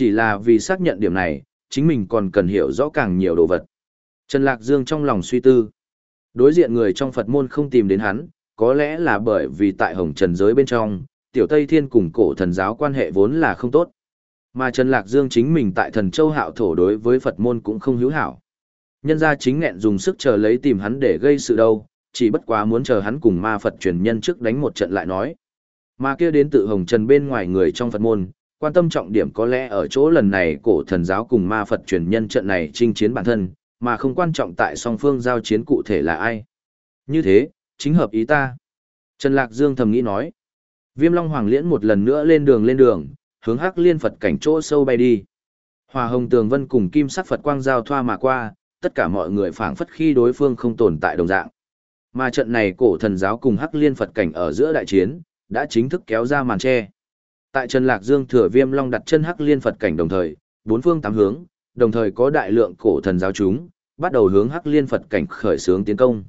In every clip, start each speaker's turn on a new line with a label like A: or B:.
A: Chỉ là vì xác nhận điểm này, chính mình còn cần hiểu rõ càng nhiều đồ vật. Trần Lạc Dương trong lòng suy tư. Đối diện người trong Phật môn không tìm đến hắn, có lẽ là bởi vì tại Hồng Trần giới bên trong, Tiểu Tây Thiên cùng cổ thần giáo quan hệ vốn là không tốt. Mà Trần Lạc Dương chính mình tại thần châu hạo thổ đối với Phật môn cũng không hữu hảo. Nhân ra chính nghẹn dùng sức chờ lấy tìm hắn để gây sự đâu, chỉ bất quá muốn chờ hắn cùng ma Phật truyền nhân trước đánh một trận lại nói. Mà kia đến tự Hồng Trần bên ngoài người trong Phật môn, quan tâm trọng điểm có lẽ ở chỗ lần này cổ thần giáo cùng ma Phật truyền nhân trận này chinh chiến bản thân, mà không quan trọng tại song phương giao chiến cụ thể là ai. Như thế, chính hợp ý ta. Trần Lạc Dương thầm nghĩ nói. Viêm Long Hoàng Liễn một lần nữa lên đường lên đường, hướng Hắc Liên Phật cảnh chỗ sâu bay đi. Hòa Hồng Tường Vân cùng Kim Sắc Phật quang giao thoa mà qua, tất cả mọi người phảng phất khi đối phương không tồn tại đồng dạng. Mà trận này cổ thần giáo cùng Hắc Liên Phật cảnh ở giữa đại chiến, đã chính thức kéo ra màn che. Tại Trần Lạc Dương thừa Viêm Long đặt chân Hắc Liên Phật cảnh đồng thời, bốn phương tám hướng, đồng thời có đại lượng cổ thần giáo chúng, bắt đầu hướng Hắc Liên Phật cảnh khởi xướng tiến công.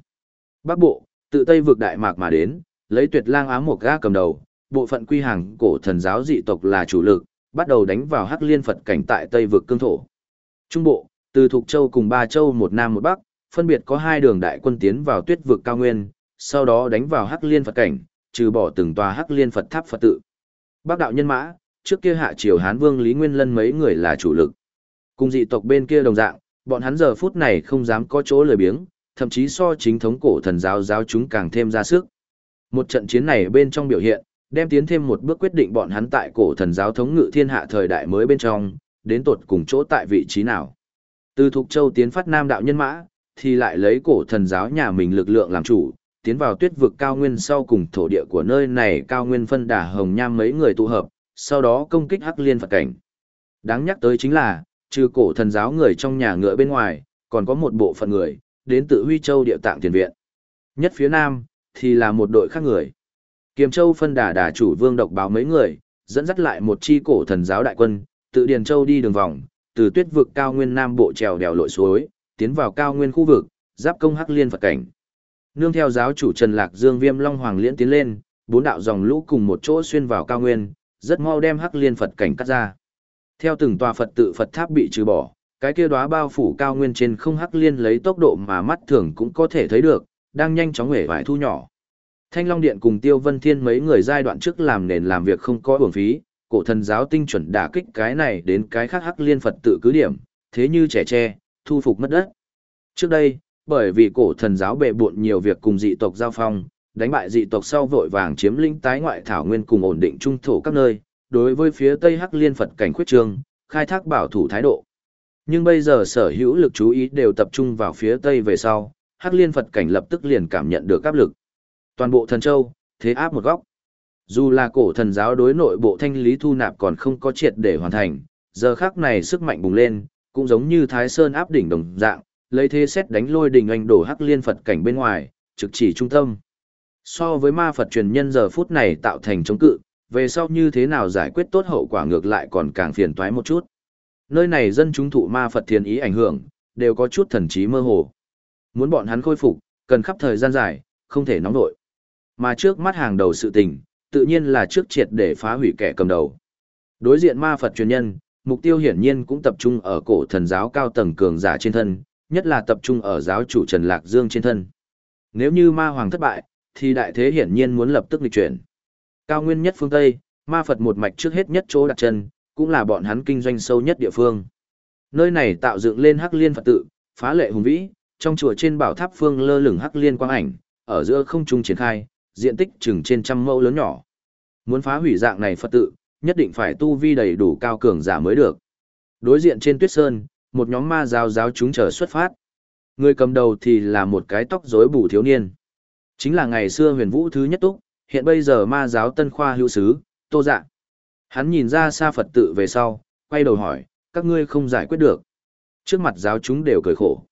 A: Bắc Bộ, tự Tây vực Đại Mạc mà đến, lấy Tuyệt Lang Ám một ga cầm đầu, bộ phận quy hàng cổ thần giáo dị tộc là chủ lực, bắt đầu đánh vào Hắc Liên Phật cảnh tại Tây vực cương thổ. Trung Bộ, từ Thục Châu cùng Ba Châu một Nam một Bắc, phân biệt có hai đường đại quân tiến vào Tuyết vực cao nguyên, sau đó đánh vào Hắc Liên Phật cảnh, trừ bỏ từng tòa Hắc Liên Phật tháp Phật tự. Bắc đạo nhân mã, trước kia hạ triều Hán Vương Lý Nguyên Lân mấy người là chủ lực. Cùng dị tộc bên kia đồng dạng, bọn hắn giờ phút này không dám có chỗ lười biếng, thậm chí so chính thống cổ thần giáo giáo chúng càng thêm ra sức. Một trận chiến này bên trong biểu hiện, đem tiến thêm một bước quyết định bọn hắn tại cổ thần giáo thống ngự thiên hạ thời đại mới bên trong, đến tột cùng chỗ tại vị trí nào. Từ Thục Châu tiến phát Nam đạo nhân mã, thì lại lấy cổ thần giáo nhà mình lực lượng làm chủ, tiến vào tuyết vực cao nguyên sau cùng thổ địa của nơi này cao nguyên phân đà hồng nham mấy người tụ hợp, sau đó công kích hắc liên Phật cảnh. Đáng nhắc tới chính là, trừ cổ thần giáo người trong nhà ngựa bên ngoài, còn có một bộ phận người, đến tự Huy Châu địa tạng tiền viện. Nhất phía nam, thì là một đội khác người. Kiềm Châu phân đà đà chủ vương độc báo mấy người, dẫn dắt lại một chi cổ thần giáo đại quân, tự Điền Châu đi đường vòng, từ tuyết vực cao nguyên nam bộ trèo đèo lội suối, tiến vào cao nguyên khu vực, giáp công hắc liên Phật cảnh. Nương theo giáo chủ Trần Lạc Dương Viêm Long Hoàng Liễn tiến lên, bốn đạo dòng lũ cùng một chỗ xuyên vào cao nguyên, rất mau đem hắc liên Phật cảnh cắt ra. Theo từng tòa Phật tự Phật tháp bị trừ bỏ, cái kia đóa bao phủ cao nguyên trên không hắc liên lấy tốc độ mà mắt thường cũng có thể thấy được, đang nhanh chóng hể vải thu nhỏ. Thanh Long Điện cùng Tiêu Vân Thiên mấy người giai đoạn trước làm nền làm việc không có uổng phí, cổ thần giáo tinh chuẩn đả kích cái này đến cái khác hắc liên Phật tự cứ điểm, thế như trẻ tre, thu phục mất đất. Trước đây, bởi vì cổ thần giáo bệ buộn nhiều việc cùng dị tộc giao phong, đánh bại dị tộc sau vội vàng chiếm lĩnh tái ngoại thảo nguyên cùng ổn định trung thổ các nơi, đối với phía Tây Hắc Liên Phật cảnh khuyết trương, khai thác bảo thủ thái độ. Nhưng bây giờ sở hữu lực chú ý đều tập trung vào phía Tây về sau, Hắc Liên Phật cảnh lập tức liền cảm nhận được áp lực. Toàn bộ thần châu, thế áp một góc. Dù là cổ thần giáo đối nội bộ thanh lý thu nạp còn không có triệt để hoàn thành, giờ khắc này sức mạnh bùng lên, cũng giống như Thái Sơn áp đỉnh đồng dạng, lấy thế xét đánh lôi đình anh đổ Hắc Liên Phật cảnh bên ngoài, trực chỉ trung tâm. So với ma Phật truyền nhân giờ phút này tạo thành chống cự, về sau như thế nào giải quyết tốt hậu quả ngược lại còn càng phiền toái một chút. Nơi này dân chúng thụ ma Phật thiền ý ảnh hưởng, đều có chút thần trí mơ hồ. Muốn bọn hắn khôi phục, cần khắp thời gian dài, không thể nóng nổi. Mà trước mắt hàng đầu sự tình, tự nhiên là trước triệt để phá hủy kẻ cầm đầu. Đối diện ma Phật truyền nhân, mục tiêu hiển nhiên cũng tập trung ở cổ thần giáo cao tầng cường giả trên thân, nhất là tập trung ở giáo chủ Trần Lạc Dương trên thân. Nếu như ma hoàng thất bại, thì đại thế hiển nhiên muốn lập tức lịch chuyển. Cao nguyên nhất phương Tây, ma Phật một mạch trước hết nhất chỗ đặt chân, cũng là bọn hắn kinh doanh sâu nhất địa phương. Nơi này tạo dựng lên Hắc Liên Phật tự, phá lệ hùng vĩ, trong chùa trên bảo tháp phương lơ lửng Hắc Liên quang ảnh, ở giữa không trung triển khai, diện tích chừng trên trăm mẫu lớn nhỏ. Muốn phá hủy dạng này Phật tự, nhất định phải tu vi đầy đủ cao cường giả mới được. Đối diện trên Tuyết Sơn, một nhóm ma giáo giáo chúng chờ xuất phát. Người cầm đầu thì là một cái tóc rối bù thiếu niên. Chính là ngày xưa huyền vũ thứ nhất túc, hiện bây giờ ma giáo tân khoa hữu sứ, tô dạ. Hắn nhìn ra xa Phật tự về sau, quay đầu hỏi, các ngươi không giải quyết được. Trước mặt giáo chúng đều cười khổ.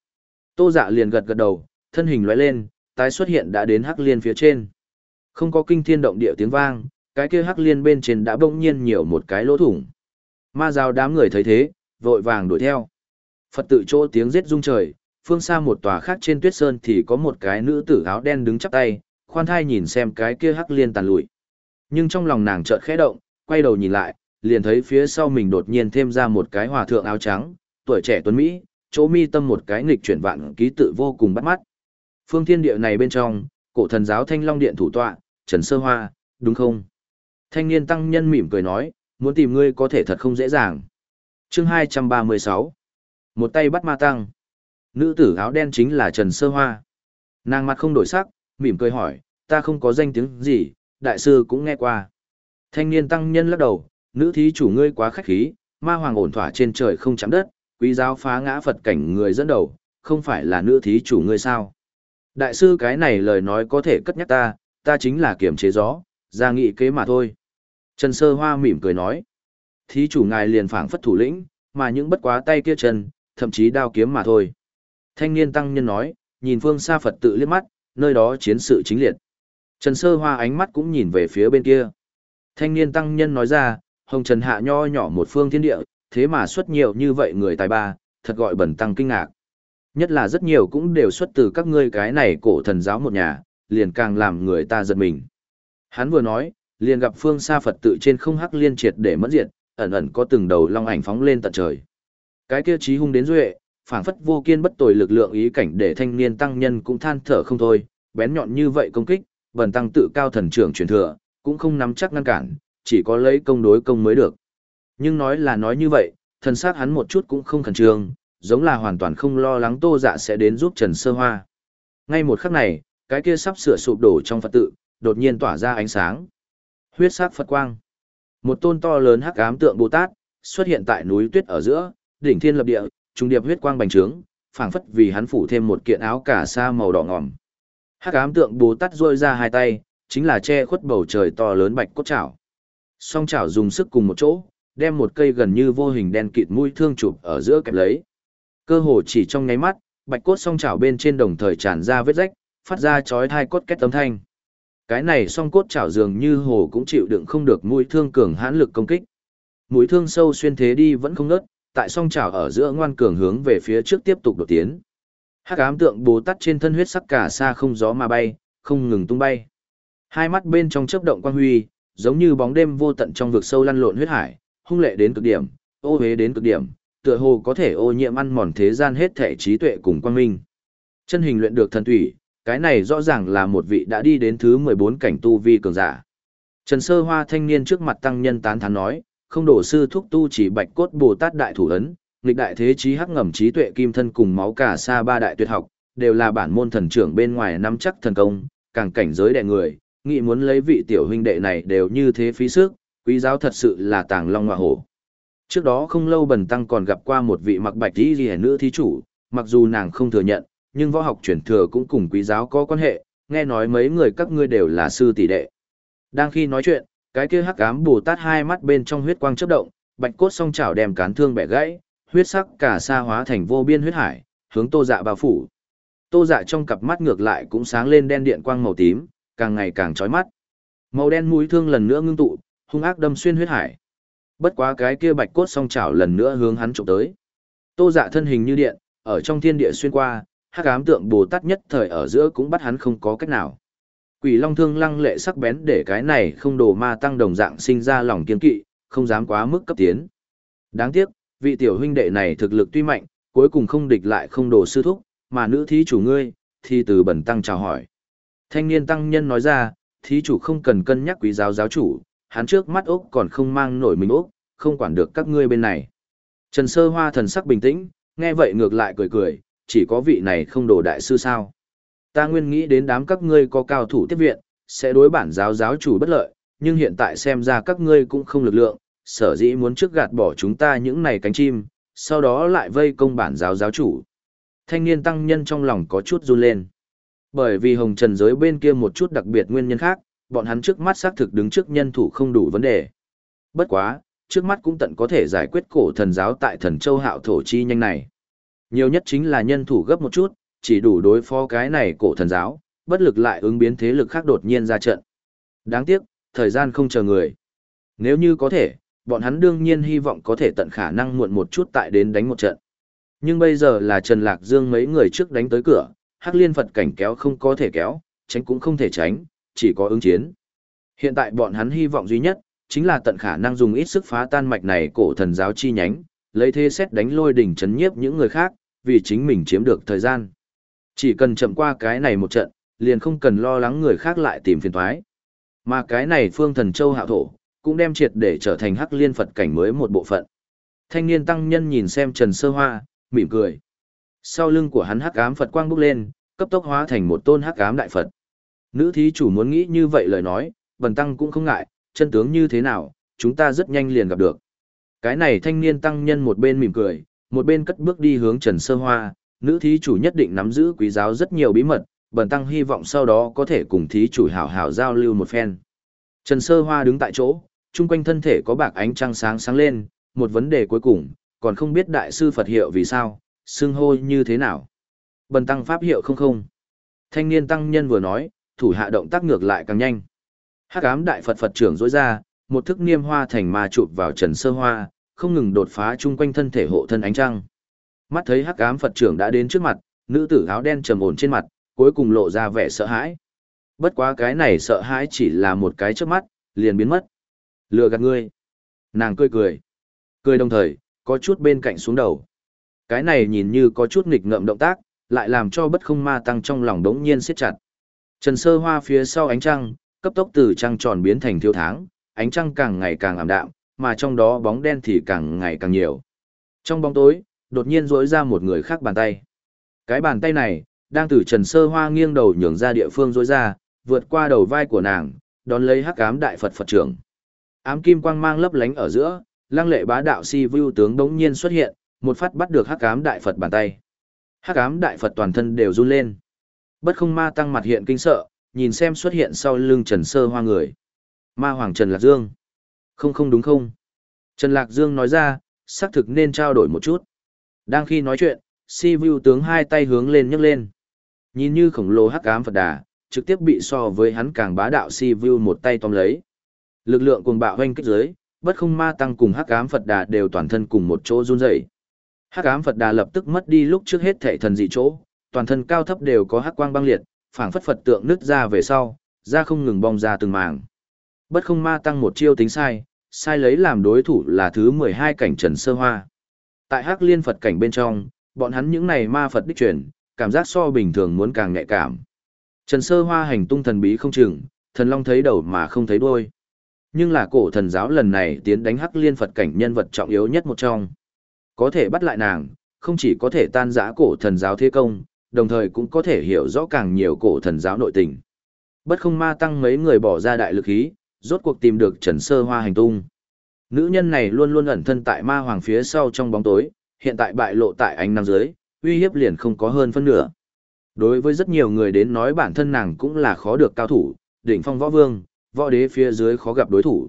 A: Tô dạ liền gật gật đầu, thân hình lóe lên, tái xuất hiện đã đến hắc liên phía trên. Không có kinh thiên động địa tiếng vang, cái kia hắc liên bên trên đã bỗng nhiên nhiều một cái lỗ thủng. Ma giáo đám người thấy thế, vội vàng đuổi theo. Phật tự chỗ tiếng giết rung trời, phương xa một tòa khác trên tuyết sơn thì có một cái nữ tử áo đen đứng chắp tay, khoan thai nhìn xem cái kia hắc liên tàn lụi. Nhưng trong lòng nàng chợt khẽ động, quay đầu nhìn lại, liền thấy phía sau mình đột nhiên thêm ra một cái hòa thượng áo trắng, tuổi trẻ tuấn Mỹ, chỗ mi tâm một cái nghịch chuyển vạn ký tự vô cùng bắt mắt. Phương thiên địa này bên trong, cổ thần giáo thanh long điện thủ tọa, Trần Sơ Hoa, đúng không? Thanh niên tăng nhân mỉm cười nói, muốn tìm ngươi có thể thật không dễ dàng. chương 236 một tay bắt ma tăng. Nữ tử áo đen chính là Trần Sơ Hoa. Nàng mặt không đổi sắc, mỉm cười hỏi, ta không có danh tiếng gì, đại sư cũng nghe qua. Thanh niên tăng nhân lắc đầu, nữ thí chủ ngươi quá khách khí, ma hoàng ổn thỏa trên trời không chạm đất, quý giáo phá ngã Phật cảnh người dẫn đầu, không phải là nữ thí chủ ngươi sao. Đại sư cái này lời nói có thể cất nhắc ta, ta chính là kiểm chế gió, ra nghị kế mà thôi. Trần Sơ Hoa mỉm cười nói, thí chủ ngài liền phảng phất thủ lĩnh, mà những bất quá tay kia chân, thậm chí đao kiếm mà thôi. Thanh niên tăng nhân nói, nhìn phương xa Phật tự liếc mắt, nơi đó chiến sự chính liệt. Trần Sơ Hoa ánh mắt cũng nhìn về phía bên kia. Thanh niên tăng nhân nói ra, hồng trần hạ nho nhỏ một phương thiên địa, thế mà xuất nhiều như vậy người tài ba, thật gọi bẩn tăng kinh ngạc. Nhất là rất nhiều cũng đều xuất từ các ngươi cái này cổ thần giáo một nhà, liền càng làm người ta giật mình. Hắn vừa nói, liền gặp phương xa Phật tự trên không hắc liên triệt để mất diệt, ẩn ẩn có từng đầu long ảnh phóng lên tận trời. Cái kia trí hung đến duệ, phảng phất vô kiên bất tồi lực lượng ý cảnh để thanh niên tăng nhân cũng than thở không thôi, bén nhọn như vậy công kích, bần tăng tự cao thần trưởng truyền thừa, cũng không nắm chắc ngăn cản, chỉ có lấy công đối công mới được. Nhưng nói là nói như vậy, thần sát hắn một chút cũng không khẩn trương, giống là hoàn toàn không lo lắng tô dạ sẽ đến giúp Trần Sơ Hoa. Ngay một khắc này, cái kia sắp sửa sụp đổ trong Phật tự, đột nhiên tỏa ra ánh sáng. Huyết sắc Phật quang. Một tôn to lớn hắc ám tượng Bồ Tát xuất hiện tại núi tuyết ở giữa, đỉnh thiên lập địa, trung điệp huyết quang bành trướng, phảng phất vì hắn phủ thêm một kiện áo cả sa màu đỏ ngòm. Hắc ám tượng Bồ Tát rôi ra hai tay, chính là che khuất bầu trời to lớn bạch cốt chảo. Song chảo dùng sức cùng một chỗ, đem một cây gần như vô hình đen kịt mũi thương chụp ở giữa kẹp lấy. Cơ hồ chỉ trong nháy mắt, bạch cốt song chảo bên trên đồng thời tràn ra vết rách, phát ra chói tai cốt két tấm thanh. Cái này song cốt chảo dường như hồ cũng chịu đựng không được mũi thương cường hãn lực công kích. Mũi thương sâu xuyên thế đi vẫn không ngớt, tại song trảo ở giữa ngoan cường hướng về phía trước tiếp tục đột tiến. Hắc ám tượng Bồ Tát trên thân huyết sắc cả xa không gió mà bay, không ngừng tung bay. Hai mắt bên trong chớp động quang huy, giống như bóng đêm vô tận trong vực sâu lăn lộn huyết hải, hung lệ đến cực điểm, ô uế đến cực điểm, tựa hồ có thể ô nhiễm ăn mòn thế gian hết thể trí tuệ cùng quang minh. Chân hình luyện được thần thủy, cái này rõ ràng là một vị đã đi đến thứ 14 cảnh tu vi cường giả. Trần Sơ Hoa thanh niên trước mặt tăng nhân tán thán nói, không đổ sư thúc tu chỉ bạch cốt Bồ Tát đại thủ ấn, nghịch đại thế trí hắc ngầm trí tuệ kim thân cùng máu cả sa ba đại tuyệt học, đều là bản môn thần trưởng bên ngoài nắm chắc thần công, càng cảnh giới đệ người, nghĩ muốn lấy vị tiểu huynh đệ này đều như thế phí sức, quý giáo thật sự là tàng long ngọa hổ. Trước đó không lâu bần tăng còn gặp qua một vị mặc bạch tí ghi nữ thí chủ, mặc dù nàng không thừa nhận, nhưng võ học chuyển thừa cũng cùng quý giáo có quan hệ, nghe nói mấy người các ngươi đều là sư tỷ đệ. Đang khi nói chuyện, cái kia hắc ám bồ tát hai mắt bên trong huyết quang chớp động, bạch cốt song chảo đem cán thương bẻ gãy, huyết sắc cả sa hóa thành vô biên huyết hải, hướng Tô Dạ bao phủ. Tô Dạ trong cặp mắt ngược lại cũng sáng lên đen điện quang màu tím, càng ngày càng chói mắt. Màu đen mũi thương lần nữa ngưng tụ, hung ác đâm xuyên huyết hải. Bất quá cái kia bạch cốt song chảo lần nữa hướng hắn chụp tới. Tô Dạ thân hình như điện, ở trong thiên địa xuyên qua, hắc ám tượng Bồ Tát nhất thời ở giữa cũng bắt hắn không có cách nào. Quỷ Long thương lăng lệ sắc bén để cái này không đồ ma tăng đồng dạng sinh ra lòng kiên kỵ, không dám quá mức cấp tiến. Đáng tiếc, vị tiểu huynh đệ này thực lực tuy mạnh, cuối cùng không địch lại không đồ sư thúc, mà nữ thí chủ ngươi, thì từ bẩn tăng chào hỏi. Thanh niên tăng nhân nói ra, thí chủ không cần cân nhắc quý giáo giáo chủ, hắn trước mắt ốc còn không mang nổi mình ốc, không quản được các ngươi bên này. Trần Sơ Hoa thần sắc bình tĩnh, nghe vậy ngược lại cười cười, chỉ có vị này không đồ đại sư sao. Ta nguyên nghĩ đến đám các ngươi có cao thủ tiếp viện, sẽ đối bản giáo giáo chủ bất lợi, nhưng hiện tại xem ra các ngươi cũng không lực lượng, sở dĩ muốn trước gạt bỏ chúng ta những này cánh chim, sau đó lại vây công bản giáo giáo chủ. Thanh niên tăng nhân trong lòng có chút run lên. Bởi vì hồng trần giới bên kia một chút đặc biệt nguyên nhân khác, bọn hắn trước mắt xác thực đứng trước nhân thủ không đủ vấn đề. Bất quá, trước mắt cũng tận có thể giải quyết cổ thần giáo tại thần châu hạo thổ chi nhanh này. Nhiều nhất chính là nhân thủ gấp một chút, chỉ đủ đối phó cái này cổ thần giáo, bất lực lại ứng biến thế lực khác đột nhiên ra trận. Đáng tiếc, thời gian không chờ người. Nếu như có thể, bọn hắn đương nhiên hy vọng có thể tận khả năng muộn một chút tại đến đánh một trận. Nhưng bây giờ là Trần Lạc Dương mấy người trước đánh tới cửa, Hắc Liên Phật cảnh kéo không có thể kéo, tránh cũng không thể tránh, chỉ có ứng chiến. Hiện tại bọn hắn hy vọng duy nhất, chính là tận khả năng dùng ít sức phá tan mạch này cổ thần giáo chi nhánh, lấy thế xét đánh lôi đỉnh chấn nhiếp những người khác, vì chính mình chiếm được thời gian. Chỉ cần chậm qua cái này một trận, liền không cần lo lắng người khác lại tìm phiền toái. Mà cái này phương thần châu hạo thổ, cũng đem triệt để trở thành hắc liên Phật cảnh mới một bộ phận. Thanh niên tăng nhân nhìn xem Trần Sơ Hoa, mỉm cười. Sau lưng của hắn hắc ám Phật quang bốc lên, cấp tốc hóa thành một tôn hắc ám đại Phật. Nữ thí chủ muốn nghĩ như vậy lời nói, bần tăng cũng không ngại, chân tướng như thế nào, chúng ta rất nhanh liền gặp được. Cái này thanh niên tăng nhân một bên mỉm cười, một bên cất bước đi hướng Trần Sơ Hoa, nữ thí chủ nhất định nắm giữ quý giáo rất nhiều bí mật, bần tăng hy vọng sau đó có thể cùng thí chủ hảo hảo giao lưu một phen. Trần Sơ Hoa đứng tại chỗ, chung quanh thân thể có bạc ánh trăng sáng sáng lên, một vấn đề cuối cùng, còn không biết đại sư Phật hiệu vì sao, xưng hô như thế nào. Bần tăng pháp hiệu không không. Thanh niên tăng nhân vừa nói, thủ hạ động tác ngược lại càng nhanh. Hắc ám đại Phật Phật trưởng rối ra, một thức niêm hoa thành ma chụp vào Trần Sơ Hoa, không ngừng đột phá chung quanh thân thể hộ thân ánh trăng. Mắt thấy Hắc ám Phật trưởng đã đến trước mặt, nữ tử áo đen trầm ổn trên mặt, cuối cùng lộ ra vẻ sợ hãi. Bất quá cái này sợ hãi chỉ là một cái trước mắt, liền biến mất. Lừa gạt ngươi. Nàng cười cười. Cười đồng thời, có chút bên cạnh xuống đầu. Cái này nhìn như có chút nghịch ngợm động tác, lại làm cho bất không ma tăng trong lòng đống nhiên siết chặt. Trần sơ hoa phía sau ánh trăng, cấp tốc từ trăng tròn biến thành thiếu tháng, ánh trăng càng ngày càng ảm đạm, mà trong đó bóng đen thì càng ngày càng nhiều. Trong bóng tối, đột nhiên rỗi ra một người khác bàn tay. Cái bàn tay này, đang từ trần sơ hoa nghiêng đầu nhường ra địa phương rỗi ra, vượt qua đầu vai của nàng, đón lấy hắc ám đại Phật Phật trưởng. Ám kim quang mang lấp lánh ở giữa, lăng lệ bá đạo si vưu tướng đống nhiên xuất hiện, một phát bắt được hắc ám đại Phật bàn tay. Hắc ám đại Phật toàn thân đều run lên. Bất không ma tăng mặt hiện kinh sợ, nhìn xem xuất hiện sau lưng Trần Sơ Hoa người. Ma Hoàng Trần Lạc Dương. Không không đúng không? Trần Lạc Dương nói ra, xác thực nên trao đổi một chút. Đang khi nói chuyện, si vu tướng hai tay hướng lên nhấc lên. Nhìn như khổng lồ hắc ám Phật đà, trực tiếp bị so với hắn càng bá đạo si vu một tay tóm lấy. Lực lượng cuồng bạo hoanh kích giới, bất không ma tăng cùng hắc ám Phật đà đều toàn thân cùng một chỗ run rẩy. Hắc ám Phật đà lập tức mất đi lúc trước hết thể thần dị chỗ, toàn thân cao thấp đều có hắc quang băng liệt, phảng phất Phật tượng nứt ra về sau, ra không ngừng bong ra từng mảng. Bất không ma tăng một chiêu tính sai, sai lấy làm đối thủ là thứ 12 cảnh Trần Sơ Hoa. Tại Hắc Liên Phật cảnh bên trong, bọn hắn những này ma Phật đích truyền, cảm giác so bình thường muốn càng nhạy cảm. Trần Sơ Hoa hành tung thần bí không chừng, thần long thấy đầu mà không thấy đuôi. Nhưng là cổ thần giáo lần này tiến đánh Hắc Liên Phật cảnh nhân vật trọng yếu nhất một trong. Có thể bắt lại nàng, không chỉ có thể tan rã cổ thần giáo thế công, đồng thời cũng có thể hiểu rõ càng nhiều cổ thần giáo nội tình. Bất không ma tăng mấy người bỏ ra đại lực khí, rốt cuộc tìm được Trần Sơ Hoa hành tung. Nữ nhân này luôn luôn ẩn thân tại ma hoàng phía sau trong bóng tối, hiện tại bại lộ tại ánh nắng dưới, uy hiếp liền không có hơn phân nửa. Đối với rất nhiều người đến nói bản thân nàng cũng là khó được cao thủ, đỉnh phong võ vương, võ đế phía dưới khó gặp đối thủ.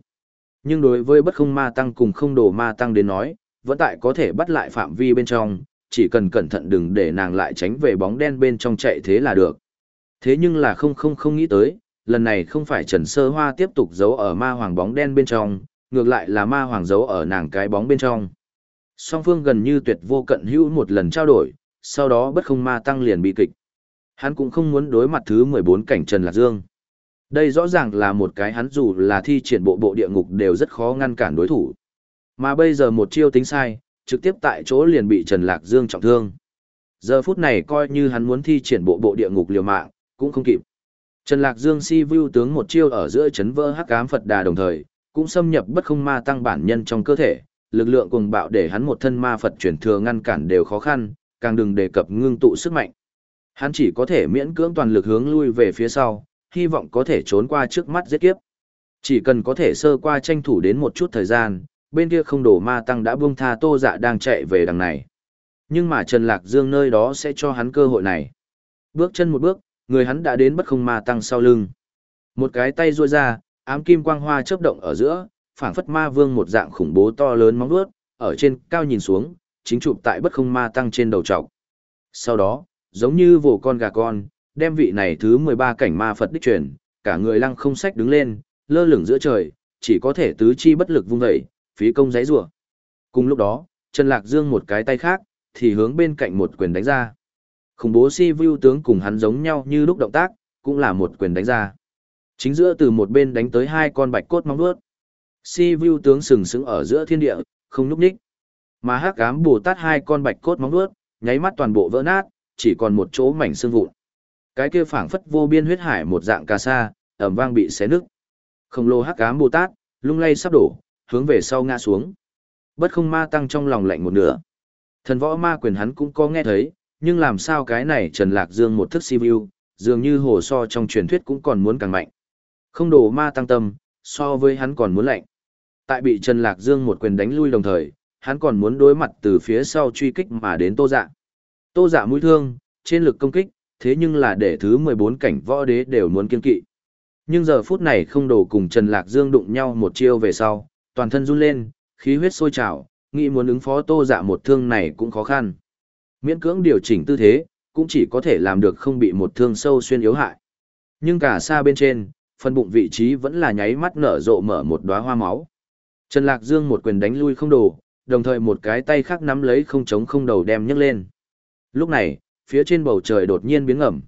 A: Nhưng đối với bất không ma tăng cùng không đồ ma tăng đến nói, vẫn tại có thể bắt lại phạm vi bên trong, chỉ cần cẩn thận đừng để nàng lại tránh về bóng đen bên trong chạy thế là được. Thế nhưng là không không không nghĩ tới, lần này không phải Trần Sơ Hoa tiếp tục giấu ở ma hoàng bóng đen bên trong, ngược lại là ma hoàng giấu ở nàng cái bóng bên trong. Song phương gần như tuyệt vô cận hữu một lần trao đổi, sau đó bất không ma tăng liền bị kịch. Hắn cũng không muốn đối mặt thứ 14 cảnh Trần Lạc Dương. Đây rõ ràng là một cái hắn dù là thi triển bộ bộ địa ngục đều rất khó ngăn cản đối thủ. Mà bây giờ một chiêu tính sai, trực tiếp tại chỗ liền bị Trần Lạc Dương trọng thương. Giờ phút này coi như hắn muốn thi triển bộ bộ địa ngục liều mạng, cũng không kịp. Trần Lạc Dương si view tướng một chiêu ở giữa chấn vỡ hắc ám Phật đà đồng thời, cũng xâm nhập bất không ma tăng bản nhân trong cơ thể, lực lượng cùng bạo để hắn một thân ma Phật chuyển thừa ngăn cản đều khó khăn, càng đừng đề cập ngưng tụ sức mạnh. Hắn chỉ có thể miễn cưỡng toàn lực hướng lui về phía sau, hy vọng có thể trốn qua trước mắt giết kiếp. Chỉ cần có thể sơ qua tranh thủ đến một chút thời gian, bên kia không đổ ma tăng đã buông tha tô dạ đang chạy về đằng này. Nhưng mà Trần Lạc Dương nơi đó sẽ cho hắn cơ hội này. Bước chân một bước, người hắn đã đến bất không ma tăng sau lưng. Một cái tay ruôi ra, ám kim quang hoa chớp động ở giữa, phảng phất ma vương một dạng khủng bố to lớn móng vuốt, ở trên cao nhìn xuống, chính chụp tại bất không ma tăng trên đầu trọc. Sau đó, giống như vồ con gà con, đem vị này thứ 13 cảnh ma Phật đích truyền, cả người lăng không sách đứng lên, lơ lửng giữa trời, chỉ có thể tứ chi bất lực vung dậy, phí công giấy rủa. Cùng lúc đó, Trần Lạc Dương một cái tay khác, thì hướng bên cạnh một quyền đánh ra. Khủng bố si view tướng cùng hắn giống nhau như lúc động tác, cũng là một quyền đánh ra. Chính giữa từ một bên đánh tới hai con bạch cốt móng vuốt. Si Vu tướng sừng sững ở giữa thiên địa, không nhúc ních, Mà Hắc Ám Bồ Tát hai con bạch cốt móng vuốt, nháy mắt toàn bộ vỡ nát, chỉ còn một chỗ mảnh xương vụn. Cái kia phảng phất vô biên huyết hải một dạng ca sa, ầm vang bị xé nứt. Khổng lồ Hắc Ám Bồ Tát, lung lay sắp đổ, hướng về sau ngã xuống. Bất không ma tăng trong lòng lạnh một nửa. Thần võ ma quyền hắn cũng có nghe thấy, nhưng làm sao cái này Trần Lạc Dương một thức si view, dường như hồ so trong truyền thuyết cũng còn muốn càng mạnh. Không đổ ma tăng tâm, so với hắn còn muốn lạnh. Tại bị Trần Lạc Dương một quyền đánh lui đồng thời, hắn còn muốn đối mặt từ phía sau truy kích mà đến tô dạ. Tô dạ mũi thương, trên lực công kích, thế nhưng là để thứ 14 cảnh võ đế đều muốn kiên kỵ. Nhưng giờ phút này không đổ cùng Trần Lạc Dương đụng nhau một chiêu về sau, toàn thân run lên, khí huyết sôi trào, nghĩ muốn ứng phó tô dạ một thương này cũng khó khăn. Miễn cưỡng điều chỉnh tư thế, cũng chỉ có thể làm được không bị một thương sâu xuyên yếu hại. Nhưng cả xa bên trên, phần bụng vị trí vẫn là nháy mắt nở rộ mở một đóa hoa máu. Trần Lạc Dương một quyền đánh lui không đủ đồng thời một cái tay khác nắm lấy không chống không đầu đem nhấc lên. Lúc này, phía trên bầu trời đột nhiên biến ngầm.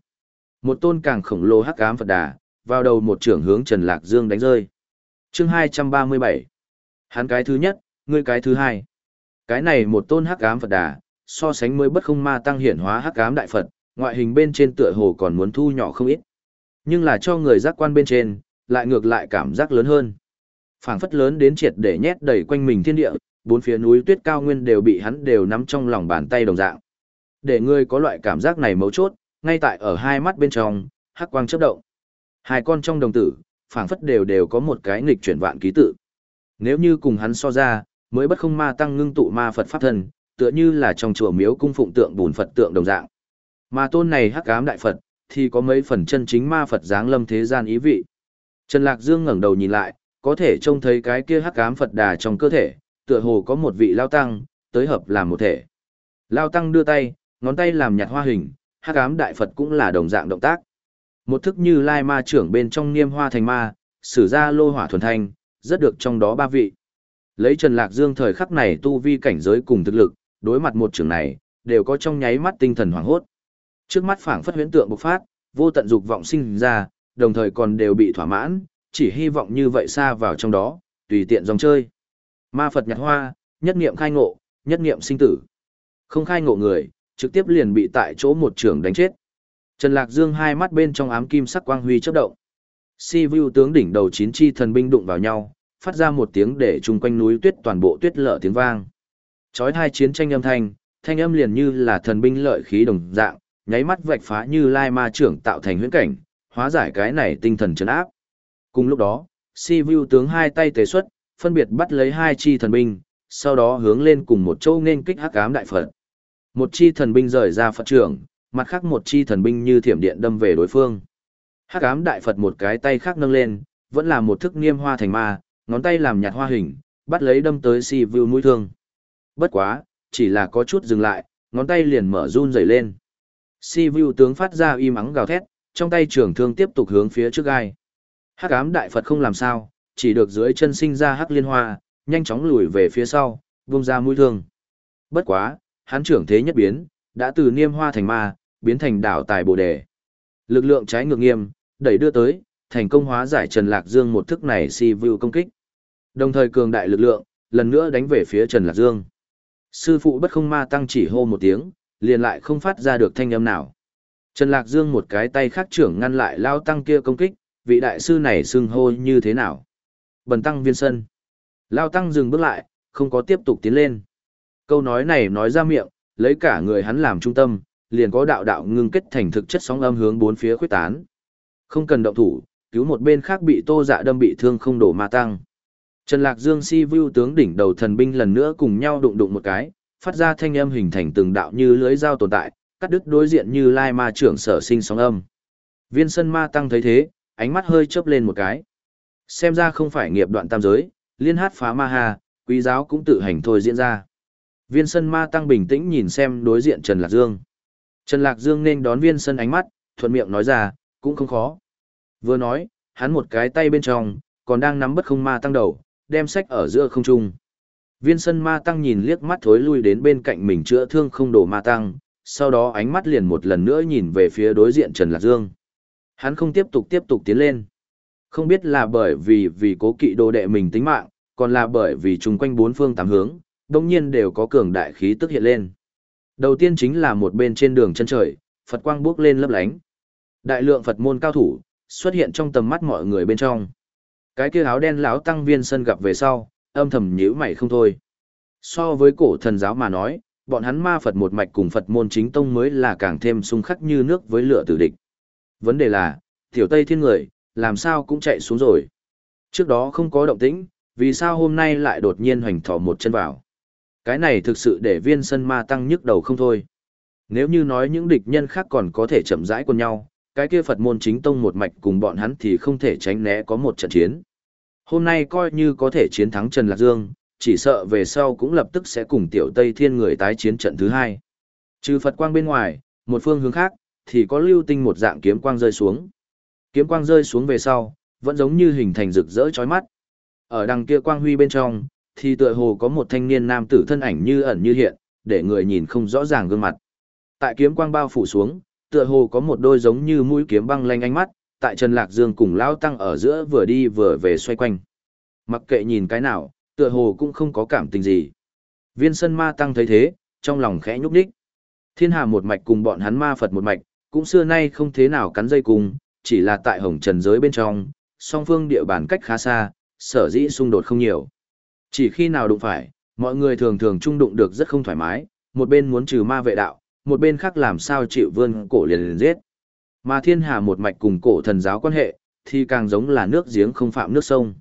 A: Một tôn càng khổng lồ hắc ám Phật Đà, vào đầu một trưởng hướng Trần Lạc Dương đánh rơi. Chương 237. Hắn cái thứ nhất, ngươi cái thứ hai. Cái này một tôn hắc ám Phật Đà, so sánh mới bất không ma tăng hiển hóa hắc ám đại Phật, ngoại hình bên trên tựa hồ còn muốn thu nhỏ không ít. Nhưng là cho người giác quan bên trên, lại ngược lại cảm giác lớn hơn. phảng phất lớn đến triệt để nhét đầy quanh mình thiên địa, bốn phía núi tuyết cao nguyên đều bị hắn đều nắm trong lòng bàn tay đồng dạng. Để ngươi có loại cảm giác này mấu chốt, ngay tại ở hai mắt bên trong, hắc quang chớp động. Hai con trong đồng tử, phảng phất đều đều có một cái nghịch chuyển vạn ký tự. Nếu như cùng hắn so ra, mới bất không ma tăng ngưng tụ ma Phật pháp thân, tựa như là trong chùa miếu cung phụng tượng bùn Phật tượng đồng dạng. Mà tôn này hắc ám đại Phật, thì có mấy phần chân chính ma Phật dáng lâm thế gian ý vị. Trần Lạc Dương ngẩng đầu nhìn lại, có thể trông thấy cái kia hắc ám Phật đà trong cơ thể, tựa hồ có một vị lao tăng, tới hợp làm một thể. Lao tăng đưa tay, ngón tay làm nhạt hoa hình, hắc ám đại Phật cũng là đồng dạng động tác. Một thức như lai ma trưởng bên trong niêm hoa thành ma, sử ra lô hỏa thuần thanh, rất được trong đó ba vị. Lấy Trần Lạc Dương thời khắc này tu vi cảnh giới cùng thực lực, đối mặt một trường này, đều có trong nháy mắt tinh thần hoảng hốt. Trước mắt phảng phất huyễn tượng bộc phát, vô tận dục vọng sinh ra, đồng thời còn đều bị thỏa mãn, chỉ hy vọng như vậy xa vào trong đó, tùy tiện dòng chơi. Ma Phật nhặt hoa, nhất niệm khai ngộ, nhất niệm sinh tử. Không khai ngộ người, trực tiếp liền bị tại chỗ một trưởng đánh chết. Trần Lạc Dương hai mắt bên trong ám kim sắc quang huy chớp động. Si Vu tướng đỉnh đầu chín chi thần binh đụng vào nhau, phát ra một tiếng để chung quanh núi tuyết toàn bộ tuyết lở tiếng vang. Chói hai chiến tranh âm thanh, thanh âm liền như là thần binh lợi khí đồng dạng, nháy mắt vạch phá như lai ma trưởng tạo thành huyễn cảnh, hóa giải cái này tinh thần chấn áp. Cùng lúc đó, Si Vu tướng hai tay tế xuất, phân biệt bắt lấy hai chi thần binh, sau đó hướng lên cùng một châu nên kích hắc ám đại Phật. Một chi thần binh rời ra Phật trưởng, mặt khác một chi thần binh như thiểm điện đâm về đối phương. Hắc ám đại Phật một cái tay khác nâng lên, vẫn là một thức niêm hoa thành ma, ngón tay làm nhạt hoa hình, bắt lấy đâm tới si Vu mũi thương. Bất quá, chỉ là có chút dừng lại, ngón tay liền mở run rẩy lên. Si Vu tướng phát ra y mắng gào thét, trong tay trường thương tiếp tục hướng phía trước gai. Hắc ám đại Phật không làm sao, chỉ được dưới chân sinh ra hắc liên hoa, nhanh chóng lùi về phía sau, vung ra mũi thương. Bất quá, hắn trưởng thế nhất biến, đã từ niêm hoa thành ma, biến thành đảo tài bồ đề. Lực lượng trái ngược nghiêm, đẩy đưa tới, thành công hóa giải Trần Lạc Dương một thức này si Vu công kích. Đồng thời cường đại lực lượng, lần nữa đánh về phía Trần Lạc Dương. Sư phụ bất không ma tăng chỉ hô một tiếng, liền lại không phát ra được thanh âm nào. Trần Lạc Dương một cái tay khác trưởng ngăn lại lao tăng kia công kích, vị đại sư này xưng hô như thế nào? Bần tăng viên sân. Lao tăng dừng bước lại, không có tiếp tục tiến lên. Câu nói này nói ra miệng, lấy cả người hắn làm trung tâm, liền có đạo đạo ngưng kết thành thực chất sóng âm hướng bốn phía khuyết tán. Không cần động thủ, cứu một bên khác bị tô dạ đâm bị thương không đổ ma tăng. Trần Lạc Dương si vu tướng đỉnh đầu thần binh lần nữa cùng nhau đụng đụng một cái, phát ra thanh âm hình thành từng đạo như lưới dao tồn tại, cắt đứt đối diện như lai ma trưởng sở sinh sóng âm. Viên sân ma tăng thấy thế, ánh mắt hơi chớp lên một cái. Xem ra không phải nghiệp đoạn tam giới, liên hát phá ma hà quý giáo cũng tự hành thôi diễn ra. Viên sân ma tăng bình tĩnh nhìn xem đối diện Trần Lạc Dương. Trần Lạc Dương nên đón viên sân ánh mắt, thuận miệng nói ra, cũng không khó. Vừa nói, hắn một cái tay bên trong, còn đang nắm bất không ma tăng đầu, đem sách ở giữa không trung. Viên sân ma tăng nhìn liếc mắt thối lui đến bên cạnh mình chữa thương không đổ ma tăng, sau đó ánh mắt liền một lần nữa nhìn về phía đối diện Trần Lạc Dương. Hắn không tiếp tục tiếp tục tiến lên. Không biết là bởi vì vì cố kỵ đồ đệ mình tính mạng, còn là bởi vì chung quanh bốn phương tám hướng, đồng nhiên đều có cường đại khí tức hiện lên. Đầu tiên chính là một bên trên đường chân trời, Phật quang bước lên lấp lánh. Đại lượng Phật môn cao thủ, xuất hiện trong tầm mắt mọi người bên trong. Cái kia áo đen lão tăng viên sân gặp về sau, âm thầm nhíu mày không thôi. So với cổ thần giáo mà nói, bọn hắn ma Phật một mạch cùng Phật môn chính tông mới là càng thêm xung khắc như nước với lửa tử địch. Vấn đề là, tiểu Tây thiên người, làm sao cũng chạy xuống rồi. Trước đó không có động tĩnh, vì sao hôm nay lại đột nhiên hoành thỏ một chân vào. Cái này thực sự để viên sân ma tăng nhức đầu không thôi. Nếu như nói những địch nhân khác còn có thể chậm rãi quân nhau, cái kia Phật môn chính tông một mạch cùng bọn hắn thì không thể tránh né có một trận chiến. Hôm nay coi như có thể chiến thắng Trần Lạc Dương, chỉ sợ về sau cũng lập tức sẽ cùng tiểu Tây Thiên người tái chiến trận thứ hai. Trừ Phật quang bên ngoài, một phương hướng khác, thì có lưu tinh một dạng kiếm quang rơi xuống. Kiếm quang rơi xuống về sau, vẫn giống như hình thành rực rỡ chói mắt. Ở đằng kia quang huy bên trong, thì tựa hồ có một thanh niên nam tử thân ảnh như ẩn như hiện, để người nhìn không rõ ràng gương mặt. Tại kiếm quang bao phủ xuống, tựa hồ có một đôi giống như mũi kiếm băng lanh ánh mắt, tại Trần Lạc Dương cùng Lão Tăng ở giữa vừa đi vừa về xoay quanh. Mặc kệ nhìn cái nào, tựa hồ cũng không có cảm tình gì. Viên sân ma Tăng thấy thế, trong lòng khẽ nhúc đích. Thiên hà một mạch cùng bọn hắn ma Phật một mạch, cũng xưa nay không thế nào cắn dây cùng, chỉ là tại hồng trần giới bên trong, song phương địa bàn cách khá xa, sở dĩ xung đột không nhiều. Chỉ khi nào đụng phải, mọi người thường thường chung đụng được rất không thoải mái, một bên muốn trừ ma vệ đạo, một bên khác làm sao chịu vươn cổ liền liền giết. Mà thiên hà một mạch cùng cổ thần giáo quan hệ, thì càng giống là nước giếng không phạm nước sông.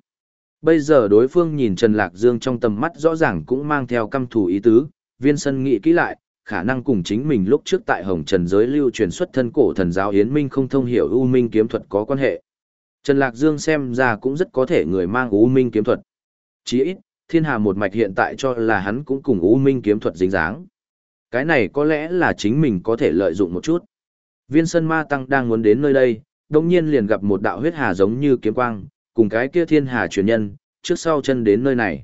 A: Bây giờ đối phương nhìn Trần Lạc Dương trong tầm mắt rõ ràng cũng mang theo căm thù ý tứ, viên sân nghĩ kỹ lại, khả năng cùng chính mình lúc trước tại Hồng Trần giới lưu truyền xuất thân cổ thần giáo Yến Minh không thông hiểu U Minh kiếm thuật có quan hệ. Trần Lạc Dương xem ra cũng rất có thể người mang U Minh kiếm thuật. Chỉ ít, thiên hà một mạch hiện tại cho là hắn cũng cùng U Minh kiếm thuật dính dáng. Cái này có lẽ là chính mình có thể lợi dụng một chút. Viên sân ma tăng đang muốn đến nơi đây, đồng nhiên liền gặp một đạo huyết hà giống như kiếm quang, cùng cái kia thiên hà truyền nhân, trước sau chân đến nơi này.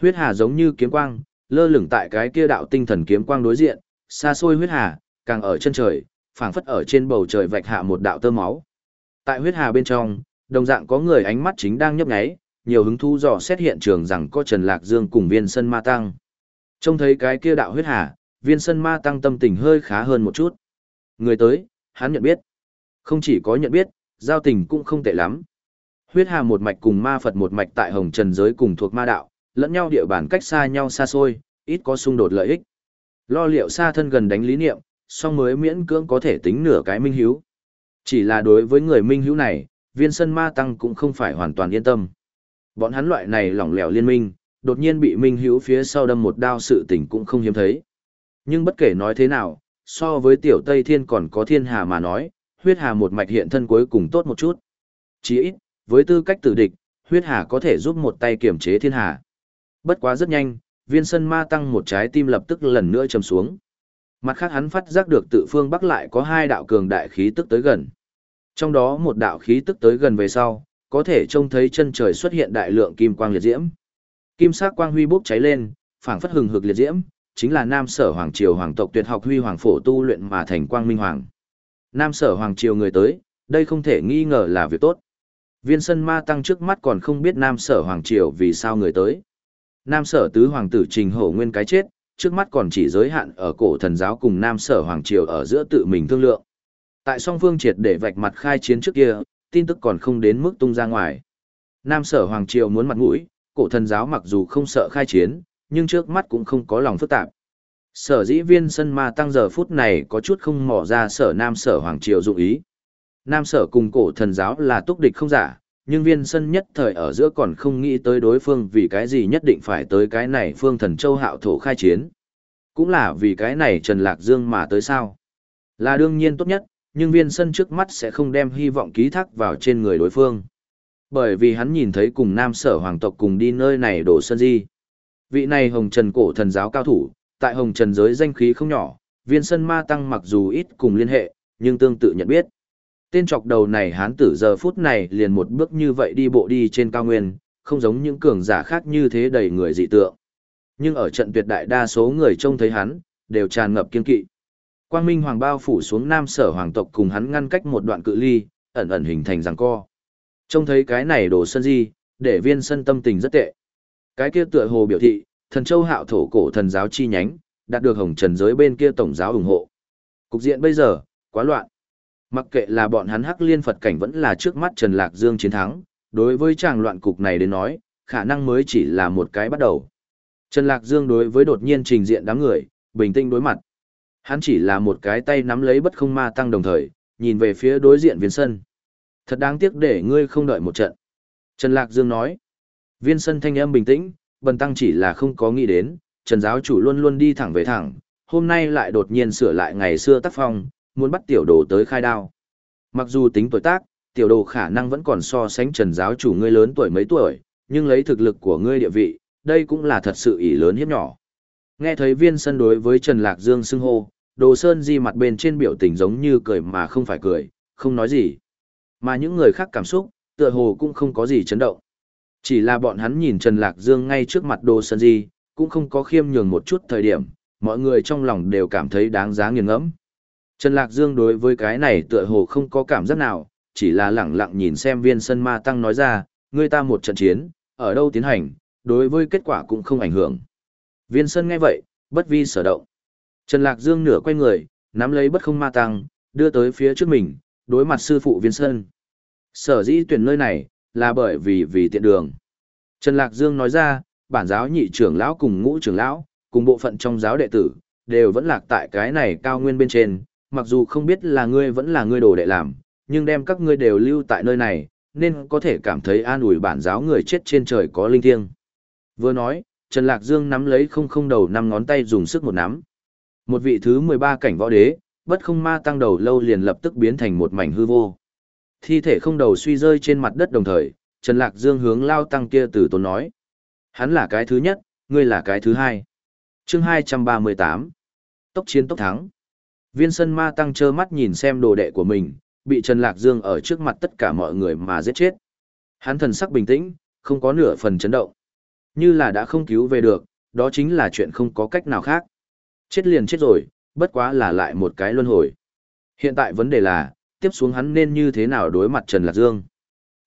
A: Huyết hà giống như kiếm quang, lơ lửng tại cái kia đạo tinh thần kiếm quang đối diện, xa xôi huyết hà, càng ở chân trời, phảng phất ở trên bầu trời vạch hạ một đạo tơ máu. Tại huyết hà bên trong, đồng dạng có người ánh mắt chính đang nhấp nháy, nhiều hứng thú dò xét hiện trường rằng có Trần Lạc Dương cùng viên sân ma tăng. Trông thấy cái kia đạo huyết hà, viên sân ma tăng tâm tình hơi khá hơn một chút. Người tới, hắn nhận biết. Không chỉ có nhận biết, giao tình cũng không tệ lắm. Huyết hà một mạch cùng ma Phật một mạch tại hồng trần giới cùng thuộc ma đạo, lẫn nhau địa bàn cách xa nhau xa xôi, ít có xung đột lợi ích. Lo liệu xa thân gần đánh lý niệm, song mới miễn cưỡng có thể tính nửa cái minh hiếu. Chỉ là đối với người minh hiếu này, viên sân ma tăng cũng không phải hoàn toàn yên tâm. Bọn hắn loại này lỏng lẻo liên minh, đột nhiên bị minh hiếu phía sau đâm một đao sự tình cũng không hiếm thấy. Nhưng bất kể nói thế nào, so với tiểu Tây Thiên còn có thiên hà mà nói, huyết hà một mạch hiện thân cuối cùng tốt một chút. Chỉ ít, với tư cách tử địch, huyết hà có thể giúp một tay kiểm chế thiên hà. Bất quá rất nhanh, viên sân ma tăng một trái tim lập tức lần nữa chầm xuống. Mặt khác hắn phát giác được tự phương bắc lại có hai đạo cường đại khí tức tới gần. Trong đó một đạo khí tức tới gần về sau, có thể trông thấy chân trời xuất hiện đại lượng kim quang liệt diễm. Kim sắc quang huy bốc cháy lên, phảng phất hừng hực liệt diễm, chính là Nam Sở Hoàng Triều Hoàng tộc tuyệt học huy hoàng phổ tu luyện mà thành quang minh hoàng. Nam Sở Hoàng Triều người tới, đây không thể nghi ngờ là việc tốt. Viên sân ma tăng trước mắt còn không biết Nam Sở Hoàng Triều vì sao người tới. Nam Sở Tứ Hoàng tử Trình Hổ Nguyên cái chết, trước mắt còn chỉ giới hạn ở cổ thần giáo cùng Nam Sở Hoàng Triều ở giữa tự mình thương lượng. Tại song phương triệt để vạch mặt khai chiến trước kia, tin tức còn không đến mức tung ra ngoài. Nam Sở Hoàng Triều muốn mặt mũi, cổ thần giáo mặc dù không sợ khai chiến, nhưng trước mắt cũng không có lòng phức tạp. Sở dĩ viên sân ma tăng giờ phút này có chút không mò ra sở nam sở hoàng triều dụng ý. Nam sở cùng cổ thần giáo là túc địch không giả, nhưng viên sân nhất thời ở giữa còn không nghĩ tới đối phương vì cái gì nhất định phải tới cái này phương thần châu hạo thổ khai chiến. Cũng là vì cái này Trần Lạc Dương mà tới sao. Là đương nhiên tốt nhất, nhưng viên sân trước mắt sẽ không đem hy vọng ký thác vào trên người đối phương. Bởi vì hắn nhìn thấy cùng nam sở hoàng tộc cùng đi nơi này đổ sân di vị này hồng trần cổ thần giáo cao thủ, tại hồng trần giới danh khí không nhỏ, viên sân ma tăng mặc dù ít cùng liên hệ, nhưng tương tự nhận biết. Tên chọc đầu này hán tử giờ phút này liền một bước như vậy đi bộ đi trên cao nguyên, không giống những cường giả khác như thế đầy người dị tượng. Nhưng ở trận tuyệt đại đa số người trông thấy hắn, đều tràn ngập kiên kỵ. Quang Minh Hoàng bao phủ xuống Nam Sở Hoàng tộc cùng hắn ngăn cách một đoạn cự ly, ẩn ẩn hình thành giằng co. Trông thấy cái này đồ sân di, để viên sân tâm tình rất tệ. Cái kia tựa hồ biểu thị, thần châu hạo thổ cổ thần giáo chi nhánh, đạt được hồng trần giới bên kia tổng giáo ủng hộ. Cục diện bây giờ, quá loạn. Mặc kệ là bọn hắn hắc liên Phật cảnh vẫn là trước mắt Trần Lạc Dương chiến thắng, đối với chàng loạn cục này đến nói, khả năng mới chỉ là một cái bắt đầu. Trần Lạc Dương đối với đột nhiên trình diện đám người, bình tĩnh đối mặt. Hắn chỉ là một cái tay nắm lấy bất không ma tăng đồng thời, nhìn về phía đối diện viên sân. Thật đáng tiếc để ngươi không đợi một trận. Trần Lạc Dương nói. Viên sân thanh âm bình tĩnh, bần tăng chỉ là không có nghĩ đến, Trần giáo chủ luôn luôn đi thẳng về thẳng, hôm nay lại đột nhiên sửa lại ngày xưa tác phong, muốn bắt tiểu đồ tới khai đao. Mặc dù tính tuổi tác, tiểu đồ khả năng vẫn còn so sánh Trần giáo chủ ngươi lớn tuổi mấy tuổi, nhưng lấy thực lực của ngươi địa vị, đây cũng là thật sự ỷ lớn hiếp nhỏ. Nghe thấy viên sân đối với Trần Lạc Dương xưng hô, Đồ Sơn Di mặt bên trên biểu tình giống như cười mà không phải cười, không nói gì. Mà những người khác cảm xúc, tựa hồ cũng không có gì chấn động. Chỉ là bọn hắn nhìn Trần Lạc Dương ngay trước mặt Đồ Sơn Di, cũng không có khiêm nhường một chút thời điểm, mọi người trong lòng đều cảm thấy đáng giá nghiền ngẫm. Trần Lạc Dương đối với cái này tựa hồ không có cảm giác nào, chỉ là lẳng lặng nhìn xem viên sân ma tăng nói ra, người ta một trận chiến, ở đâu tiến hành, đối với kết quả cũng không ảnh hưởng. Viên sân nghe vậy, bất vi sở động. Trần Lạc Dương nửa quay người, nắm lấy bất không ma tăng, đưa tới phía trước mình, đối mặt sư phụ viên sân. Sở dĩ tuyển nơi này, là bởi vì vì tiện đường. Trần Lạc Dương nói ra, bản giáo nhị trưởng lão cùng ngũ trưởng lão, cùng bộ phận trong giáo đệ tử, đều vẫn lạc tại cái này cao nguyên bên trên, mặc dù không biết là ngươi vẫn là ngươi đồ đệ làm, nhưng đem các ngươi đều lưu tại nơi này, nên có thể cảm thấy an ủi bản giáo người chết trên trời có linh thiêng. Vừa nói, Trần Lạc Dương nắm lấy không không đầu năm ngón tay dùng sức một nắm. Một vị thứ 13 cảnh võ đế, bất không ma tăng đầu lâu liền lập tức biến thành một mảnh hư vô. Thi thể không đầu suy rơi trên mặt đất đồng thời, Trần Lạc Dương hướng lao tăng kia từ tốn nói. Hắn là cái thứ nhất, ngươi là cái thứ hai. chương 238. Tốc chiến tốc thắng. Viên sân ma tăng trơ mắt nhìn xem đồ đệ của mình, bị Trần Lạc Dương ở trước mặt tất cả mọi người mà giết chết. Hắn thần sắc bình tĩnh, không có nửa phần chấn động. Như là đã không cứu về được, đó chính là chuyện không có cách nào khác. Chết liền chết rồi, bất quá là lại một cái luân hồi. Hiện tại vấn đề là, tiếp xuống hắn nên như thế nào đối mặt Trần Lạc Dương.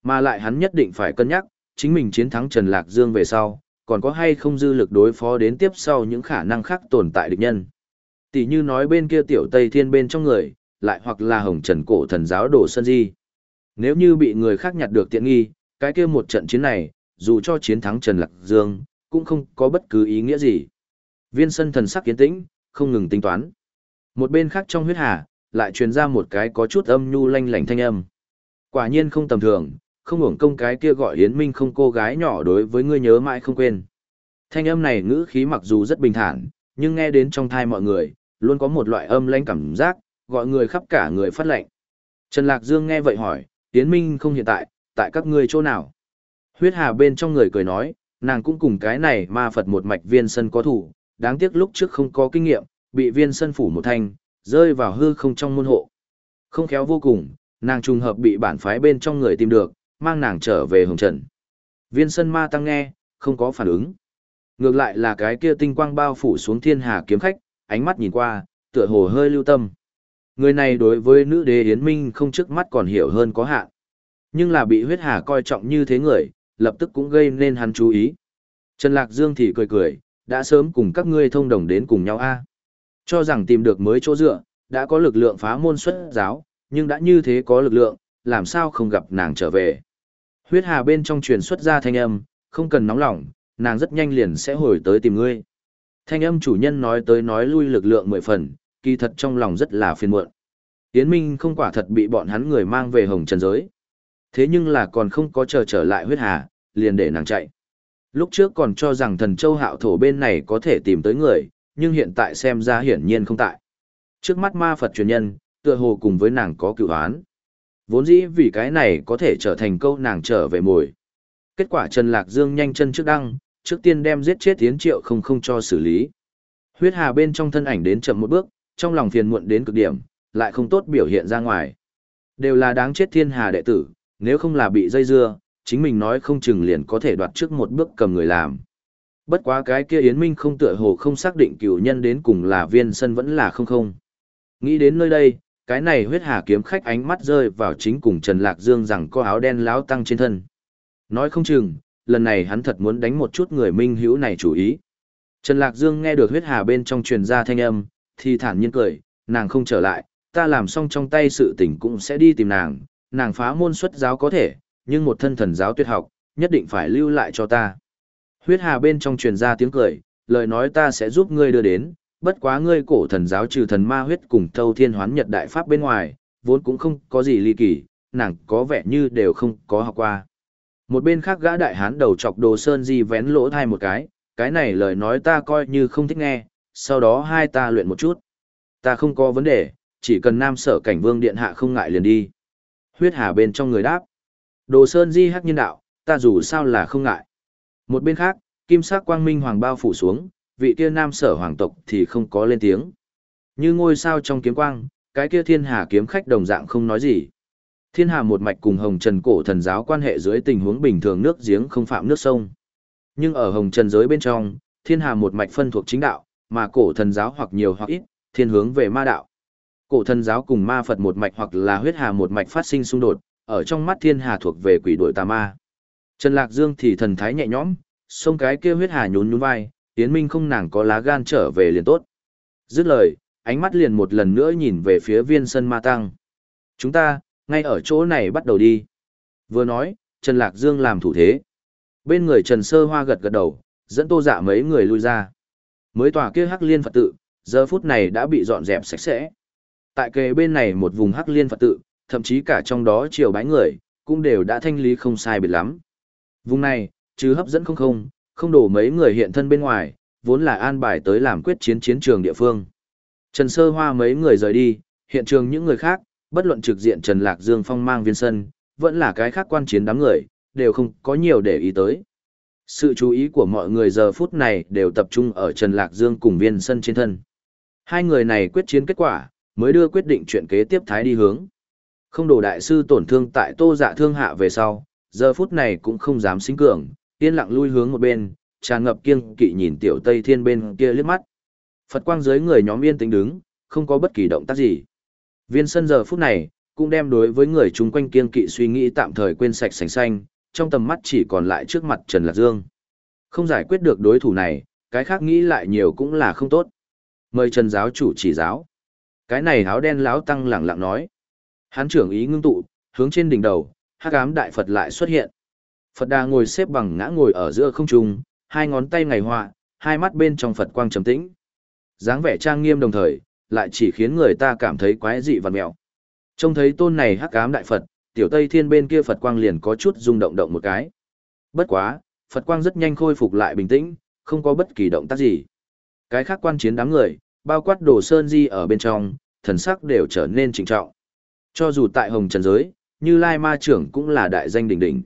A: Mà lại hắn nhất định phải cân nhắc, chính mình chiến thắng Trần Lạc Dương về sau, còn có hay không dư lực đối phó đến tiếp sau những khả năng khác tồn tại địch nhân. Tỷ như nói bên kia tiểu Tây Thiên bên trong người, lại hoặc là hồng trần cổ thần giáo đổ sân di. Nếu như bị người khác nhặt được tiện nghi, cái kia một trận chiến này, dù cho chiến thắng Trần Lạc Dương, cũng không có bất cứ ý nghĩa gì. Viên sân thần sắc kiến tĩnh, không ngừng tính toán. Một bên khác trong huyết hà, lại truyền ra một cái có chút âm nhu lanh lảnh thanh âm. Quả nhiên không tầm thường, không hưởng công cái kia gọi Yến Minh không cô gái nhỏ đối với ngươi nhớ mãi không quên. Thanh âm này ngữ khí mặc dù rất bình thản, nhưng nghe đến trong thai mọi người, luôn có một loại âm lãnh cảm giác, gọi người khắp cả người phát lệnh. Trần Lạc Dương nghe vậy hỏi, Yến Minh không hiện tại, tại các ngươi chỗ nào? Huyết hà bên trong người cười nói, nàng cũng cùng cái này ma Phật một mạch viên sân có thủ, đáng tiếc lúc trước không có kinh nghiệm, bị viên sân phủ một thanh, rơi vào hư không trong môn hộ. Không khéo vô cùng, nàng trùng hợp bị bản phái bên trong người tìm được, mang nàng trở về hồng trần. Viên sân ma tăng nghe, không có phản ứng. Ngược lại là cái kia tinh quang bao phủ xuống thiên hà kiếm khách, ánh mắt nhìn qua, tựa hồ hơi lưu tâm. Người này đối với nữ đế Yến Minh không trước mắt còn hiểu hơn có hạn. Nhưng là bị huyết hà coi trọng như thế người, lập tức cũng gây nên hắn chú ý. Trần Lạc Dương thì cười cười, đã sớm cùng các ngươi thông đồng đến cùng nhau a cho rằng tìm được mới chỗ dựa, đã có lực lượng phá môn xuất giáo, nhưng đã như thế có lực lượng, làm sao không gặp nàng trở về. Huyết hà bên trong truyền xuất ra thanh âm, không cần nóng lòng, nàng rất nhanh liền sẽ hồi tới tìm ngươi. Thanh âm chủ nhân nói tới nói lui lực lượng mười phần, kỳ thật trong lòng rất là phiền muộn. Yến Minh không quả thật bị bọn hắn người mang về hồng trần giới. Thế nhưng là còn không có chờ trở lại huyết hà, liền để nàng chạy. Lúc trước còn cho rằng thần châu hạo thổ bên này có thể tìm tới người, nhưng hiện tại xem ra hiển nhiên không tại. Trước mắt ma Phật truyền nhân, tựa hồ cùng với nàng có cựu án. Vốn dĩ vì cái này có thể trở thành câu nàng trở về mồi. Kết quả Trần Lạc Dương nhanh chân trước đăng, trước tiên đem giết chết tiến triệu không không cho xử lý. Huyết hà bên trong thân ảnh đến chậm một bước, trong lòng phiền muộn đến cực điểm, lại không tốt biểu hiện ra ngoài. Đều là đáng chết thiên hà đệ tử, nếu không là bị dây dưa, chính mình nói không chừng liền có thể đoạt trước một bước cầm người làm. Bất quá cái kia Yến Minh không tựa hồ không xác định cửu nhân đến cùng là viên sân vẫn là không không. Nghĩ đến nơi đây, cái này huyết hà kiếm khách ánh mắt rơi vào chính cùng Trần Lạc Dương rằng có áo đen láo tăng trên thân. Nói không chừng, lần này hắn thật muốn đánh một chút người minh hữu này chủ ý. Trần Lạc Dương nghe được huyết hà bên trong truyền ra thanh âm, thì thản nhiên cười, nàng không trở lại, ta làm xong trong tay sự tình cũng sẽ đi tìm nàng, nàng phá môn xuất giáo có thể, nhưng một thân thần giáo tuyệt học, nhất định phải lưu lại cho ta. Huyết hà bên trong truyền ra tiếng cười, lời nói ta sẽ giúp ngươi đưa đến, bất quá ngươi cổ thần giáo trừ thần ma huyết cùng thâu thiên hoán nhật đại pháp bên ngoài, vốn cũng không có gì ly kỳ, nàng có vẻ như đều không có học qua. Một bên khác gã đại hán đầu chọc đồ sơn di vén lỗ thai một cái, cái này lời nói ta coi như không thích nghe, sau đó hai ta luyện một chút. Ta không có vấn đề, chỉ cần nam sở cảnh vương điện hạ không ngại liền đi. Huyết hà bên trong người đáp. Đồ sơn di hắc nhân đạo, ta dù sao là không ngại. Một bên khác, kim sắc quang minh hoàng bao phủ xuống, vị kia nam sở hoàng tộc thì không có lên tiếng. Như ngôi sao trong kiếm quang, cái kia thiên hà kiếm khách đồng dạng không nói gì. Thiên hà một mạch cùng hồng trần cổ thần giáo quan hệ dưới tình huống bình thường nước giếng không phạm nước sông. Nhưng ở hồng trần giới bên trong, thiên hà một mạch phân thuộc chính đạo, mà cổ thần giáo hoặc nhiều hoặc ít, thiên hướng về ma đạo. Cổ thần giáo cùng ma Phật một mạch hoặc là huyết hà một mạch phát sinh xung đột, ở trong mắt thiên hà thuộc về quỷ đội tà ma. Trần Lạc Dương thì thần thái nhẹ nhõm, xông cái kia huyết hà nhún nhún vai, Yến Minh không nàng có lá gan trở về liền tốt. Dứt lời, ánh mắt liền một lần nữa nhìn về phía viên sân ma tăng. Chúng ta, ngay ở chỗ này bắt đầu đi. Vừa nói, Trần Lạc Dương làm thủ thế. Bên người Trần Sơ Hoa gật gật đầu, dẫn tô dạ mấy người lui ra. Mới tòa kia hắc liên Phật tự, giờ phút này đã bị dọn dẹp sạch sẽ. Tại kề bên này một vùng hắc liên Phật tự, thậm chí cả trong đó triều bái người, cũng đều đã thanh lý không sai biệt lắm. Vùng này, chứ hấp dẫn không không, không đổ mấy người hiện thân bên ngoài, vốn là an bài tới làm quyết chiến chiến trường địa phương. Trần Sơ Hoa mấy người rời đi, hiện trường những người khác, bất luận trực diện Trần Lạc Dương phong mang viên sân, vẫn là cái khác quan chiến đám người, đều không có nhiều để ý tới. Sự chú ý của mọi người giờ phút này đều tập trung ở Trần Lạc Dương cùng viên sân trên thân. Hai người này quyết chiến kết quả, mới đưa quyết định chuyện kế tiếp thái đi hướng. Không đổ đại sư tổn thương tại tô dạ thương hạ về sau, giờ phút này cũng không dám sinh cường, yên lặng lui hướng một bên, tràn ngập kiêng kỵ nhìn tiểu Tây Thiên bên kia liếc mắt. Phật quang dưới người nhóm yên tĩnh đứng, không có bất kỳ động tác gì. Viên sân giờ phút này, cũng đem đối với người chung quanh kiêng kỵ suy nghĩ tạm thời quên sạch sành xanh, trong tầm mắt chỉ còn lại trước mặt Trần Lạc Dương. Không giải quyết được đối thủ này, cái khác nghĩ lại nhiều cũng là không tốt. Mời Trần giáo chủ chỉ giáo. Cái này áo đen lão tăng lẳng lặng nói. Hán trưởng ý ngưng tụ, hướng trên đỉnh đầu, hắc ám đại Phật lại xuất hiện. Phật đà ngồi xếp bằng ngã ngồi ở giữa không trung, hai ngón tay ngày họa, hai mắt bên trong Phật quang trầm tĩnh. dáng vẻ trang nghiêm đồng thời, lại chỉ khiến người ta cảm thấy quái dị và mẹo. Trông thấy tôn này hắc ám đại Phật, tiểu Tây Thiên bên kia Phật quang liền có chút rung động động một cái. Bất quá, Phật quang rất nhanh khôi phục lại bình tĩnh, không có bất kỳ động tác gì. Cái khác quan chiến đám người, bao quát đồ sơn di ở bên trong, thần sắc đều trở nên trịnh trọng. Cho dù tại Hồng Trần Giới, như Lai Ma Trưởng cũng là đại danh đỉnh đỉnh.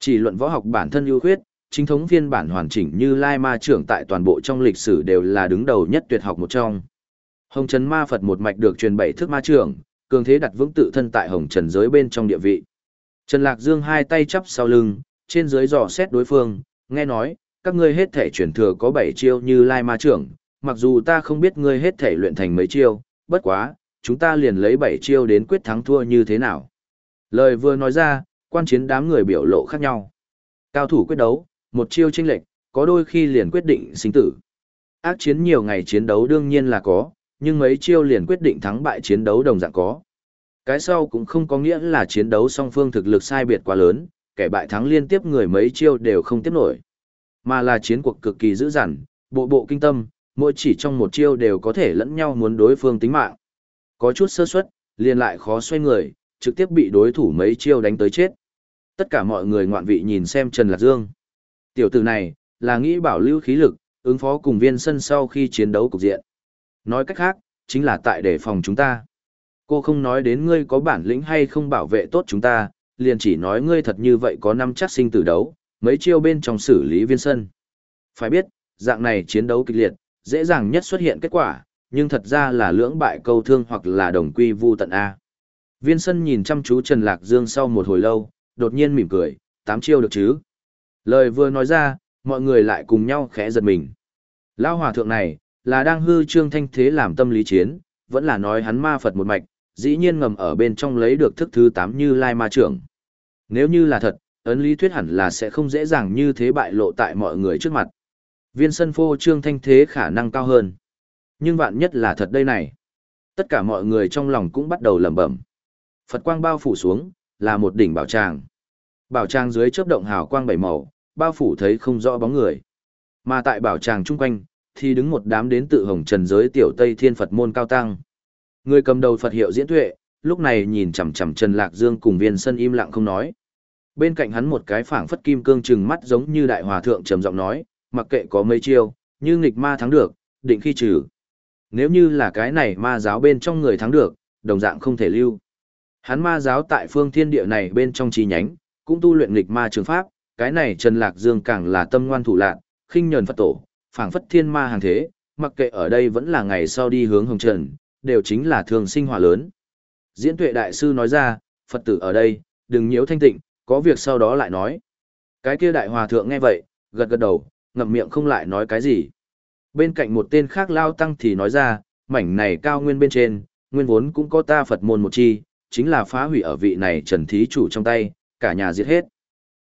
A: Chỉ luận võ học bản thân ưu khuyết, chính thống phiên bản hoàn chỉnh như Lai Ma Trưởng tại toàn bộ trong lịch sử đều là đứng đầu nhất tuyệt học một trong. Hồng Trần Ma Phật một mạch được truyền bảy thức ma trưởng, cường thế đặt vững tự thân tại Hồng Trần giới bên trong địa vị. Trần Lạc Dương hai tay chắp sau lưng, trên dưới dò xét đối phương, nghe nói, các ngươi hết thể truyền thừa có bảy chiêu như Lai Ma Trưởng, mặc dù ta không biết ngươi hết thể luyện thành mấy chiêu, bất quá, chúng ta liền lấy bảy chiêu đến quyết thắng thua như thế nào. Lời vừa nói ra, quan chiến đám người biểu lộ khác nhau. Cao thủ quyết đấu, một chiêu tranh lệch, có đôi khi liền quyết định sinh tử. Ác chiến nhiều ngày chiến đấu đương nhiên là có, nhưng mấy chiêu liền quyết định thắng bại chiến đấu đồng dạng có. Cái sau cũng không có nghĩa là chiến đấu song phương thực lực sai biệt quá lớn, kẻ bại thắng liên tiếp người mấy chiêu đều không tiếp nổi. Mà là chiến cuộc cực kỳ dữ dằn, bộ bộ kinh tâm, mỗi chỉ trong một chiêu đều có thể lẫn nhau muốn đối phương tính mạng. Có chút sơ suất, liền lại khó xoay người, trực tiếp bị đối thủ mấy chiêu đánh tới chết. Tất cả mọi người ngoạn vị nhìn xem Trần Lạc Dương. Tiểu tử này, là nghĩ bảo lưu khí lực, ứng phó cùng viên sân sau khi chiến đấu cục diện. Nói cách khác, chính là tại để phòng chúng ta. Cô không nói đến ngươi có bản lĩnh hay không bảo vệ tốt chúng ta, liền chỉ nói ngươi thật như vậy có năm chắc sinh tử đấu, mấy chiêu bên trong xử lý viên sân. Phải biết, dạng này chiến đấu kịch liệt, dễ dàng nhất xuất hiện kết quả, nhưng thật ra là lưỡng bại câu thương hoặc là đồng quy vu tận A. Viên sân nhìn chăm chú Trần Lạc Dương sau một hồi lâu, đột nhiên mỉm cười, tám chiêu được chứ. Lời vừa nói ra, mọi người lại cùng nhau khẽ giật mình. Lao hòa thượng này, là đang hư trương thanh thế làm tâm lý chiến, vẫn là nói hắn ma Phật một mạch, dĩ nhiên ngầm ở bên trong lấy được thức thứ tám như lai ma trưởng. Nếu như là thật, ấn lý thuyết hẳn là sẽ không dễ dàng như thế bại lộ tại mọi người trước mặt. Viên sân phô trương thanh thế khả năng cao hơn. Nhưng vạn nhất là thật đây này. Tất cả mọi người trong lòng cũng bắt đầu lẩm bẩm. Phật quang bao phủ xuống, là một đỉnh bảo tràng. Bảo tràng dưới chớp động hào quang bảy màu, bao phủ thấy không rõ bóng người. Mà tại bảo tràng chung quanh, thì đứng một đám đến tự hồng trần giới tiểu Tây Thiên Phật môn cao tăng. Người cầm đầu Phật hiệu diễn tuệ, lúc này nhìn chằm chằm Trần Lạc Dương cùng viên sân im lặng không nói. Bên cạnh hắn một cái phảng phất kim cương trừng mắt giống như đại hòa thượng trầm giọng nói, mặc kệ có mấy chiêu, như nghịch ma thắng được, định khi trừ. Nếu như là cái này ma giáo bên trong người thắng được, đồng dạng không thể lưu. Hắn ma giáo tại phương thiên địa này bên trong chi nhánh, cũng tu luyện nghịch ma trường pháp, cái này Trần Lạc Dương càng là tâm ngoan thủ lạc, khinh nhờn Phật tổ, phảng phất thiên ma hàng thế, mặc kệ ở đây vẫn là ngày sau đi hướng hồng trần, đều chính là thường sinh hỏa lớn. Diễn tuệ đại sư nói ra, Phật tử ở đây, đừng nhiễu thanh tịnh, có việc sau đó lại nói. Cái kia đại hòa thượng nghe vậy, gật gật đầu, ngậm miệng không lại nói cái gì. Bên cạnh một tên khác lao tăng thì nói ra, mảnh này cao nguyên bên trên, nguyên vốn cũng có ta Phật môn một chi, chính là phá hủy ở vị này trần thí chủ trong tay, cả nhà diệt hết.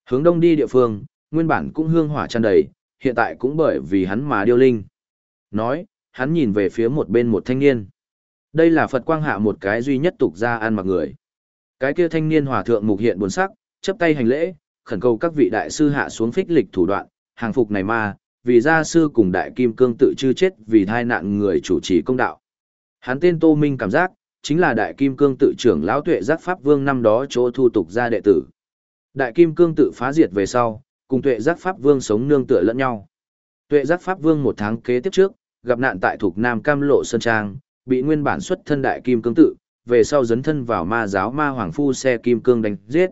A: Hướng đông đi địa phương, nguyên bản cũng hương hỏa tràn đầy, hiện tại cũng bởi vì hắn mà điêu linh. Nói, hắn nhìn về phía một bên một thanh niên. Đây là Phật quang hạ một cái duy nhất tục ra ăn mặc người. Cái kia thanh niên hòa thượng mục hiện buồn sắc, chấp tay hành lễ, khẩn cầu các vị đại sư hạ xuống phích lịch thủ đoạn, hàng phục này ma, vì gia sư cùng đại kim cương tự chư chết vì thai nạn người chủ trì công đạo. Hắn tên Tô Minh cảm giác, chính là đại kim cương tự trưởng lão tuệ giác pháp vương năm đó chỗ thu tục ra đệ tử. Đại kim cương tự phá diệt về sau, cùng tuệ giác pháp vương sống nương tựa lẫn nhau. Tuệ giác pháp vương một tháng kế tiếp trước, gặp nạn tại thuộc Nam Cam Lộ Sơn Trang, bị nguyên bản xuất thân đại kim cương tự, về sau dấn thân vào ma giáo ma hoàng phu xe kim cương đánh giết.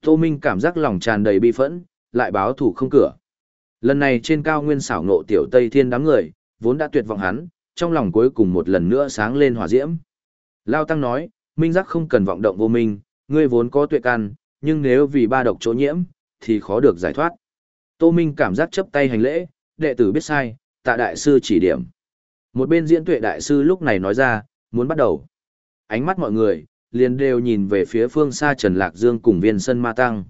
A: Tô Minh cảm giác lòng tràn đầy bi phẫn, lại báo thủ không cửa. Lần này trên cao nguyên xảo ngộ tiểu Tây Thiên đám người, vốn đã tuyệt vọng hắn, trong lòng cuối cùng một lần nữa sáng lên hỏa diễm. Lao Tăng nói, Minh giác không cần vọng động vô minh, ngươi vốn có tuệ căn, nhưng nếu vì ba độc chỗ nhiễm, thì khó được giải thoát. Tô Minh cảm giác chấp tay hành lễ, đệ tử biết sai, tạ đại sư chỉ điểm. Một bên diễn tuệ đại sư lúc này nói ra, muốn bắt đầu. Ánh mắt mọi người, liền đều nhìn về phía phương xa Trần Lạc Dương cùng viên sân ma tăng.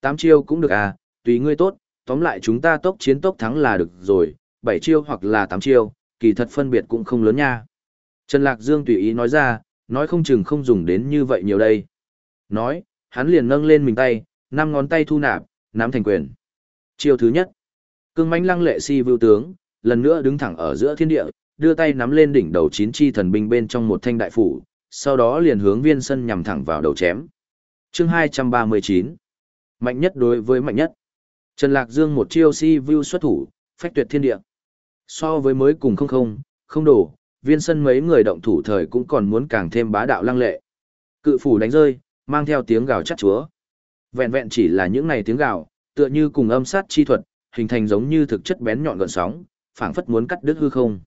A: Tám chiêu cũng được à, tùy ngươi tốt, tóm lại chúng ta tốc chiến tốc thắng là được rồi, bảy chiêu hoặc là tám chiêu, kỳ thật phân biệt cũng không lớn nha. Trần Lạc Dương tùy ý nói ra, nói không chừng không dùng đến như vậy nhiều đây. Nói, hắn liền nâng lên mình tay, năm ngón tay thu nạp, nắm thành quyền. Chiêu thứ nhất, cương mãnh lăng lệ si vưu tướng, lần nữa đứng thẳng ở giữa thiên địa, đưa tay nắm lên đỉnh đầu chín chi thần binh bên trong một thanh đại phủ, sau đó liền hướng viên sân nhằm thẳng vào đầu chém. Chương 239 Mạnh nhất đối với mạnh nhất. Trần Lạc Dương một chiêu si view xuất thủ, phách tuyệt thiên địa. So với mới cùng không không, không đổ, viên sân mấy người động thủ thời cũng còn muốn càng thêm bá đạo lăng lệ. Cự phủ đánh rơi, mang theo tiếng gào chát chúa. Vẹn vẹn chỉ là những này tiếng gào, tựa như cùng âm sát chi thuật, hình thành giống như thực chất bén nhọn gợn sóng, phảng phất muốn cắt đứt hư không.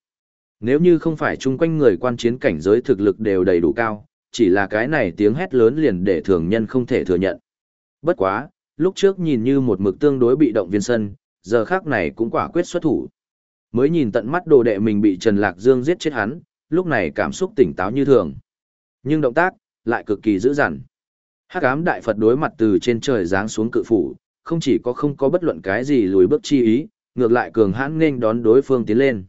A: Nếu như không phải chung quanh người quan chiến cảnh giới thực lực đều đầy đủ cao, chỉ là cái này tiếng hét lớn liền để thường nhân không thể thừa nhận. Bất quá, lúc trước nhìn như một mực tương đối bị động viên sân, giờ khác này cũng quả quyết xuất thủ. Mới nhìn tận mắt đồ đệ mình bị Trần Lạc Dương giết chết hắn, lúc này cảm xúc tỉnh táo như thường. Nhưng động tác, lại cực kỳ dữ dằn. Hắc ám đại Phật đối mặt từ trên trời giáng xuống cự phủ, không chỉ có không có bất luận cái gì lùi bước chi ý, ngược lại cường hãn nên đón đối phương tiến lên.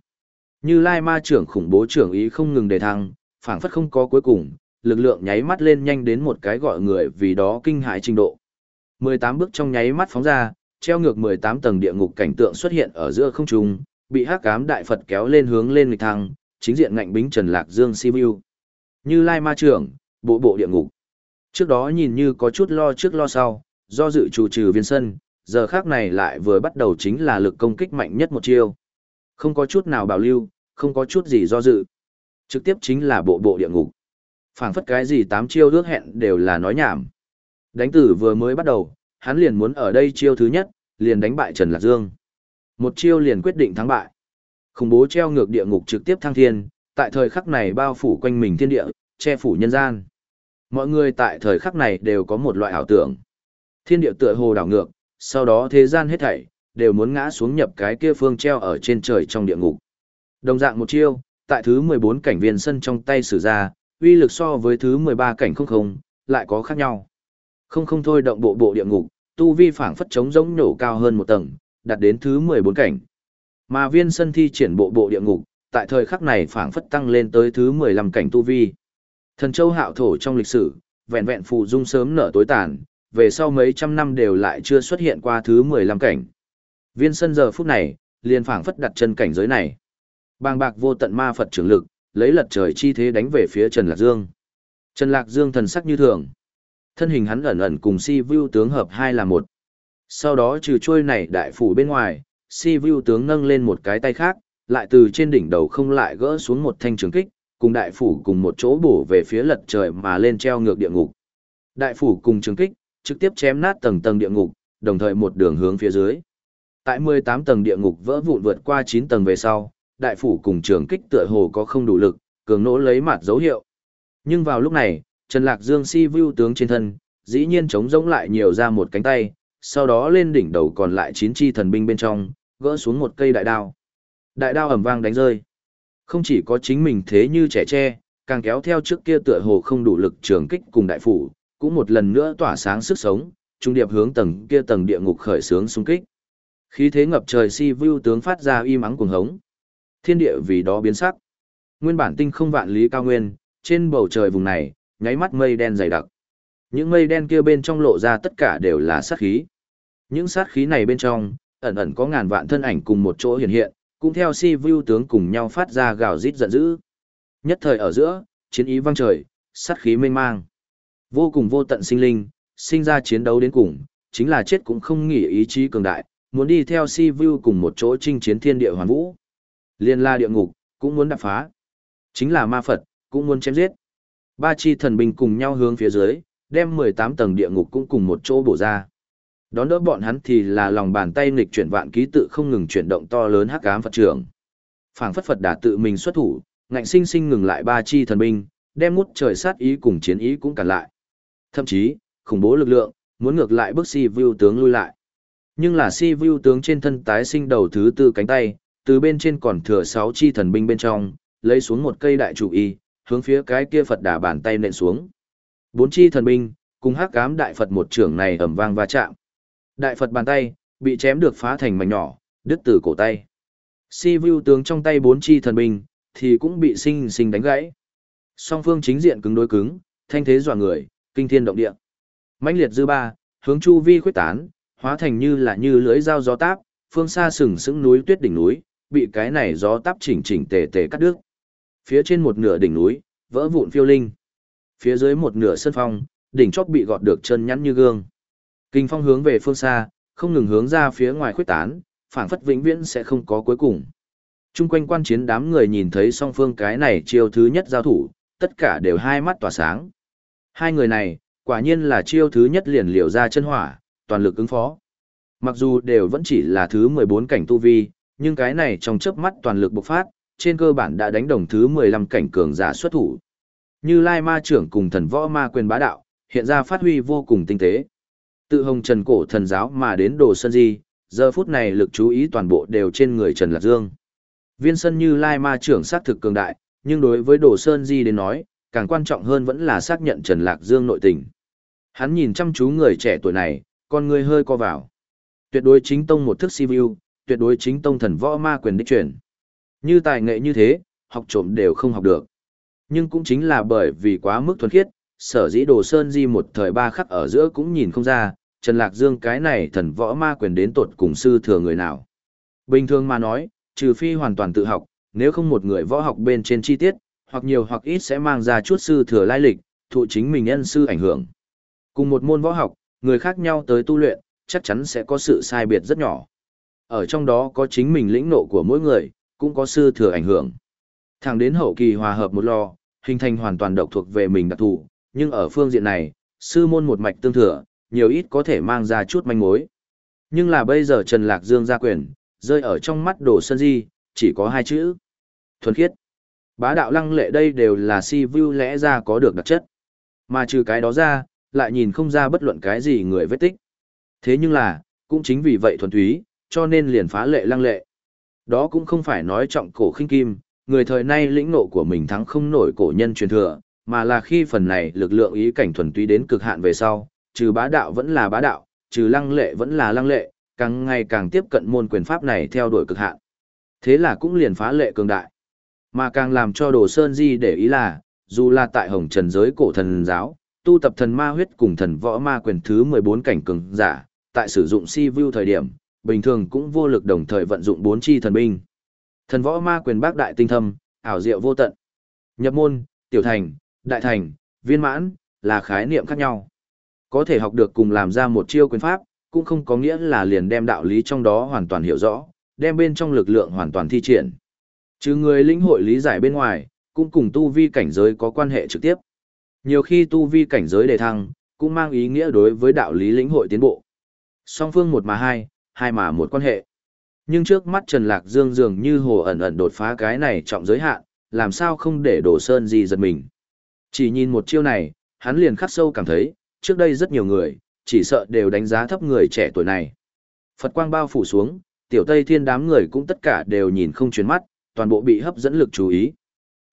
A: Như Lai Ma trưởng khủng bố trưởng ý không ngừng đề thăng, phảng phất không có cuối cùng, lực lượng nháy mắt lên nhanh đến một cái gọi người vì đó kinh hãi trình độ. 18 bước trong nháy mắt phóng ra, treo ngược 18 tầng địa ngục cảnh tượng xuất hiện ở giữa không trung, bị hắc ám đại Phật kéo lên hướng lên nghịch thăng, chính diện ngạnh bính Trần Lạc Dương Sibiu. Như Lai Ma trưởng, bộ bộ địa ngục. Trước đó nhìn như có chút lo trước lo sau, do dự chủ trừ viên sân, giờ khác này lại vừa bắt đầu chính là lực công kích mạnh nhất một chiêu. Không có chút nào bảo lưu, không có chút gì do dự. Trực tiếp chính là bộ bộ địa ngục. phảng phất cái gì tám chiêu ước hẹn đều là nói nhảm. Đánh tử vừa mới bắt đầu, hắn liền muốn ở đây chiêu thứ nhất, liền đánh bại Trần Lạc Dương. Một chiêu liền quyết định thắng bại. Khủng bố treo ngược địa ngục trực tiếp thăng thiên, tại thời khắc này bao phủ quanh mình thiên địa, che phủ nhân gian. Mọi người tại thời khắc này đều có một loại ảo tưởng. Thiên địa tựa hồ đảo ngược, sau đó thế gian hết thảy, đều muốn ngã xuống nhập cái kia phương treo ở trên trời trong địa ngục. Đồng dạng một chiêu, tại thứ 14 cảnh viên sân trong tay sử ra, uy lực so với thứ 13 cảnh không không, lại có khác nhau. Không không thôi động bộ bộ địa ngục, tu vi phảng phất chống giống nổ cao hơn một tầng, đạt đến thứ 14 cảnh. Mà viên sân thi triển bộ bộ địa ngục, tại thời khắc này phảng phất tăng lên tới thứ 15 cảnh tu vi. Thần châu hạo thổ trong lịch sử, vẹn vẹn phù dung sớm nở tối tàn, về sau mấy trăm năm đều lại chưa xuất hiện qua thứ 15 cảnh. Viên sân giờ phút này, liền phảng phất đặt chân cảnh giới này. Bàng bạc vô tận ma Phật trưởng lực, lấy lật trời chi thế đánh về phía Trần Lạc Dương. Trần Lạc Dương thần sắc như thường. Thân hình hắn ẩn ẩn cùng si view tướng hợp hai là một. Sau đó trừ trôi này đại phủ bên ngoài, si view tướng nâng lên một cái tay khác, lại từ trên đỉnh đầu không lại gỡ xuống một thanh trường kích, cùng đại phủ cùng một chỗ bổ về phía lật trời mà lên treo ngược địa ngục. Đại phủ cùng trường kích, trực tiếp chém nát tầng tầng địa ngục, đồng thời một đường hướng phía dưới. Tại 18 tầng địa ngục vỡ vụn vượt qua 9 tầng về sau, đại phủ cùng trường kích tựa hồ có không đủ lực, cường nỗ lấy mặt dấu hiệu. Nhưng vào lúc này, Trần Lạc Dương si view tướng trên thân, dĩ nhiên chống rỗng lại nhiều ra một cánh tay, sau đó lên đỉnh đầu còn lại chín chi thần binh bên trong, gỡ xuống một cây đại đao. Đại đao ầm vang đánh rơi. Không chỉ có chính mình thế như trẻ tre, càng kéo theo trước kia tựa hồ không đủ lực trường kích cùng đại phủ, cũng một lần nữa tỏa sáng sức sống, trung điệp hướng tầng kia tầng địa ngục khởi sướng xung kích. Khí thế ngập trời si view tướng phát ra y mắng cuồng hống. Thiên địa vì đó biến sắc. Nguyên bản tinh không vạn lý cao nguyên, trên bầu trời vùng này, nháy mắt mây đen dày đặc. Những mây đen kia bên trong lộ ra tất cả đều là sát khí. Những sát khí này bên trong, ẩn ẩn có ngàn vạn thân ảnh cùng một chỗ hiện hiện, cũng theo si view tướng cùng nhau phát ra gào rít giận dữ. Nhất thời ở giữa, chiến ý vang trời, sát khí mênh mang. Vô cùng vô tận sinh linh, sinh ra chiến đấu đến cùng, chính là chết cũng không nghỉ ý chí cường đại, muốn đi theo si view cùng một chỗ chinh chiến thiên địa hoàn vũ. Liên la địa ngục, cũng muốn đập phá. Chính là ma Phật, cũng muốn chém giết. Ba chi thần binh cùng nhau hướng phía dưới, đem 18 tầng địa ngục cũng cùng một chỗ bổ ra. Đón đỡ bọn hắn thì là lòng bàn tay nghịch chuyển vạn ký tự không ngừng chuyển động to lớn hắc ám Phật trưởng. Phảng phất Phật đã tự mình xuất thủ, ngạnh sinh sinh ngừng lại ba chi thần binh, đem ngút trời sát ý cùng chiến ý cũng cản lại. Thậm chí, khủng bố lực lượng, muốn ngược lại bức si view tướng lui lại. Nhưng là si view tướng trên thân tái sinh đầu thứ tư cánh tay, từ bên trên còn thừa sáu chi thần binh bên trong, lấy xuống một cây đại chủ y, hướng phía cái kia Phật đà bàn tay nện xuống. Bốn chi thần binh, cùng hắc ám đại Phật một trưởng này ầm vang va chạm. Đại Phật bàn tay, bị chém được phá thành mảnh nhỏ, đứt từ cổ tay. Si Vu tướng trong tay bốn chi thần binh, thì cũng bị sinh sinh đánh gãy. Song phương chính diện cứng đối cứng, thanh thế dọa người, kinh thiên động địa. mãnh liệt dư ba, hướng chu vi khuyết tán, hóa thành như là như lưới dao gió táp, phương xa sừng sững núi tuyết đỉnh núi, bị cái này gió táp chỉnh chỉnh tề tề cắt đứt. Phía trên một nửa đỉnh núi, vỡ vụn phiêu linh. Phía dưới một nửa sân phong, đỉnh chóp bị gọt được chân nhắn như gương. Kinh phong hướng về phương xa, không ngừng hướng ra phía ngoài khuyết tán, phảng phất vĩnh viễn sẽ không có cuối cùng. Trung quanh quan chiến đám người nhìn thấy song phương cái này chiêu thứ nhất giao thủ, tất cả đều hai mắt tỏa sáng. Hai người này, quả nhiên là chiêu thứ nhất liền liều ra chân hỏa, toàn lực ứng phó. Mặc dù đều vẫn chỉ là thứ 14 cảnh tu vi, nhưng cái này trong chớp mắt toàn lực bộc phát, trên cơ bản đã đánh đồng thứ 15 cảnh cường giả xuất thủ. Như Lai Ma trưởng cùng thần võ ma quyền bá đạo, hiện ra phát huy vô cùng tinh tế. Tự hồng trần cổ thần giáo mà đến đồ sơn di, giờ phút này lực chú ý toàn bộ đều trên người Trần Lạc Dương. Viên sân như Lai Ma trưởng xác thực cường đại, nhưng đối với đồ sơn di đến nói, càng quan trọng hơn vẫn là xác nhận Trần Lạc Dương nội tình. Hắn nhìn chăm chú người trẻ tuổi này, con người hơi co vào. Tuyệt đối chính tông một thức si view, tuyệt đối chính tông thần võ ma quyền đích truyền. Như tài nghệ như thế, học trộm đều không học được. Nhưng cũng chính là bởi vì quá mức thuần khiết, sở dĩ đồ sơn di một thời ba khắc ở giữa cũng nhìn không ra, Trần Lạc Dương cái này thần võ ma quyền đến tột cùng sư thừa người nào. Bình thường mà nói, trừ phi hoàn toàn tự học, nếu không một người võ học bên trên chi tiết, hoặc nhiều hoặc ít sẽ mang ra chút sư thừa lai lịch, thụ chính mình nhân sư ảnh hưởng. Cùng một môn võ học, người khác nhau tới tu luyện, chắc chắn sẽ có sự sai biệt rất nhỏ. Ở trong đó có chính mình lĩnh nộ của mỗi người, cũng có sư thừa ảnh hưởng. Thẳng đến hậu kỳ hòa hợp một lò, hình thành hoàn toàn độc thuộc về mình đặc thù, nhưng ở phương diện này, sư môn một mạch tương thừa, nhiều ít có thể mang ra chút manh mối. Nhưng là bây giờ Trần Lạc Dương ra quyền, rơi ở trong mắt đồ sân di, chỉ có hai chữ. Thuần khiết. Bá đạo lăng lệ đây đều là si view lẽ ra có được đặc chất. Mà trừ cái đó ra, lại nhìn không ra bất luận cái gì người vết tích. Thế nhưng là, cũng chính vì vậy thuần túy, cho nên liền phá lệ lăng lệ. Đó cũng không phải nói trọng cổ khinh kim, người thời nay lĩnh nộ của mình thắng không nổi cổ nhân truyền thừa, mà là khi phần này lực lượng ý cảnh thuần túy đến cực hạn về sau, trừ bá đạo vẫn là bá đạo, trừ lăng lệ vẫn là lăng lệ, càng ngày càng tiếp cận môn quyền pháp này theo đuổi cực hạn. Thế là cũng liền phá lệ cường đại. Mà càng làm cho Đồ Sơn Di để ý là, dù là tại Hồng Trần giới cổ thần giáo, tu tập thần ma huyết cùng thần võ ma quyền thứ 14 cảnh cường giả, tại sử dụng si view thời điểm, bình thường cũng vô lực đồng thời vận dụng bốn chi thần binh. Thần võ ma quyền bác đại tinh thâm, ảo diệu vô tận. Nhập môn, tiểu thành, đại thành, viên mãn, là khái niệm khác nhau. Có thể học được cùng làm ra một chiêu quyền pháp, cũng không có nghĩa là liền đem đạo lý trong đó hoàn toàn hiểu rõ, đem bên trong lực lượng hoàn toàn thi triển. Chứ người lĩnh hội lý giải bên ngoài, cũng cùng tu vi cảnh giới có quan hệ trực tiếp. Nhiều khi tu vi cảnh giới đề thăng, cũng mang ý nghĩa đối với đạo lý lĩnh hội tiến bộ. Song phương một mà hai, hai mà một quan hệ. Nhưng trước mắt Trần Lạc Dương dường như hồ ẩn ẩn đột phá cái này trọng giới hạn, làm sao không để đổ sơn gì giật mình. Chỉ nhìn một chiêu này, hắn liền khắc sâu cảm thấy, trước đây rất nhiều người, chỉ sợ đều đánh giá thấp người trẻ tuổi này. Phật quang bao phủ xuống, tiểu tây thiên đám người cũng tất cả đều nhìn không chuyển mắt, toàn bộ bị hấp dẫn lực chú ý.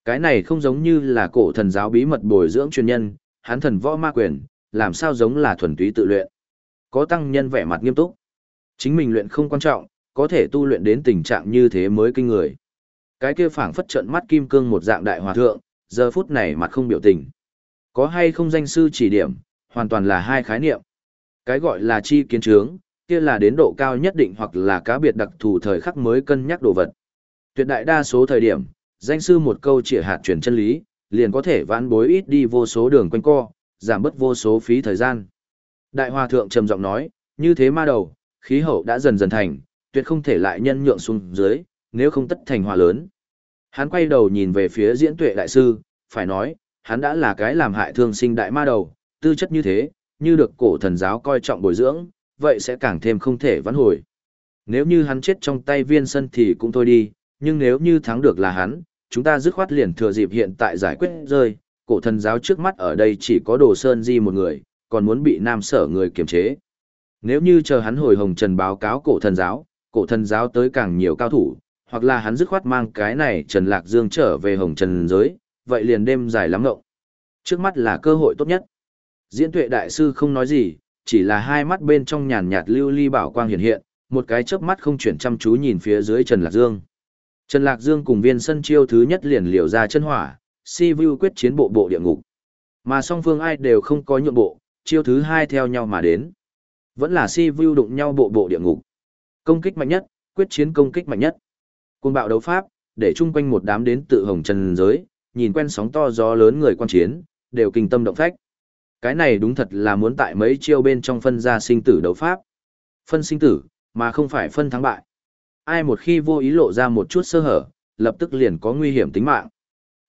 A: Cái này không giống như là cổ thần giáo bí mật bồi dưỡng chuyên nhân, hắn thần võ ma quyền, làm sao giống là thuần túy tự luyện. Có tăng nhân vẻ mặt nghiêm túc. Chính mình luyện không quan trọng, có thể tu luyện đến tình trạng như thế mới kinh người. Cái kia phảng phất trận mắt kim cương một dạng đại hòa thượng, giờ phút này mặt không biểu tình. Có hay không danh sư chỉ điểm, hoàn toàn là hai khái niệm. Cái gọi là chi kiến trướng, kia là đến độ cao nhất định hoặc là cá biệt đặc thù thời khắc mới cân nhắc đồ vật. Tuyệt đại đa số thời điểm, danh sư một câu chỉ hạt truyền chân lý, liền có thể vãn bối ít đi vô số đường quanh co, giảm bớt vô số phí thời gian. Đại hòa thượng trầm giọng nói, như thế ma đầu, khí hậu đã dần dần thành, tuyệt không thể lại nhân nhượng xuống dưới, nếu không tất thành hòa lớn. Hắn quay đầu nhìn về phía diễn tuệ đại sư, phải nói, hắn đã là cái làm hại thương sinh đại ma đầu, tư chất như thế, như được cổ thần giáo coi trọng bồi dưỡng, vậy sẽ càng thêm không thể vãn hồi. Nếu như hắn chết trong tay viên sân thì cũng thôi đi, nhưng nếu như thắng được là hắn, chúng ta dứt khoát liền thừa dịp hiện tại giải quyết rơi, cổ thần giáo trước mắt ở đây chỉ có đồ sơn di một người, còn muốn bị nam sở người kiềm chế. Nếu như chờ hắn hồi hồng trần báo cáo cổ thần giáo, cổ thần giáo tới càng nhiều cao thủ, hoặc là hắn dứt khoát mang cái này Trần Lạc Dương trở về hồng trần giới, vậy liền đêm dài lắm ngộng. Trước mắt là cơ hội tốt nhất. Diễn tuệ đại sư không nói gì, chỉ là hai mắt bên trong nhàn nhạt lưu ly bảo quang hiện hiện, một cái chớp mắt không chuyển chăm chú nhìn phía dưới Trần Lạc Dương. Trần Lạc Dương cùng viên sân chiêu thứ nhất liền liều ra chân hỏa, si vu quyết chiến bộ bộ địa ngục. Mà song phương ai đều không có nhượng bộ, chiêu thứ hai theo nhau mà đến. Vẫn là si vu đụng nhau bộ bộ địa ngục. Công kích mạnh nhất, quyết chiến công kích mạnh nhất. Cuồng bạo đấu pháp, để chung quanh một đám đến tự hồng trần giới, nhìn quen sóng to gió lớn người quan chiến, đều kinh tâm động phách. Cái này đúng thật là muốn tại mấy chiêu bên trong phân ra sinh tử đấu pháp. Phân sinh tử, mà không phải phân thắng bại. Ai một khi vô ý lộ ra một chút sơ hở, lập tức liền có nguy hiểm tính mạng.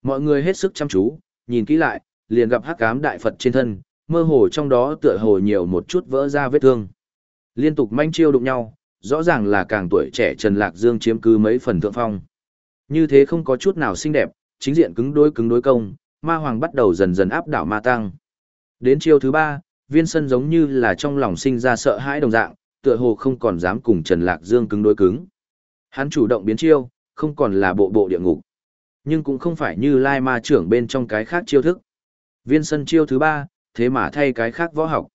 A: Mọi người hết sức chăm chú, nhìn kỹ lại, liền gặp hắc ám đại Phật trên thân, mơ hồ trong đó tựa hồ nhiều một chút vỡ ra vết thương. Liên tục manh chiêu đụng nhau, rõ ràng là càng tuổi trẻ Trần Lạc Dương chiếm cứ mấy phần thượng phong. Như thế không có chút nào xinh đẹp, chính diện cứng đối cứng đối công, ma hoàng bắt đầu dần dần áp đảo ma tăng. Đến chiêu thứ ba, viên sân giống như là trong lòng sinh ra sợ hãi đồng dạng, tựa hồ không còn dám cùng Trần Lạc Dương cứng đối cứng. Hắn chủ động biến chiêu, không còn là bộ bộ địa ngục. Nhưng cũng không phải như lai ma trưởng bên trong cái khác chiêu thức. Viên sân chiêu thứ ba, thế mà thay cái khác võ học.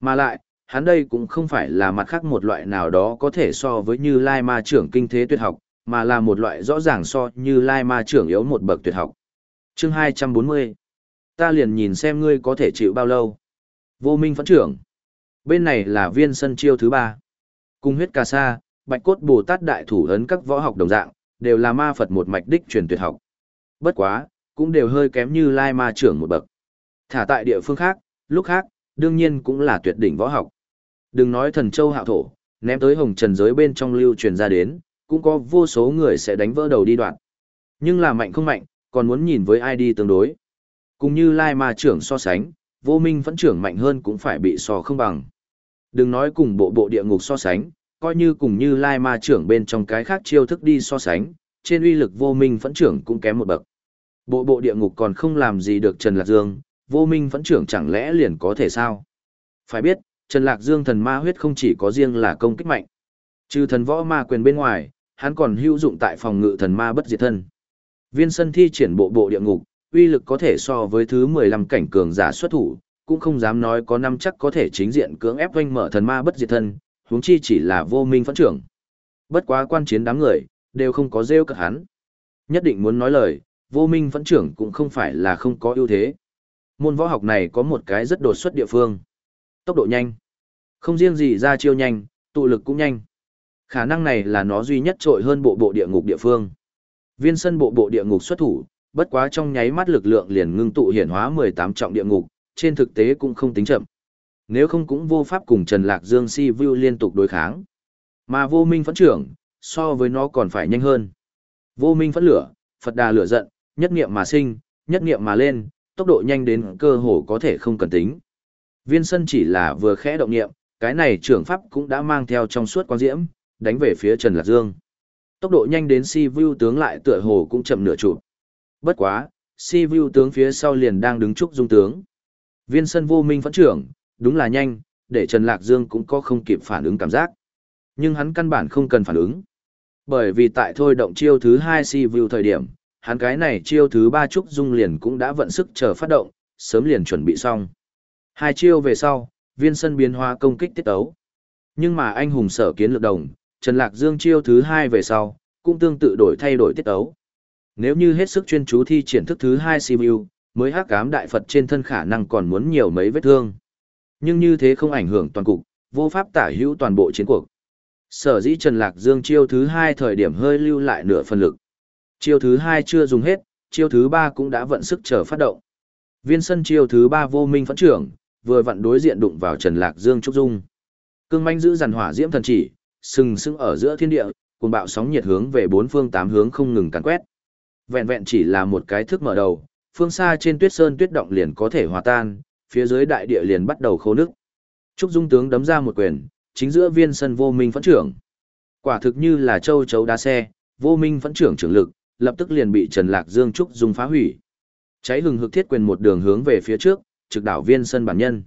A: Mà lại, hắn đây cũng không phải là mặt khác một loại nào đó có thể so với như lai ma trưởng kinh thế tuyệt học, mà là một loại rõ ràng so như lai ma trưởng yếu một bậc tuyệt học. Chương 240 Ta liền nhìn xem ngươi có thể chịu bao lâu. Vô minh phẫn trưởng. Bên này là viên sân chiêu thứ ba. Cung huyết ca sa, bạch cốt bồ tát đại thủ ấn các võ học đồng dạng, đều là ma Phật một mạch đích truyền tuyệt học. Bất quá, cũng đều hơi kém như lai ma trưởng một bậc. Thả tại địa phương khác, lúc khác, đương nhiên cũng là tuyệt đỉnh võ học. Đừng nói thần châu hạo thổ, ném tới hồng trần giới bên trong lưu truyền ra đến, cũng có vô số người sẽ đánh vỡ đầu đi đoạn. Nhưng là mạnh không mạnh, còn muốn nhìn với ai đi tương đối. Cùng như Lai Ma trưởng so sánh, vô minh vẫn trưởng mạnh hơn cũng phải bị so không bằng. Đừng nói cùng bộ bộ địa ngục so sánh, coi như cùng như Lai Ma trưởng bên trong cái khác chiêu thức đi so sánh, trên uy lực vô minh vẫn trưởng cũng kém một bậc. Bộ bộ địa ngục còn không làm gì được Trần Lạc Dương, vô minh vẫn trưởng chẳng lẽ liền có thể sao? Phải biết, Trần Lạc Dương thần ma huyết không chỉ có riêng là công kích mạnh. Trừ thần võ ma quyền bên ngoài, hắn còn hữu dụng tại phòng ngự thần ma bất diệt thân. Viên sân thi triển bộ bộ địa ngục, uy lực có thể so với thứ 15 cảnh cường giả xuất thủ, cũng không dám nói có năm chắc có thể chính diện cưỡng ép doanh mở thần ma bất diệt thân, huống chi chỉ là vô minh phẫn trưởng. Bất quá quan chiến đám người, đều không có rêu cợt hắn. Nhất định muốn nói lời, vô minh phẫn trưởng cũng không phải là không có ưu thế. Môn võ học này có một cái rất đột xuất địa phương. Tốc độ nhanh. Không riêng gì ra chiêu nhanh, tụ lực cũng nhanh. Khả năng này là nó duy nhất trội hơn bộ bộ địa ngục địa phương. Viên sân bộ bộ địa ngục xuất thủ, bất quá trong nháy mắt lực lượng liền ngưng tụ hiển hóa 18 trọng địa ngục, trên thực tế cũng không tính chậm. Nếu không cũng vô pháp cùng Trần Lạc Dương si view liên tục đối kháng. Mà vô minh phẫn trưởng, so với nó còn phải nhanh hơn. Vô minh phẫn lửa, Phật đà lửa giận, nhất niệm mà sinh, nhất niệm mà lên, tốc độ nhanh đến cơ hồ có thể không cần tính. Viên sân chỉ là vừa khẽ động niệm, cái này trưởng pháp cũng đã mang theo trong suốt quang diễm, đánh về phía Trần Lạc Dương. Tốc độ nhanh đến si vu tướng lại tựa hồ cũng chậm nửa chụp. Bất quá, si vu tướng phía sau liền đang đứng trúc dung tướng. Viên sân vô minh phẫn trưởng, đúng là nhanh, để Trần Lạc Dương cũng có không kịp phản ứng cảm giác. Nhưng hắn căn bản không cần phản ứng. Bởi vì tại thôi động chiêu thứ hai si vu thời điểm, hắn cái này chiêu thứ ba trúc dung liền cũng đã vận sức chờ phát động, sớm liền chuẩn bị xong. Hai chiêu về sau, viên sân biến hóa công kích tiết ấu. Nhưng mà anh hùng sở kiến lược đồng, Trần Lạc Dương chiêu thứ hai về sau, cũng tương tự đổi thay đổi tiết ấu. Nếu như hết sức chuyên chú thi triển thức thứ hai Simu, mới hắc ám đại Phật trên thân khả năng còn muốn nhiều mấy vết thương. Nhưng như thế không ảnh hưởng toàn cục, vô pháp tả hữu toàn bộ chiến cuộc. Sở dĩ Trần Lạc Dương chiêu thứ hai thời điểm hơi lưu lại nửa phần lực. Chiêu thứ hai chưa dùng hết, chiêu thứ ba cũng đã vận sức chờ phát động. Viên sân chiêu thứ ba vô minh phẫn trưởng, vừa vặn đối diện đụng vào Trần Lạc Dương Trúc Dung. Cương manh giữ dàn hỏa diễm thần chỉ, sừng sững ở giữa thiên địa, cuồng bạo sóng nhiệt hướng về bốn phương tám hướng không ngừng càn quét. Vẹn vẹn chỉ là một cái thức mở đầu, phương xa trên tuyết sơn tuyết động liền có thể hòa tan, phía dưới đại địa liền bắt đầu khô nước. Trúc Dung tướng đấm ra một quyền, chính giữa viên sân vô minh phẫn trưởng. Quả thực như là châu chấu đá xe, vô minh phẫn trưởng trưởng lực, lập tức liền bị Trần Lạc Dương Trúc Dung phá hủy. Cháy hừng hực thiết quyền một đường hướng về phía trước, trực đảo viên sân bản nhân.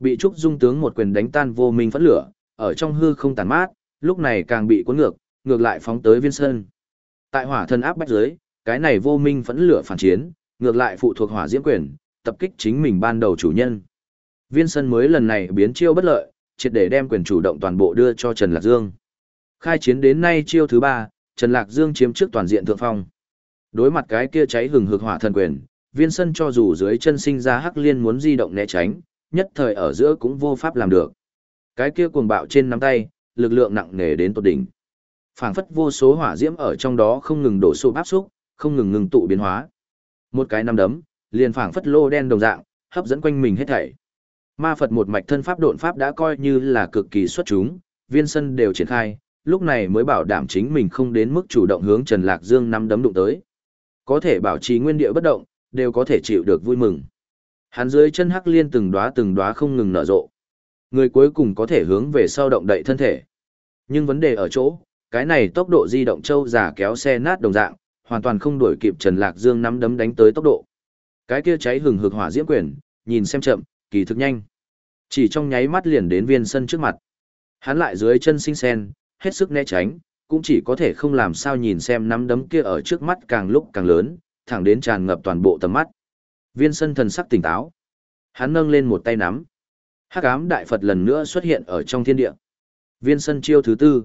A: Bị Trúc Dung tướng một quyền đánh tan vô minh phẫn lửa, ở trong hư không tàn mát, lúc này càng bị cuốn ngược, ngược lại phóng tới viên sân. Tại hỏa thân áp bách dưới, cái này vô minh phẫn lửa phản chiến, ngược lại phụ thuộc hỏa diễm quyền, tập kích chính mình ban đầu chủ nhân. Viên sân mới lần này biến chiêu bất lợi, triệt để đem quyền chủ động toàn bộ đưa cho Trần Lạc Dương. Khai chiến đến nay chiêu thứ ba, Trần Lạc Dương chiếm trước toàn diện thượng phong. Đối mặt cái kia cháy hừng hực hỏa thần quyền, viên sân cho dù dưới chân sinh ra hắc liên muốn di động né tránh, nhất thời ở giữa cũng vô pháp làm được. Cái kia cuồng bạo trên nắm tay, lực lượng nặng nề đến tột đỉnh. Phảng phất vô số hỏa diễm ở trong đó không ngừng đổ sụp áp xúc, không ngừng ngừng tụ biến hóa. Một cái năm đấm, liền phảng phất lô đen đồng dạng, hấp dẫn quanh mình hết thảy. Ma Phật một mạch thân pháp độn pháp đã coi như là cực kỳ xuất chúng, viên sân đều triển khai, lúc này mới bảo đảm chính mình không đến mức chủ động hướng Trần Lạc Dương năm đấm đụng tới. Có thể bảo trì nguyên địa bất động, đều có thể chịu được vui mừng. Hắn dưới chân hắc liên từng đóa từng đóa không ngừng nở rộ. Người cuối cùng có thể hướng về sau động đậy thân thể. Nhưng vấn đề ở chỗ, cái này tốc độ di động châu giả kéo xe nát đồng dạng, hoàn toàn không đuổi kịp Trần Lạc Dương nắm đấm đánh tới tốc độ. Cái kia cháy hừng hực hỏa diễm quyền, nhìn xem chậm, kỳ thực nhanh. Chỉ trong nháy mắt liền đến viên sân trước mặt. Hắn lại dưới chân sinh sen, hết sức né tránh, cũng chỉ có thể không làm sao nhìn xem nắm đấm kia ở trước mắt càng lúc càng lớn, thẳng đến tràn ngập toàn bộ tầm mắt. Viên sân thần sắc tỉnh táo. Hắn nâng lên một tay nắm. Hắc ám đại Phật lần nữa xuất hiện ở trong thiên địa. Viên sân chiêu thứ tư.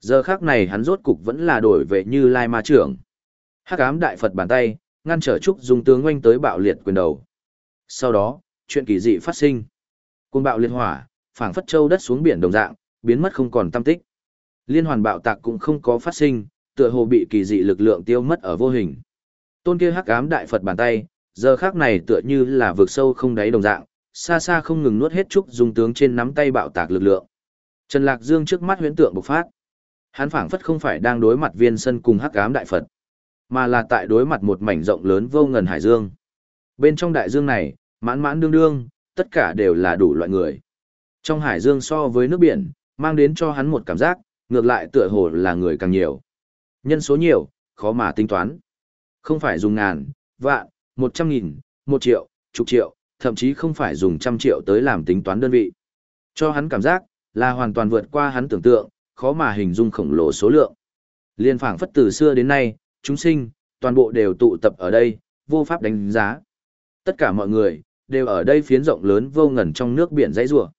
A: Giờ khác này hắn rốt cục vẫn là đổi về như lai ma trưởng. Hắc ám đại Phật bàn tay, ngăn trở trúc dung tướng oanh tới bạo liệt quyền đầu. Sau đó, chuyện kỳ dị phát sinh. Côn bạo liệt hỏa, phảng phất châu đất xuống biển đồng dạng, biến mất không còn tâm tích. Liên hoàn bạo tạc cũng không có phát sinh, tựa hồ bị kỳ dị lực lượng tiêu mất ở vô hình. Tôn kia hắc ám đại Phật bàn tay, giờ khác này tựa như là vực sâu không đáy đồng dạng, xa xa không ngừng nuốt hết trúc dung tướng trên nắm tay bạo tạc lực lượng. Trần Lạc Dương trước mắt huyễn tượng bộc phát. Hắn phảng phất không phải đang đối mặt viên sân cùng hắc ám đại Phật, mà là tại đối mặt một mảnh rộng lớn vô ngần hải dương. Bên trong đại dương này, mãn mãn đương đương, tất cả đều là đủ loại người. Trong hải dương so với nước biển, mang đến cho hắn một cảm giác, ngược lại tựa hồ là người càng nhiều. Nhân số nhiều, khó mà tính toán. Không phải dùng ngàn, vạn, một trăm nghìn, một triệu, chục triệu, thậm chí không phải dùng trăm triệu tới làm tính toán đơn vị. Cho hắn cảm giác, là hoàn toàn vượt qua hắn tưởng tượng, khó mà hình dung khổng lồ số lượng. Liên phảng phất từ xưa đến nay, chúng sinh, toàn bộ đều tụ tập ở đây, vô pháp đánh giá. Tất cả mọi người, đều ở đây phiến rộng lớn vô ngần trong nước biển dãy rùa.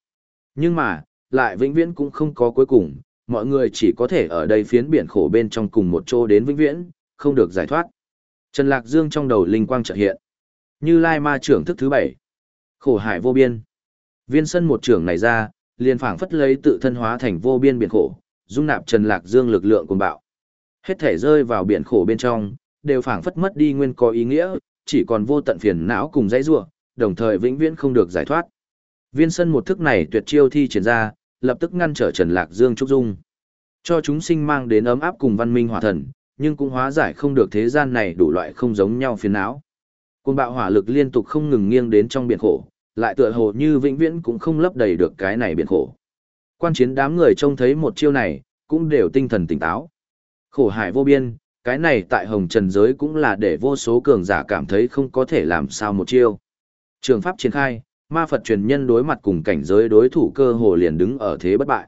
A: Nhưng mà, lại vĩnh viễn cũng không có cuối cùng, mọi người chỉ có thể ở đây phiến biển khổ bên trong cùng một chỗ đến vĩnh viễn, không được giải thoát. Trần Lạc Dương trong đầu linh quang chợt hiện. Như Lai Ma trưởng thức thứ bảy, Khổ hải vô biên. Viên sân một trưởng này ra, liền phảng phất lấy tự thân hóa thành vô biên biển khổ, dung nạp Trần Lạc Dương lực lượng cuồng bạo. Hết thể rơi vào biển khổ bên trong, đều phảng phất mất đi nguyên có ý nghĩa, chỉ còn vô tận phiền não cùng dãy rủa, đồng thời vĩnh viễn không được giải thoát. Viên sân một thức này tuyệt chiêu thi triển ra, lập tức ngăn trở Trần Lạc Dương trúc dung. Cho chúng sinh mang đến ấm áp cùng văn minh hỏa thần, nhưng cũng hóa giải không được thế gian này đủ loại không giống nhau phiền não. cơn bạo hỏa lực liên tục không ngừng nghiêng đến trong biển khổ, lại tựa hồ như vĩnh viễn cũng không lấp đầy được cái này biển khổ. Quan chiến đám người trông thấy một chiêu này, cũng đều tinh thần tỉnh táo. Khổ hải vô biên, cái này tại hồng trần giới cũng là để vô số cường giả cảm thấy không có thể làm sao một chiêu. Trường pháp triển khai, ma Phật truyền nhân đối mặt cùng cảnh giới đối thủ cơ hồ liền đứng ở thế bất bại.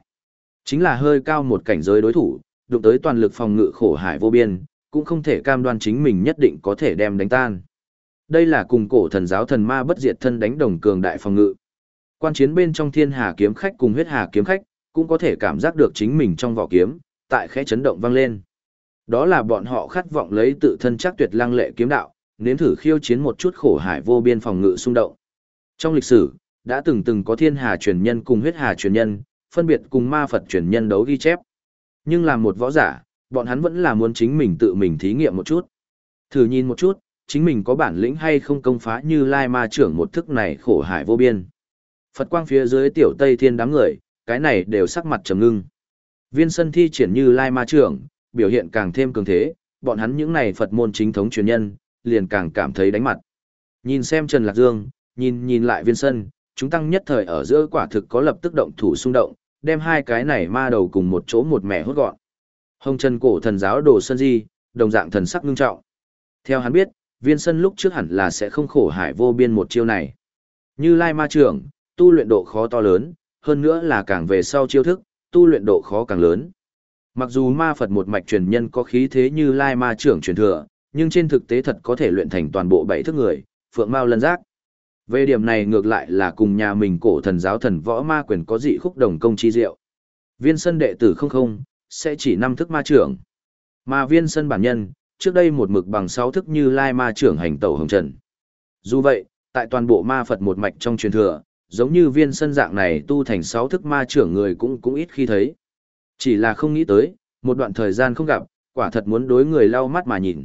A: Chính là hơi cao một cảnh giới đối thủ, đụng tới toàn lực phòng ngự khổ hải vô biên, cũng không thể cam đoan chính mình nhất định có thể đem đánh tan. Đây là cùng cổ thần giáo thần ma bất diệt thân đánh đồng cường đại phòng ngự. Quan chiến bên trong thiên hà kiếm khách cùng huyết hà kiếm khách, cũng có thể cảm giác được chính mình trong vỏ kiếm, tại khẽ chấn động vang lên. Đó là bọn họ khát vọng lấy tự thân chắc tuyệt lăng lệ kiếm đạo, nếm thử khiêu chiến một chút khổ hải vô biên phòng ngự xung động. Trong lịch sử, đã từng từng có thiên hà truyền nhân cùng huyết hà truyền nhân, phân biệt cùng ma Phật truyền nhân đấu ghi chép. Nhưng làm một võ giả, bọn hắn vẫn là muốn chính mình tự mình thí nghiệm một chút. Thử nhìn một chút, chính mình có bản lĩnh hay không công phá như lai ma trưởng một thức này khổ hải vô biên. Phật quang phía dưới tiểu Tây Thiên đám người, cái này đều sắc mặt trầm ngưng. Viên sân thi triển như lai ma trưởng, biểu hiện càng thêm cường thế, bọn hắn những này Phật môn chính thống truyền nhân, liền càng cảm thấy đánh mặt. Nhìn xem Trần Lạc Dương, nhìn nhìn lại viên sân, chúng tăng nhất thời ở giữa quả thực có lập tức động thủ xung động, đem hai cái này ma đầu cùng một chỗ một mẹ hốt gọn. Hồng Trần cổ thần giáo đồ sơn di, đồng dạng thần sắc ngưng trọng. Theo hắn biết, viên sân lúc trước hẳn là sẽ không khổ hải vô biên một chiêu này. Như Lai Ma trưởng, tu luyện độ khó to lớn, hơn nữa là càng về sau chiêu thức, tu luyện độ khó càng lớn. Mặc dù ma Phật một mạch truyền nhân có khí thế như Lai Ma trưởng truyền thừa, nhưng trên thực tế thật có thể luyện thành toàn bộ bảy thức người, phượng mao lân giác. Về điểm này ngược lại là cùng nhà mình cổ thần giáo thần võ ma quyền có dị khúc đồng công chi diệu. Viên sân đệ tử không không, sẽ chỉ năm thức ma trưởng. Mà viên sân bản nhân, trước đây một mực bằng sáu thức như lai ma trưởng hành tẩu hồng trần. Dù vậy, tại toàn bộ ma Phật một mạch trong truyền thừa, giống như viên sân dạng này tu thành sáu thức ma trưởng người cũng cũng ít khi thấy. Chỉ là không nghĩ tới, một đoạn thời gian không gặp, quả thật muốn đối người lau mắt mà nhìn.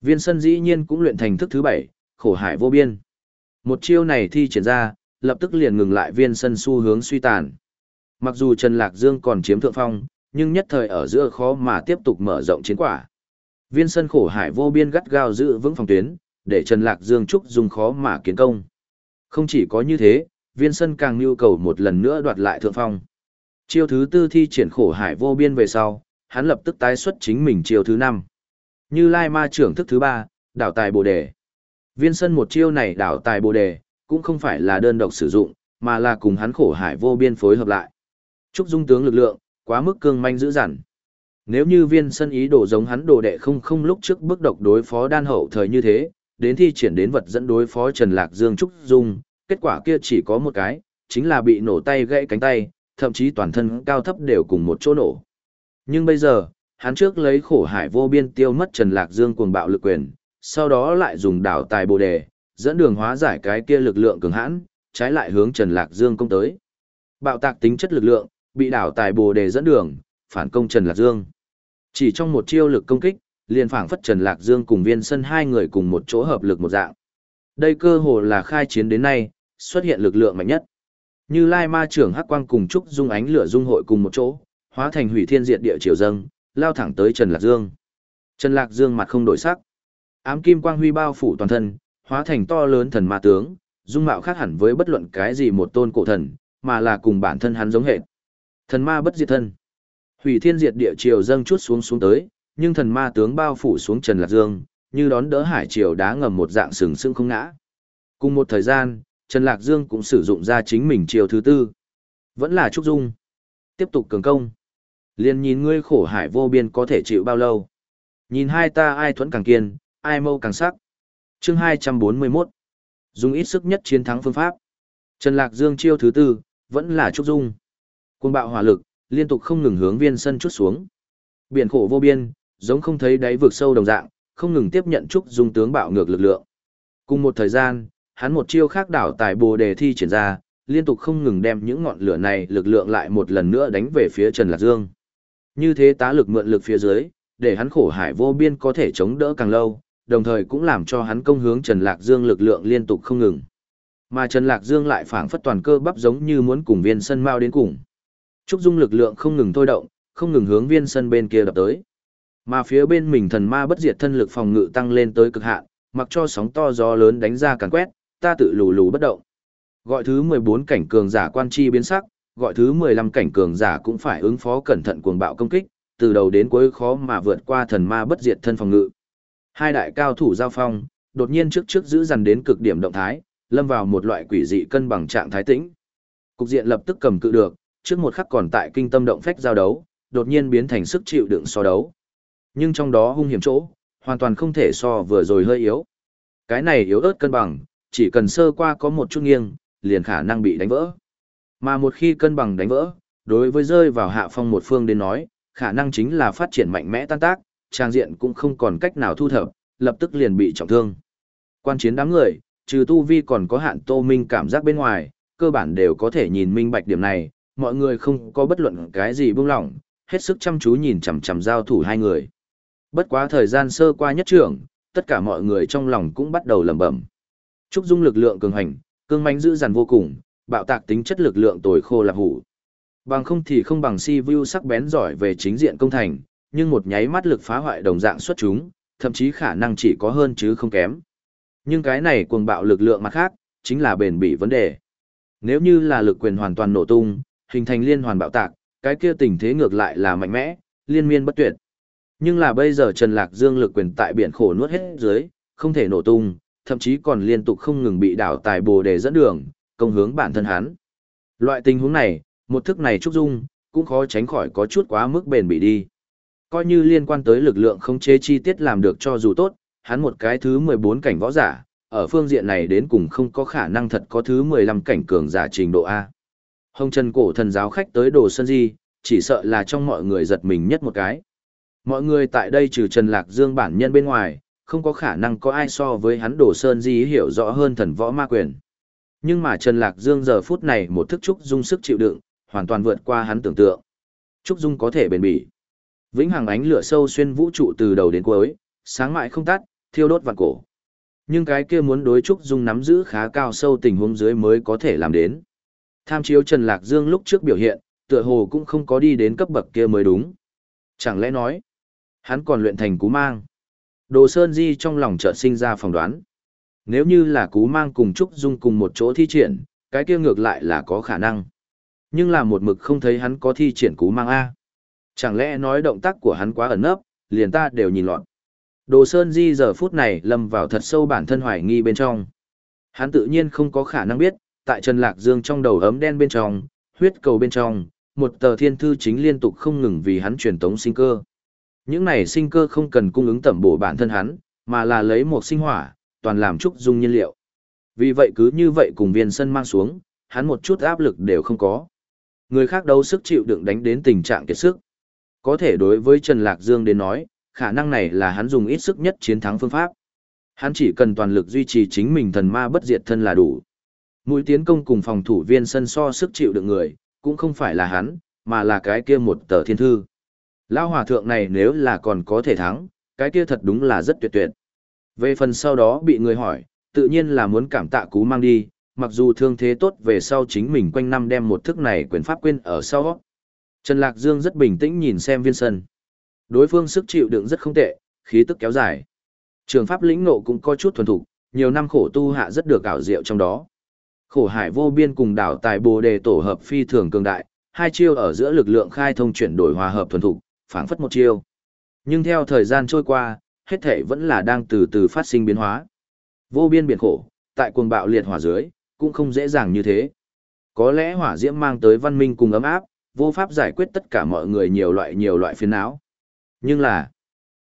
A: Viên sân dĩ nhiên cũng luyện thành thức thứ bảy, khổ hải vô biên. Một chiêu này thi triển ra, lập tức liền ngừng lại viên sân xu hướng suy tàn. Mặc dù Trần Lạc Dương còn chiếm thượng phong, nhưng nhất thời ở giữa khó mà tiếp tục mở rộng chiến quả. Viên sân khổ hải vô biên gắt gao giữ vững phòng tuyến, để Trần Lạc Dương trúc dùng khó mà kiến công. Không chỉ có như thế, viên sân càng nhu cầu một lần nữa đoạt lại thượng phong. Chiêu thứ tư thi triển khổ hải vô biên về sau, hắn lập tức tái xuất chính mình chiêu thứ năm. Như Lai Ma trưởng thức thứ ba, đảo tài bồ đề. Viên sân một chiêu này đảo tài bồ đề, cũng không phải là đơn độc sử dụng, mà là cùng hắn khổ hải vô biên phối hợp lại. Trúc dung tướng lực lượng, quá mức cương manh dữ dằn. Nếu như viên sân ý đồ giống hắn đồ đệ không không lúc trước bước độc đối phó đan hậu thời như thế, đến thi triển đến vật dẫn đối phó Trần Lạc Dương Trúc Dung, kết quả kia chỉ có một cái, chính là bị nổ tay gãy cánh tay, thậm chí toàn thân cao thấp đều cùng một chỗ nổ. Nhưng bây giờ, hắn trước lấy khổ hải vô biên tiêu mất Trần Lạc Dương cuồng bạo lực quyền, sau đó lại dùng đảo tài bồ đề, dẫn đường hóa giải cái kia lực lượng cường hãn, trái lại hướng Trần Lạc Dương công tới. Bạo tạc tính chất lực lượng, bị đảo tài bồ đề dẫn đường, phản công Trần Lạc Dương. Chỉ trong một chiêu lực công kích, liền phảng phất Trần Lạc Dương cùng viên sân hai người cùng một chỗ hợp lực một dạng. Đây cơ hồ là khai chiến đến nay, xuất hiện lực lượng mạnh nhất. Như Lai Ma trưởng Hắc Quang cùng Trúc Dung ánh lửa dung hội cùng một chỗ, hóa thành hủy thiên diệt địa triều dâng, lao thẳng tới Trần Lạc Dương. Trần Lạc Dương mặt không đổi sắc. Ám kim quang huy bao phủ toàn thân, hóa thành to lớn thần ma tướng, dung mạo khác hẳn với bất luận cái gì một tôn cổ thần, mà là cùng bản thân hắn giống hệt. Thần ma bất diệt thân. Hủy thiên diệt địa triều dâng chút xuống xuống tới, nhưng thần ma tướng bao phủ xuống Trần Lạc Dương, như đón đỡ hải triều đá ngầm một dạng sừng sững không ngã. Cùng một thời gian, Trần Lạc Dương cũng sử dụng ra chính mình triều thứ tư. Vẫn là Trúc Dung. Tiếp tục cường công. Liên nhìn ngươi khổ hải vô biên có thể chịu bao lâu. Nhìn hai ta ai thuẫn càng kiên, ai mâu càng sắc. chương 241. Dùng ít sức nhất chiến thắng phương pháp. Trần Lạc Dương chiêu thứ tư, vẫn là Trúc Dung. Cuồng bạo hỏa lực, liên tục không ngừng hướng viên sân chút xuống. Biển khổ vô biên, giống không thấy đáy vực sâu đồng dạng, không ngừng tiếp nhận Trúc Dung tướng bạo ngược lực lượng. Cùng một thời gian, hắn một chiêu khác đảo tài bồ đề thi triển ra, liên tục không ngừng đem những ngọn lửa này lực lượng lại một lần nữa đánh về phía Trần Lạc Dương. Như thế tá lực mượn lực phía dưới, để hắn khổ hải vô biên có thể chống đỡ càng lâu, đồng thời cũng làm cho hắn công hướng Trần Lạc Dương lực lượng liên tục không ngừng. Mà Trần Lạc Dương lại phản phất toàn cơ bắp giống như muốn cùng viên sân mau đến cùng. Trúc Dung lực lượng không ngừng thôi động, không ngừng hướng viên sân bên kia đập tới. Mà phía bên mình thần ma bất diệt thân lực phòng ngự tăng lên tới cực hạn, mặc cho sóng to gió lớn đánh ra càn quét, ta tự lù lù bất động. Gọi thứ 14 cảnh cường giả quan chi biến sắc, gọi thứ 15 cảnh cường giả cũng phải ứng phó cẩn thận cuồng bạo công kích, từ đầu đến cuối khó mà vượt qua thần ma bất diệt thân phòng ngự. Hai đại cao thủ giao phong, đột nhiên trước trước giữ dần đến cực điểm động thái, lâm vào một loại quỷ dị cân bằng trạng thái tĩnh. Cục diện lập tức cầm cự được, trước một khắc còn tại kinh tâm động phách giao đấu, đột nhiên biến thành sức chịu đựng so đấu. Nhưng trong đó hung hiểm chỗ, hoàn toàn không thể so vừa rồi hơi yếu. Cái này yếu ớt cân bằng, chỉ cần sơ qua có một chút nghiêng, liền khả năng bị đánh vỡ. Mà một khi cân bằng đánh vỡ, đối với rơi vào hạ phong một phương đến nói, khả năng chính là phát triển mạnh mẽ tan tác, trang diện cũng không còn cách nào thu thập, lập tức liền bị trọng thương. Quan chiến đám người, trừ tu vi còn có hạn tô minh cảm giác bên ngoài, cơ bản đều có thể nhìn minh bạch điểm này, mọi người không có bất luận cái gì buông lỏng, hết sức chăm chú nhìn chằm chằm giao thủ hai người. Bất quá thời gian sơ qua nhất trưởng, tất cả mọi người trong lòng cũng bắt đầu lẩm bẩm. Trúc Dung lực lượng cường hành, cương mãnh dữ dằn vô cùng, bạo tạc tính chất lực lượng tồi khô là hủ. Bằng không thì không bằng si view sắc bén giỏi về chính diện công thành, nhưng một nháy mắt lực phá hoại đồng dạng xuất chúng, thậm chí khả năng chỉ có hơn chứ không kém. Nhưng cái này cuồng bạo lực lượng mặt khác, chính là bền bỉ vấn đề. Nếu như là lực quyền hoàn toàn nổ tung, hình thành liên hoàn bạo tạc, cái kia tình thế ngược lại là mạnh mẽ, liên miên bất tuyệt. Nhưng là bây giờ Trần Lạc Dương lực quyền tại biển khổ nuốt hết dưới, không thể nổ tung, thậm chí còn liên tục không ngừng bị đảo tài bồ đề dẫn đường, công hướng bản thân hắn. Loại tình huống này, một thức này trúc dung, cũng khó tránh khỏi có chút quá mức bền bỉ đi. Coi như liên quan tới lực lượng không chế chi tiết làm được cho dù tốt, hắn một cái thứ 14 cảnh võ giả, ở phương diện này đến cùng không có khả năng thật có thứ 15 cảnh cường giả trình độ A. Hồng Trần cổ thần giáo khách tới Đồ Sơn Di, chỉ sợ là trong mọi người giật mình nhất một cái. Mọi người tại đây trừ Trần Lạc Dương bản nhân bên ngoài, không có khả năng có ai so với hắn Đồ Sơn Di hiểu rõ hơn thần võ ma quyền. Nhưng mà Trần Lạc Dương giờ phút này một thức trúc dung sức chịu đựng, hoàn toàn vượt qua hắn tưởng tượng. Trúc dung có thể bền bỉ. Vĩnh hằng ánh lửa sâu xuyên vũ trụ từ đầu đến cuối, sáng mãi không tắt, thiêu đốt vạn cổ. Nhưng cái kia muốn đối Trúc dung nắm giữ khá cao sâu tình huống dưới mới có thể làm đến. Tham chiếu Trần Lạc Dương lúc trước biểu hiện, tựa hồ cũng không có đi đến cấp bậc kia mới đúng. Chẳng lẽ nói, hắn còn luyện thành cú mang. Đồ Sơn Di trong lòng chợt sinh ra phỏng đoán. Nếu như là cú mang cùng Trúc Dung cùng một chỗ thi triển, cái kia ngược lại là có khả năng. Nhưng là một mực không thấy hắn có thi triển cú mang A. Chẳng lẽ nói động tác của hắn quá ẩn nấp, liền ta đều nhìn lọt. Đồ Sơn Di giờ phút này lâm vào thật sâu bản thân hoài nghi bên trong. Hắn tự nhiên không có khả năng biết, tại Trần Lạc Dương trong đầu ấm đen bên trong, huyết cầu bên trong, một tờ thiên thư chính liên tục không ngừng vì hắn truyền tống sinh cơ. Những này sinh cơ không cần cung ứng tẩm bổ bản thân hắn, mà là lấy một sinh hỏa, toàn làm trúc dung nhiên liệu. Vì vậy cứ như vậy cùng viên sân mang xuống, hắn một chút áp lực đều không có. Người khác đấu sức chịu đựng đánh đến tình trạng kiệt sức. Có thể đối với Trần Lạc Dương đến nói, khả năng này là hắn dùng ít sức nhất chiến thắng phương pháp. Hắn chỉ cần toàn lực duy trì chính mình thần ma bất diệt thân là đủ. Mũi tiến công cùng phòng thủ viên sân so sức chịu đựng người, cũng không phải là hắn, mà là cái kia một tờ thiên thư. Lao hòa thượng này nếu là còn có thể thắng, cái kia thật đúng là rất tuyệt tuyệt. Về phần sau đó bị người hỏi, tự nhiên là muốn cảm tạ cú mang đi, mặc dù thương thế tốt về sau chính mình quanh năm đem một thức này quyền pháp quên ở sau. Trần Lạc Dương rất bình tĩnh nhìn xem viên sân. Đối phương sức chịu đựng rất không tệ, khí tức kéo dài. Trường pháp lĩnh nộ cũng có chút thuần thục, nhiều năm khổ tu hạ rất được ảo diệu trong đó. Khổ hải vô biên cùng đảo tài bồ đề tổ hợp phi thường cường đại, hai chiêu ở giữa lực lượng khai thông chuyển đổi hòa hợp thuần thục, phảng phất một chiêu. Nhưng theo thời gian trôi qua, hết thể vẫn là đang từ từ phát sinh biến hóa. Vô biên biển khổ, tại cuồng bạo liệt hỏa dưới, cũng không dễ dàng như thế. Có lẽ hỏa diễm mang tới văn minh cùng ấm áp, vô pháp giải quyết tất cả mọi người nhiều loại nhiều loại phiền não. Nhưng là,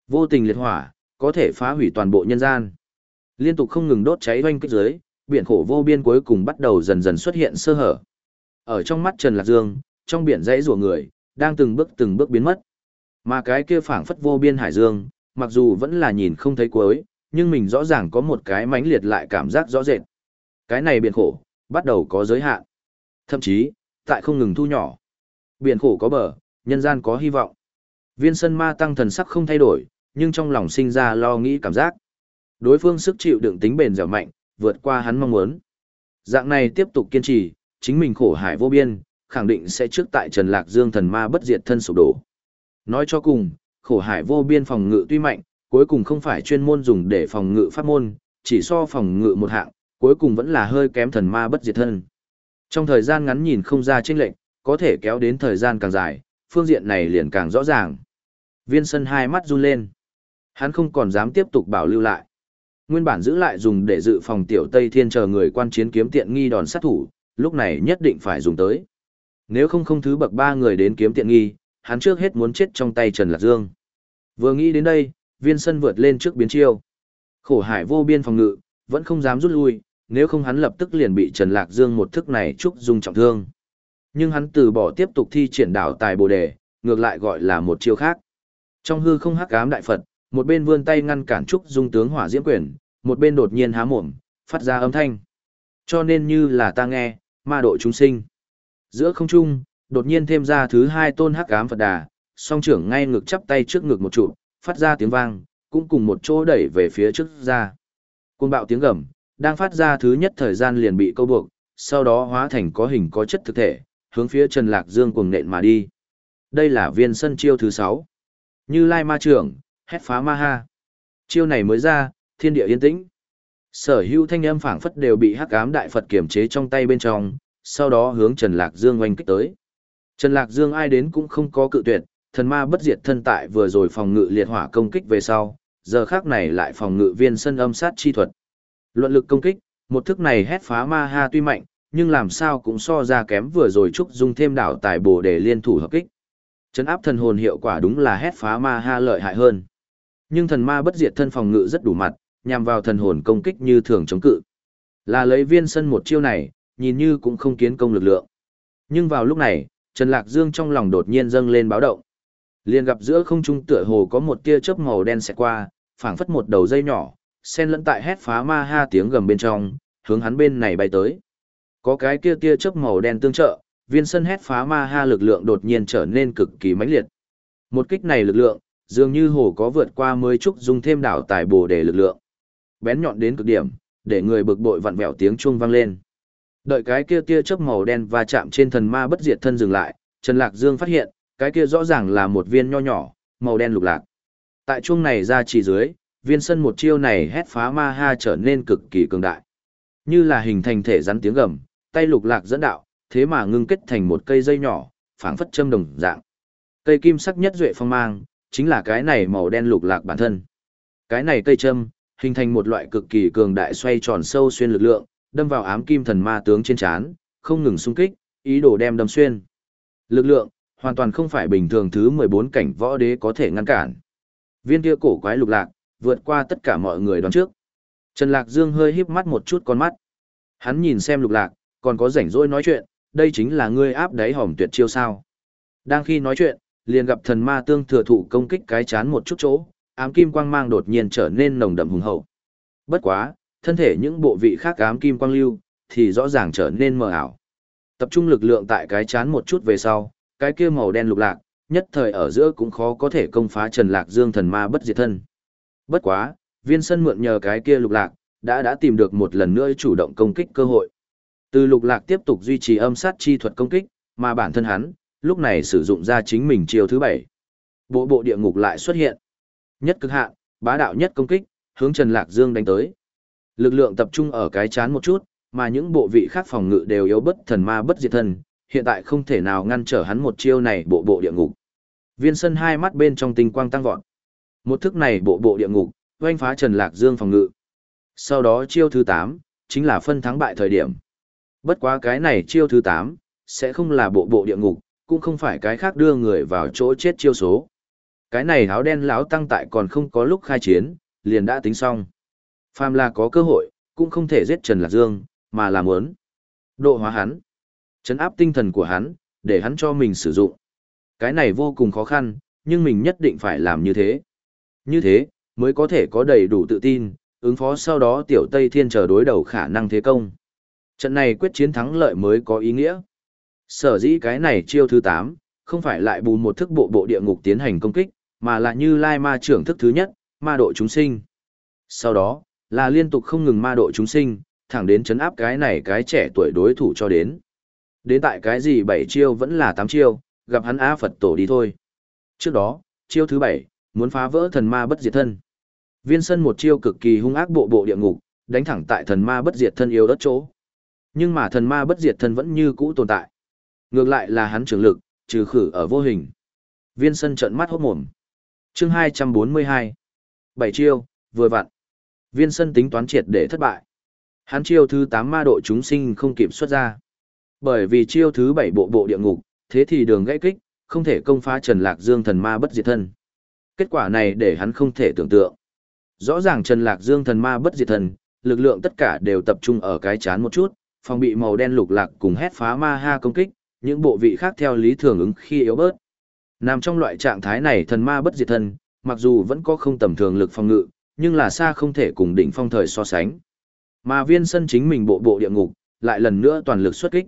A: vô tình liệt hỏa, có thể phá hủy toàn bộ nhân gian. Liên tục không ngừng đốt cháy doanh kích dưới, biển khổ vô biên cuối cùng bắt đầu dần dần xuất hiện sơ hở. Ở trong mắt Trần Lạc Dương, trong biển dãy rùa người, đang từng bước từng bước biến mất. Mà cái kia phảng phất vô biên hải dương, mặc dù vẫn là nhìn không thấy cuối, nhưng mình rõ ràng có một cái mãnh liệt lại cảm giác rõ rệt. Cái này biển khổ, bắt đầu có giới hạn. Thậm chí, tại không ngừng thu nhỏ. Biển khổ có bờ, nhân gian có hy vọng. Viên sân ma tăng thần sắc không thay đổi, nhưng trong lòng sinh ra lo nghĩ cảm giác. Đối phương sức chịu đựng tính bền dẻo mạnh, vượt qua hắn mong muốn. Dạng này tiếp tục kiên trì, chính mình khổ hải vô biên, khẳng định sẽ trước tại Trần Lạc Dương thần ma bất diệt thân sụp đổ. Nói cho cùng, khổ hải vô biên phòng ngự tuy mạnh, cuối cùng không phải chuyên môn dùng để phòng ngự pháp môn, chỉ so phòng ngự một hạng, cuối cùng vẫn là hơi kém thần ma bất diệt thân. Trong thời gian ngắn nhìn không ra chênh lệnh, có thể kéo đến thời gian càng dài, phương diện này liền càng rõ ràng. Viên sân hai mắt run lên. Hắn không còn dám tiếp tục bảo lưu lại. Nguyên bản giữ lại dùng để dự phòng tiểu Tây Thiên chờ người quan chiến kiếm tiện nghi đòn sát thủ, lúc này nhất định phải dùng tới. Nếu không không thứ bậc ba người đến kiếm tiện nghi, hắn trước hết muốn chết trong tay Trần Lạc Dương. Vừa nghĩ đến đây, viên sân vượt lên trước biến chiêu. Khổ hải vô biên phòng ngự, vẫn không dám rút lui, nếu không hắn lập tức liền bị Trần Lạc Dương một thức này trúc dung trọng thương. Nhưng hắn từ bỏ tiếp tục thi triển đảo tài bồ đề, ngược lại gọi là một chiêu khác. Trong hư không hắc ám đại Phật, một bên vươn tay ngăn cản trúc dung tướng hỏa diễm quyền, một bên đột nhiên há mồm, phát ra âm thanh. Cho nên như là ta nghe, ma độ chúng sinh. Giữa không trung, đột nhiên thêm ra thứ hai tôn hắc ám Phật đà, song trưởng ngay ngực chắp tay trước ngực một trụ, phát ra tiếng vang, cũng cùng một chỗ đẩy về phía trước ra. Côn bạo tiếng gầm, đang phát ra thứ nhất thời gian liền bị câu buộc, sau đó hóa thành có hình có chất thực thể, hướng phía Trần Lạc Dương cuồng nện mà đi. Đây là viên sân chiêu thứ 6. Như Lai Ma trưởng, hét phá ma ha. Chiêu này mới ra, thiên địa yên tĩnh. Sở hữu thanh âm phảng phất đều bị hắc ám đại Phật kiểm chế trong tay bên trong, sau đó hướng Trần Lạc Dương oanh kích tới. Trần Lạc Dương ai đến cũng không có cự tuyệt, thần ma bất diệt thân tại vừa rồi phòng ngự liệt hỏa công kích về sau, giờ khác này lại phòng ngự viên sân âm sát chi thuật. Luận lực công kích, một thức này hét phá ma ha tuy mạnh, nhưng làm sao cũng so ra kém vừa rồi trúc dung thêm đảo tài bổ để liên thủ hợp kích. Chấn áp thần hồn hiệu quả đúng là hét phá ma ha lợi hại hơn. Nhưng thần ma bất diệt thân phòng ngự rất đủ mặt, nhằm vào thần hồn công kích như thường chống cự. Là lấy viên sân một chiêu này, nhìn như cũng không kiến công lực lượng. Nhưng vào lúc này, Trần Lạc Dương trong lòng đột nhiên dâng lên báo động. Liền gặp giữa không trung tựa hồ có một tia chớp màu đen xẹt qua, phảng phất một đầu dây nhỏ, sen lẫn tại hét phá ma ha tiếng gầm bên trong, hướng hắn bên này bay tới. Có cái kia tia chớp màu đen tương trợ, viên sân hét phá ma ha lực lượng đột nhiên trở nên cực kỳ mãnh liệt. Một kích này lực lượng, dường như hồ có vượt qua mới trúc dùng thêm đảo tài bổ để lực lượng. Bén nhọn đến cực điểm, để người bực bội vặn vẹo tiếng chuông vang lên. Đợi cái kia tia chớp màu đen va chạm trên thần ma bất diệt thân dừng lại, Trần Lạc Dương phát hiện, cái kia rõ ràng là một viên nho nhỏ, màu đen lục lạc. Tại chuông này ra chỉ dưới, viên sân một chiêu này hét phá ma ha trở nên cực kỳ cường đại. Như là hình thành thể rắn tiếng gầm, tay lục lạc dẫn đạo, thế mà ngưng kết thành một cây dây nhỏ, phảng phất châm đồng dạng. Cây kim sắc nhất duệ phong mang, chính là cái này màu đen lục lạc bản thân. Cái này cây châm, hình thành một loại cực kỳ cường đại xoay tròn sâu xuyên lực lượng, đâm vào ám kim thần ma tướng trên chán, không ngừng xung kích, ý đồ đem đâm xuyên. Lực lượng, hoàn toàn không phải bình thường thứ 14 cảnh võ đế có thể ngăn cản. Viên kia cổ quái lục lạc, vượt qua tất cả mọi người đoán trước. Trần Lạc Dương hơi híp mắt một chút con mắt. Hắn nhìn xem lục lạc, còn có rảnh rỗi nói chuyện, đây chính là ngươi áp đáy hỏng tuyệt chiêu sao. Đang khi nói chuyện, liền gặp thần ma tương thừa thụ công kích cái chán một chút chỗ, ám kim quang mang đột nhiên trở nên nồng đậm hùng hậu. Bất quá, thân thể những bộ vị khác ám kim quang lưu, thì rõ ràng trở nên mờ ảo. Tập trung lực lượng tại cái chán một chút về sau, cái kia màu đen lục lạc, nhất thời ở giữa cũng khó có thể công phá Trần Lạc Dương thần ma bất diệt thân. Bất quá, viên sân mượn nhờ cái kia lục lạc, đã đã tìm được một lần nữa chủ động công kích cơ hội. Từ lục lạc tiếp tục duy trì âm sát chi thuật công kích, mà bản thân hắn, lúc này sử dụng ra chính mình chiều thứ bảy. Bộ bộ địa ngục lại xuất hiện. Nhất cực hạn, bá đạo nhất công kích, hướng Trần Lạc Dương đánh tới. Lực lượng tập trung ở cái chán một chút, mà những bộ vị khác phòng ngự đều yếu bất thần ma bất diệt thân, hiện tại không thể nào ngăn trở hắn một chiêu này bộ bộ địa ngục. Viên sân hai mắt bên trong tinh quang tăng vọt. Một thức này bộ bộ địa ngục, oanh phá Trần Lạc Dương phòng ngự. Sau đó chiêu thứ 8, chính là phân thắng bại thời điểm. Bất quá cái này chiêu thứ 8, sẽ không là bộ bộ địa ngục, cũng không phải cái khác đưa người vào chỗ chết chiêu số. Cái này áo đen lão tăng tại còn không có lúc khai chiến, liền đã tính xong. Phàm là có cơ hội, cũng không thể giết Trần Lạc Dương, mà là muốn độ hóa hắn, chấn áp tinh thần của hắn, để hắn cho mình sử dụng. Cái này vô cùng khó khăn, nhưng mình nhất định phải làm như thế. Như thế, mới có thể có đầy đủ tự tin, ứng phó sau đó tiểu Tây Thiên chờ đối đầu khả năng thế công. Trận này quyết chiến thắng lợi mới có ý nghĩa. Sở dĩ cái này chiêu thứ 8, không phải lại bù một thức bộ bộ địa ngục tiến hành công kích, mà là như lai ma trưởng thức thứ nhất, ma độ chúng sinh. Sau đó, là liên tục không ngừng ma độ chúng sinh, thẳng đến chấn áp cái này cái trẻ tuổi đối thủ cho đến. Đến tại cái gì bảy chiêu vẫn là tám chiêu, gặp hắn Á Phật tổ đi thôi. Trước đó, chiêu thứ bảy, muốn phá vỡ thần ma bất diệt thân. Viên sân một chiêu cực kỳ hung ác bộ bộ địa ngục, đánh thẳng tại thần ma bất diệt thân yếu đất chỗ. Nhưng mà thần ma bất diệt thân vẫn như cũ tồn tại. Ngược lại là hắn trường lực, trừ khử ở vô hình. Viên sân trợn mắt hốt mồm. Chương 242. Bảy chiêu, vừa vặn. Viên sân tính toán triệt để thất bại. Hắn chiêu thứ 8 ma độ chúng sinh không kịp xuất ra. Bởi vì chiêu thứ 7 bộ bộ địa ngục, thế thì đường gãy kích, không thể công phá Trần Lạc Dương thần ma bất diệt thân. Kết quả này để hắn không thể tưởng tượng. Rõ ràng Trần Lạc Dương thần ma bất diệt thân, lực lượng tất cả đều tập trung ở cái chán một chút, phòng bị màu đen lục lạc cùng hét phá ma ha công kích, những bộ vị khác theo lý thường ứng khi yếu bớt. Nằm trong loại trạng thái này thần ma bất diệt thân, mặc dù vẫn có không tầm thường lực phòng ngự, nhưng là xa không thể cùng đỉnh phong thời so sánh. Mà viên sân chính mình bộ bộ địa ngục, lại lần nữa toàn lực xuất kích.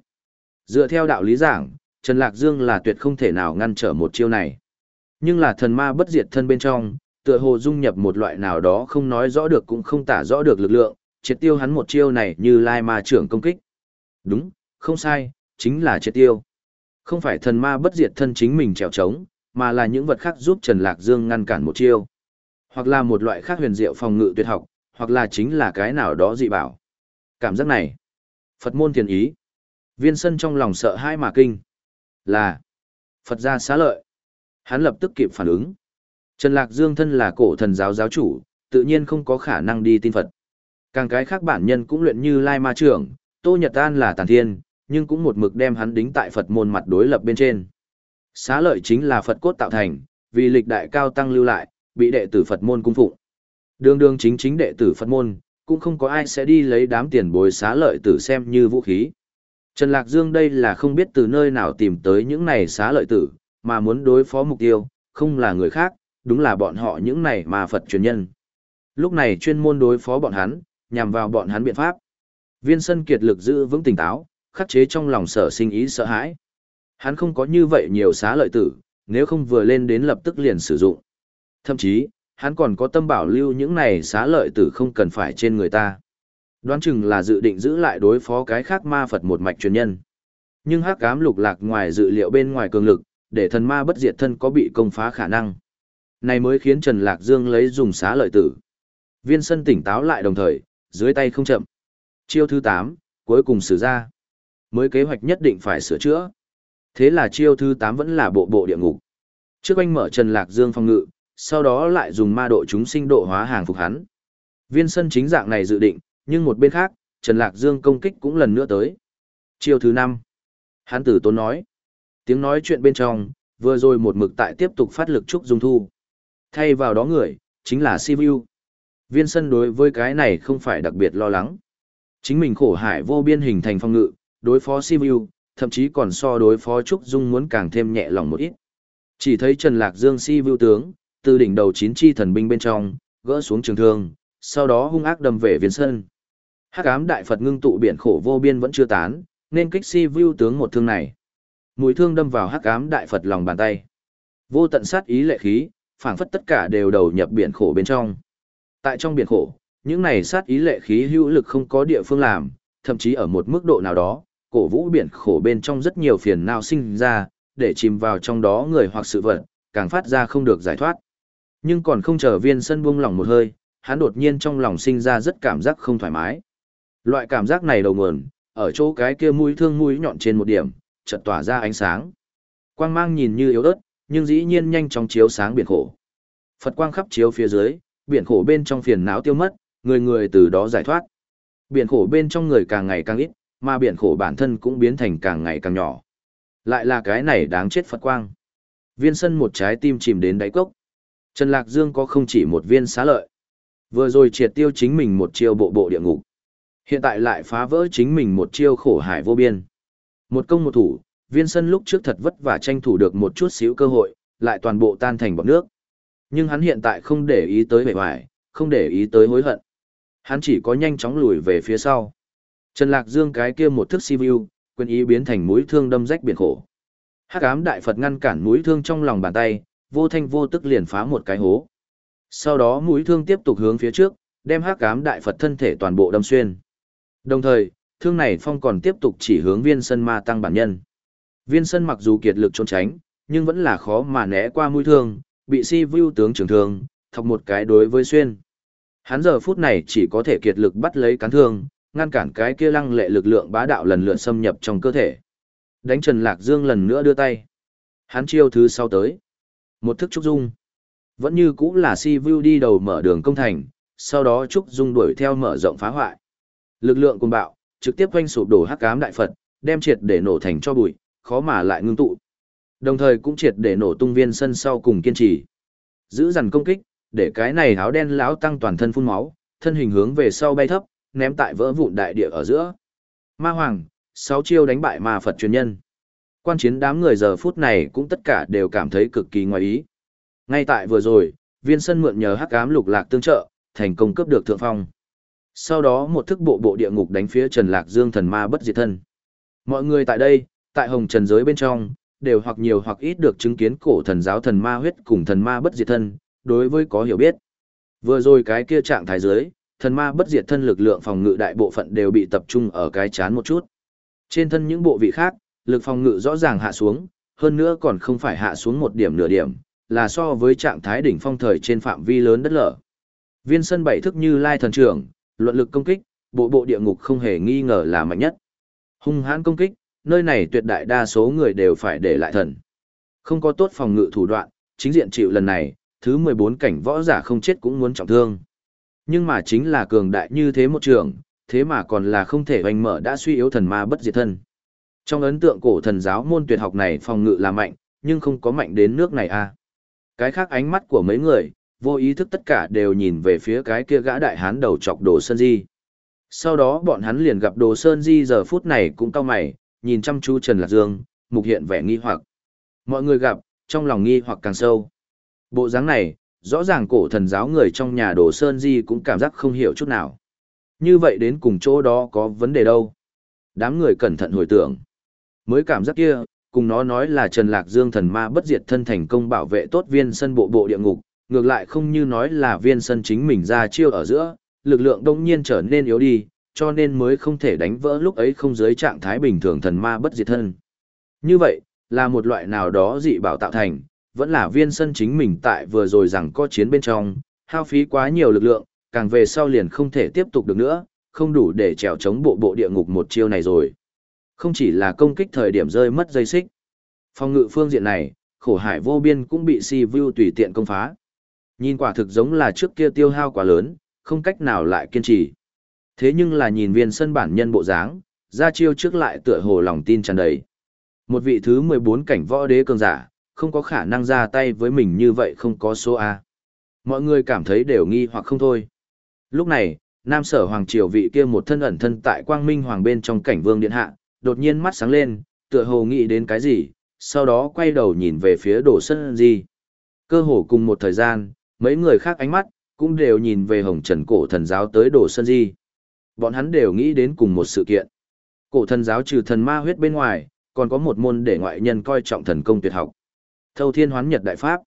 A: Dựa theo đạo lý giảng, Trần Lạc Dương là tuyệt không thể nào ngăn trở một chiêu này. Nhưng là thần ma bất diệt thân bên trong, tựa hồ dung nhập một loại nào đó không nói rõ được cũng không tả rõ được lực lượng, triệt tiêu hắn một chiêu này như lai ma trưởng công kích. Đúng, không sai, chính là triệt tiêu. Không phải thần ma bất diệt thân chính mình trèo trống, mà là những vật khác giúp Trần Lạc Dương ngăn cản một chiêu. Hoặc là một loại khác huyền diệu phòng ngự tuyệt học, hoặc là chính là cái nào đó dị bảo. Cảm giác này, Phật môn thiền ý. Viên sân trong lòng sợ hai mà kinh. Là, Phật gia xá lợi. Hắn lập tức kịp phản ứng. Trần Lạc Dương thân là cổ thần giáo giáo chủ, tự nhiên không có khả năng đi tin Phật. Càng cái khác bản nhân cũng luyện như Lai Ma Trưởng, Tô Nhật An là tàn thiên, nhưng cũng một mực đem hắn đính tại Phật môn mặt đối lập bên trên. Xá lợi chính là Phật cốt tạo thành, vì lịch đại cao tăng lưu lại, bị đệ tử Phật môn cung phụng. Đường đường chính chính đệ tử Phật môn, cũng không có ai sẽ đi lấy đám tiền bồi xá lợi tử xem như vũ khí. Trần Lạc Dương đây là không biết từ nơi nào tìm tới những này xá lợi tử, mà muốn đối phó mục tiêu, không là người khác, đúng là bọn họ những này mà Phật truyền nhân. Lúc này chuyên môn đối phó bọn hắn, nhằm vào bọn hắn biện pháp. Viên sân kiệt lực giữ vững tỉnh táo, khắc chế trong lòng sở sinh ý sợ hãi. Hắn không có như vậy nhiều xá lợi tử, nếu không vừa lên đến lập tức liền sử dụng. Thậm chí, hắn còn có tâm bảo lưu những này xá lợi tử không cần phải trên người ta. Đoán chừng là dự định giữ lại đối phó cái khác ma Phật một mạch truyền nhân. Nhưng hắc ám lục lạc ngoài dự liệu bên ngoài cường lực, để thần ma bất diệt thân có bị công phá khả năng. Này mới khiến Trần Lạc Dương lấy dùng xá lợi tử. Viên sân tỉnh táo lại đồng thời, dưới tay không chậm. Chiêu thứ 8, cuối cùng xử ra. Mới kế hoạch nhất định phải sửa chữa. Thế là chiêu thứ 8 vẫn là bộ bộ địa ngục. Trước anh mở Trần Lạc Dương phong ngự, sau đó lại dùng ma độ chúng sinh độ hóa hàng phục hắn. Viên sân chính dạng này dự định, nhưng một bên khác, Trần Lạc Dương công kích cũng lần nữa tới. Chiêu thứ 5. Hắn tử tốn nói. Tiếng nói chuyện bên trong, vừa rồi một mực tại tiếp tục phát lực trúc dung thu. Thay vào đó người, chính là Sivu. Viên sân đối với cái này không phải đặc biệt lo lắng. Chính mình khổ hải vô biên hình thành phong ngự, đối phó Sivu, thậm chí còn so đối phó Trúc Dung muốn càng thêm nhẹ lòng một ít. Chỉ thấy Trần Lạc Dương Sivu tướng, từ đỉnh đầu chín chi thần binh bên trong, gỡ xuống trường thương, sau đó hung ác đâm về viên sân. Hắc ám đại Phật ngưng tụ biển khổ vô biên vẫn chưa tán, nên kích Sivu tướng một thương này. Mũi thương đâm vào hắc ám đại Phật lòng bàn tay. Vô tận sát ý lệ khí, phảng phất tất cả đều đầu nhập biển khổ bên trong. Tại trong biển khổ, những này sát ý lệ khí hữu lực không có địa phương làm, thậm chí ở một mức độ nào đó, cổ vũ biển khổ bên trong rất nhiều phiền não sinh ra, để chìm vào trong đó người hoặc sự vật, càng phát ra không được giải thoát. Nhưng còn không chờ viên sân buông lỏng một hơi, hắn đột nhiên trong lòng sinh ra rất cảm giác không thoải mái. Loại cảm giác này đầu nguồn, ở chỗ cái kia mũi thương mũi nhọn trên một điểm, chợt tỏa ra ánh sáng. Quang mang nhìn như yếu ớt, nhưng dĩ nhiên nhanh chóng chiếu sáng biển khổ. Phật quang khắp chiếu phía dưới, biển khổ bên trong phiền não tiêu mất, người người từ đó giải thoát. Biển khổ bên trong người càng ngày càng ít, mà biển khổ bản thân cũng biến thành càng ngày càng nhỏ. Lại là cái này đáng chết Phật quang. Viên sân một trái tim chìm đến đáy cốc. Trần Lạc Dương có không chỉ một viên xá lợi. Vừa rồi triệt tiêu chính mình một chiêu bộ bộ địa ngục. Hiện tại lại phá vỡ chính mình một chiêu khổ hải vô biên. Một công một thủ, viên sân lúc trước thật vất vả tranh thủ được một chút xíu cơ hội, lại toàn bộ tan thành bọt nước. Nhưng hắn hiện tại không để ý tới vẻ ngoài, không để ý tới hối hận. Hắn chỉ có nhanh chóng lùi về phía sau. Trần Lạc Dương cái kia một thức si view, quyền ý biến thành mũi thương đâm rách biển khổ. Hắc ám đại Phật ngăn cản mũi thương trong lòng bàn tay, vô thanh vô tức liền phá một cái hố. Sau đó mũi thương tiếp tục hướng phía trước, đem hắc ám đại Phật thân thể toàn bộ đâm xuyên. Đồng thời, thương này phong còn tiếp tục chỉ hướng viên sân ma tăng bản nhân. Viên sân mặc dù kiệt lực trốn tránh, nhưng vẫn là khó mà né qua mũi thương, bị si vu tướng trưởng thương, thọc một cái đối với xuyên. Hắn giờ phút này chỉ có thể kiệt lực bắt lấy cán thương, ngăn cản cái kia lăng lệ lực lượng bá đạo lần lượt xâm nhập trong cơ thể. Đánh Trần Lạc Dương lần nữa đưa tay. Hắn chiêu thứ sau tới. Một thức trúc dung. Vẫn như cũ là si vu đi đầu mở đường công thành, sau đó trúc dung đuổi theo mở rộng phá hoại. Lực lượng cùng bạo, trực tiếp quanh sụp đổ hắc ám đại Phật, đem triệt để nổ thành cho bụi, khó mà lại ngưng tụ. Đồng thời cũng triệt để nổ tung viên sân sau cùng kiên trì. Giữ dằn công kích, để cái này áo đen lão tăng toàn thân phun máu, thân hình hướng về sau bay thấp, ném tại vỡ vụn đại địa ở giữa. Ma Hoàng, sáu chiêu đánh bại ma Phật truyền nhân. Quan chiến đám người giờ phút này cũng tất cả đều cảm thấy cực kỳ ngoài ý. Ngay tại vừa rồi, viên sân mượn nhờ hắc ám lục lạc tương trợ, thành công cướp được thượng phong. Sau đó một thức bộ bộ địa ngục đánh phía Trần Lạc Dương thần ma bất diệt thân. Mọi người tại đây, tại hồng trần giới bên trong, đều hoặc nhiều hoặc ít được chứng kiến cổ thần giáo thần ma huyết cùng thần ma bất diệt thân, đối với có hiểu biết. Vừa rồi cái kia trạng thái dưới thần ma bất diệt thân lực lượng phòng ngự đại bộ phận đều bị tập trung ở cái chán một chút. Trên thân những bộ vị khác, lực phòng ngự rõ ràng hạ xuống, hơn nữa còn không phải hạ xuống một điểm nửa điểm, là so với trạng thái đỉnh phong thời trên phạm vi lớn đất lở. Viên sân bảy thức như lai thần trưởng, luận lực công kích, bộ bộ địa ngục không hề nghi ngờ là mạnh nhất. Hung hãn công kích, nơi này tuyệt đại đa số người đều phải để lại thần. Không có tốt phòng ngự thủ đoạn, chính diện chịu lần này, thứ 14 cảnh võ giả không chết cũng muốn trọng thương. Nhưng mà chính là cường đại như thế một trường, thế mà còn là không thể hoành mở đã suy yếu thần ma bất diệt thân. Trong ấn tượng cổ thần giáo môn tuyệt học này phòng ngự là mạnh, nhưng không có mạnh đến nước này a. À. Cái khác ánh mắt của mấy người, vô ý thức tất cả đều nhìn về phía cái kia gã đại hán đầu chọc đồ sơn di. Sau đó bọn hắn liền gặp đồ sơn di giờ phút này cũng cao mày, nhìn chăm chú Trần Lạc Dương, mục hiện vẻ nghi hoặc. Mọi người gặp, trong lòng nghi hoặc càng sâu. Bộ dáng này, rõ ràng cổ thần giáo người trong nhà đồ sơn di cũng cảm giác không hiểu chút nào. Như vậy đến cùng chỗ đó có vấn đề đâu? Đám người cẩn thận hồi tưởng. Mới cảm giác kia, cùng nó nói là Trần Lạc Dương thần ma bất diệt thân thành công bảo vệ tốt viên sân bộ bộ địa ngục, ngược lại không như nói là viên sân chính mình ra chiêu ở giữa, lực lượng đông nhiên trở nên yếu đi, cho nên mới không thể đánh vỡ lúc ấy không dưới trạng thái bình thường thần ma bất diệt thân. Như vậy, là một loại nào đó dị bảo tạo thành, vẫn là viên sân chính mình tại vừa rồi rằng có chiến bên trong, hao phí quá nhiều lực lượng, càng về sau liền không thể tiếp tục được nữa, không đủ để trèo chống bộ bộ địa ngục một chiêu này rồi. Không chỉ là công kích thời điểm rơi mất dây xích. Phòng ngự phương diện này, khổ hải vô biên cũng bị si view tùy tiện công phá. Nhìn quả thực giống là trước kia tiêu hao quá lớn, không cách nào lại kiên trì. Thế nhưng là nhìn viên sân bản nhân bộ dáng, ra chiêu trước lại tựa hồ lòng tin tràn đầy. Một vị thứ 14 cảnh võ đế cường giả, không có khả năng ra tay với mình như vậy không có số A. Mọi người cảm thấy đều nghi hoặc không thôi. Lúc này, Nam Sở Hoàng Triều vị kia một thân ẩn thân tại Quang Minh Hoàng bên trong cảnh vương điện hạ, đột nhiên mắt sáng lên, tựa hồ nghĩ đến cái gì, sau đó quay đầu nhìn về phía Đồ sân Di. Cơ hồ cùng một thời gian, mấy người khác ánh mắt, cũng đều nhìn về Hồng Trần Cổ Thần Giáo tới Đồ sân Di. Bọn hắn đều nghĩ đến cùng một sự kiện. Cổ thần giáo trừ thần ma huyết bên ngoài, còn có một môn để ngoại nhân coi trọng thần công tuyệt học. Thâu Thiên Hoán Nhật Đại Pháp.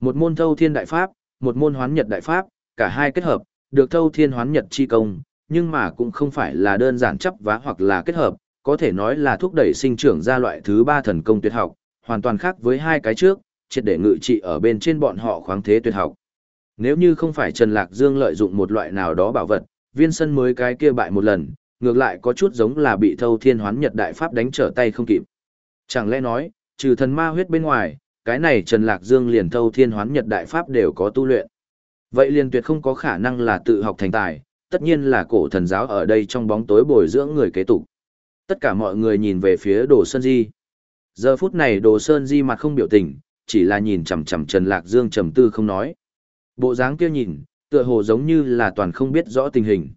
A: Một môn Thâu Thiên Đại Pháp, một môn Hoán Nhật Đại Pháp, cả hai kết hợp, được Thâu Thiên Hoán Nhật chi công, nhưng mà cũng không phải là đơn giản chấp vá hoặc là kết hợp, có thể nói là thúc đẩy sinh trưởng ra loại thứ ba thần công tuyệt học, hoàn toàn khác với hai cái trước, triệt để ngự trị ở bên trên bọn họ khoáng thế tuyệt học. Nếu như không phải Trần Lạc Dương lợi dụng một loại nào đó bảo vật, viên sân mới cái kia bại một lần, ngược lại có chút giống là bị thâu thiên hoán nhật đại pháp đánh trở tay không kịp. Chẳng lẽ nói, trừ thần ma huyết bên ngoài, cái này Trần Lạc Dương liền thâu thiên hoán nhật đại pháp đều có tu luyện. Vậy liền tuyệt không có khả năng là tự học thành tài, tất nhiên là cổ thần giáo ở đây trong bóng tối bồi dưỡng người kế tục. Tất cả mọi người nhìn về phía Đồ Sơn Di. Giờ phút này Đồ Sơn Di mặt không biểu tình, chỉ là nhìn chằm chằm Trần Lạc Dương trầm tư không nói. Bộ dáng kia nhìn, tựa hồ giống như là toàn không biết rõ tình hình.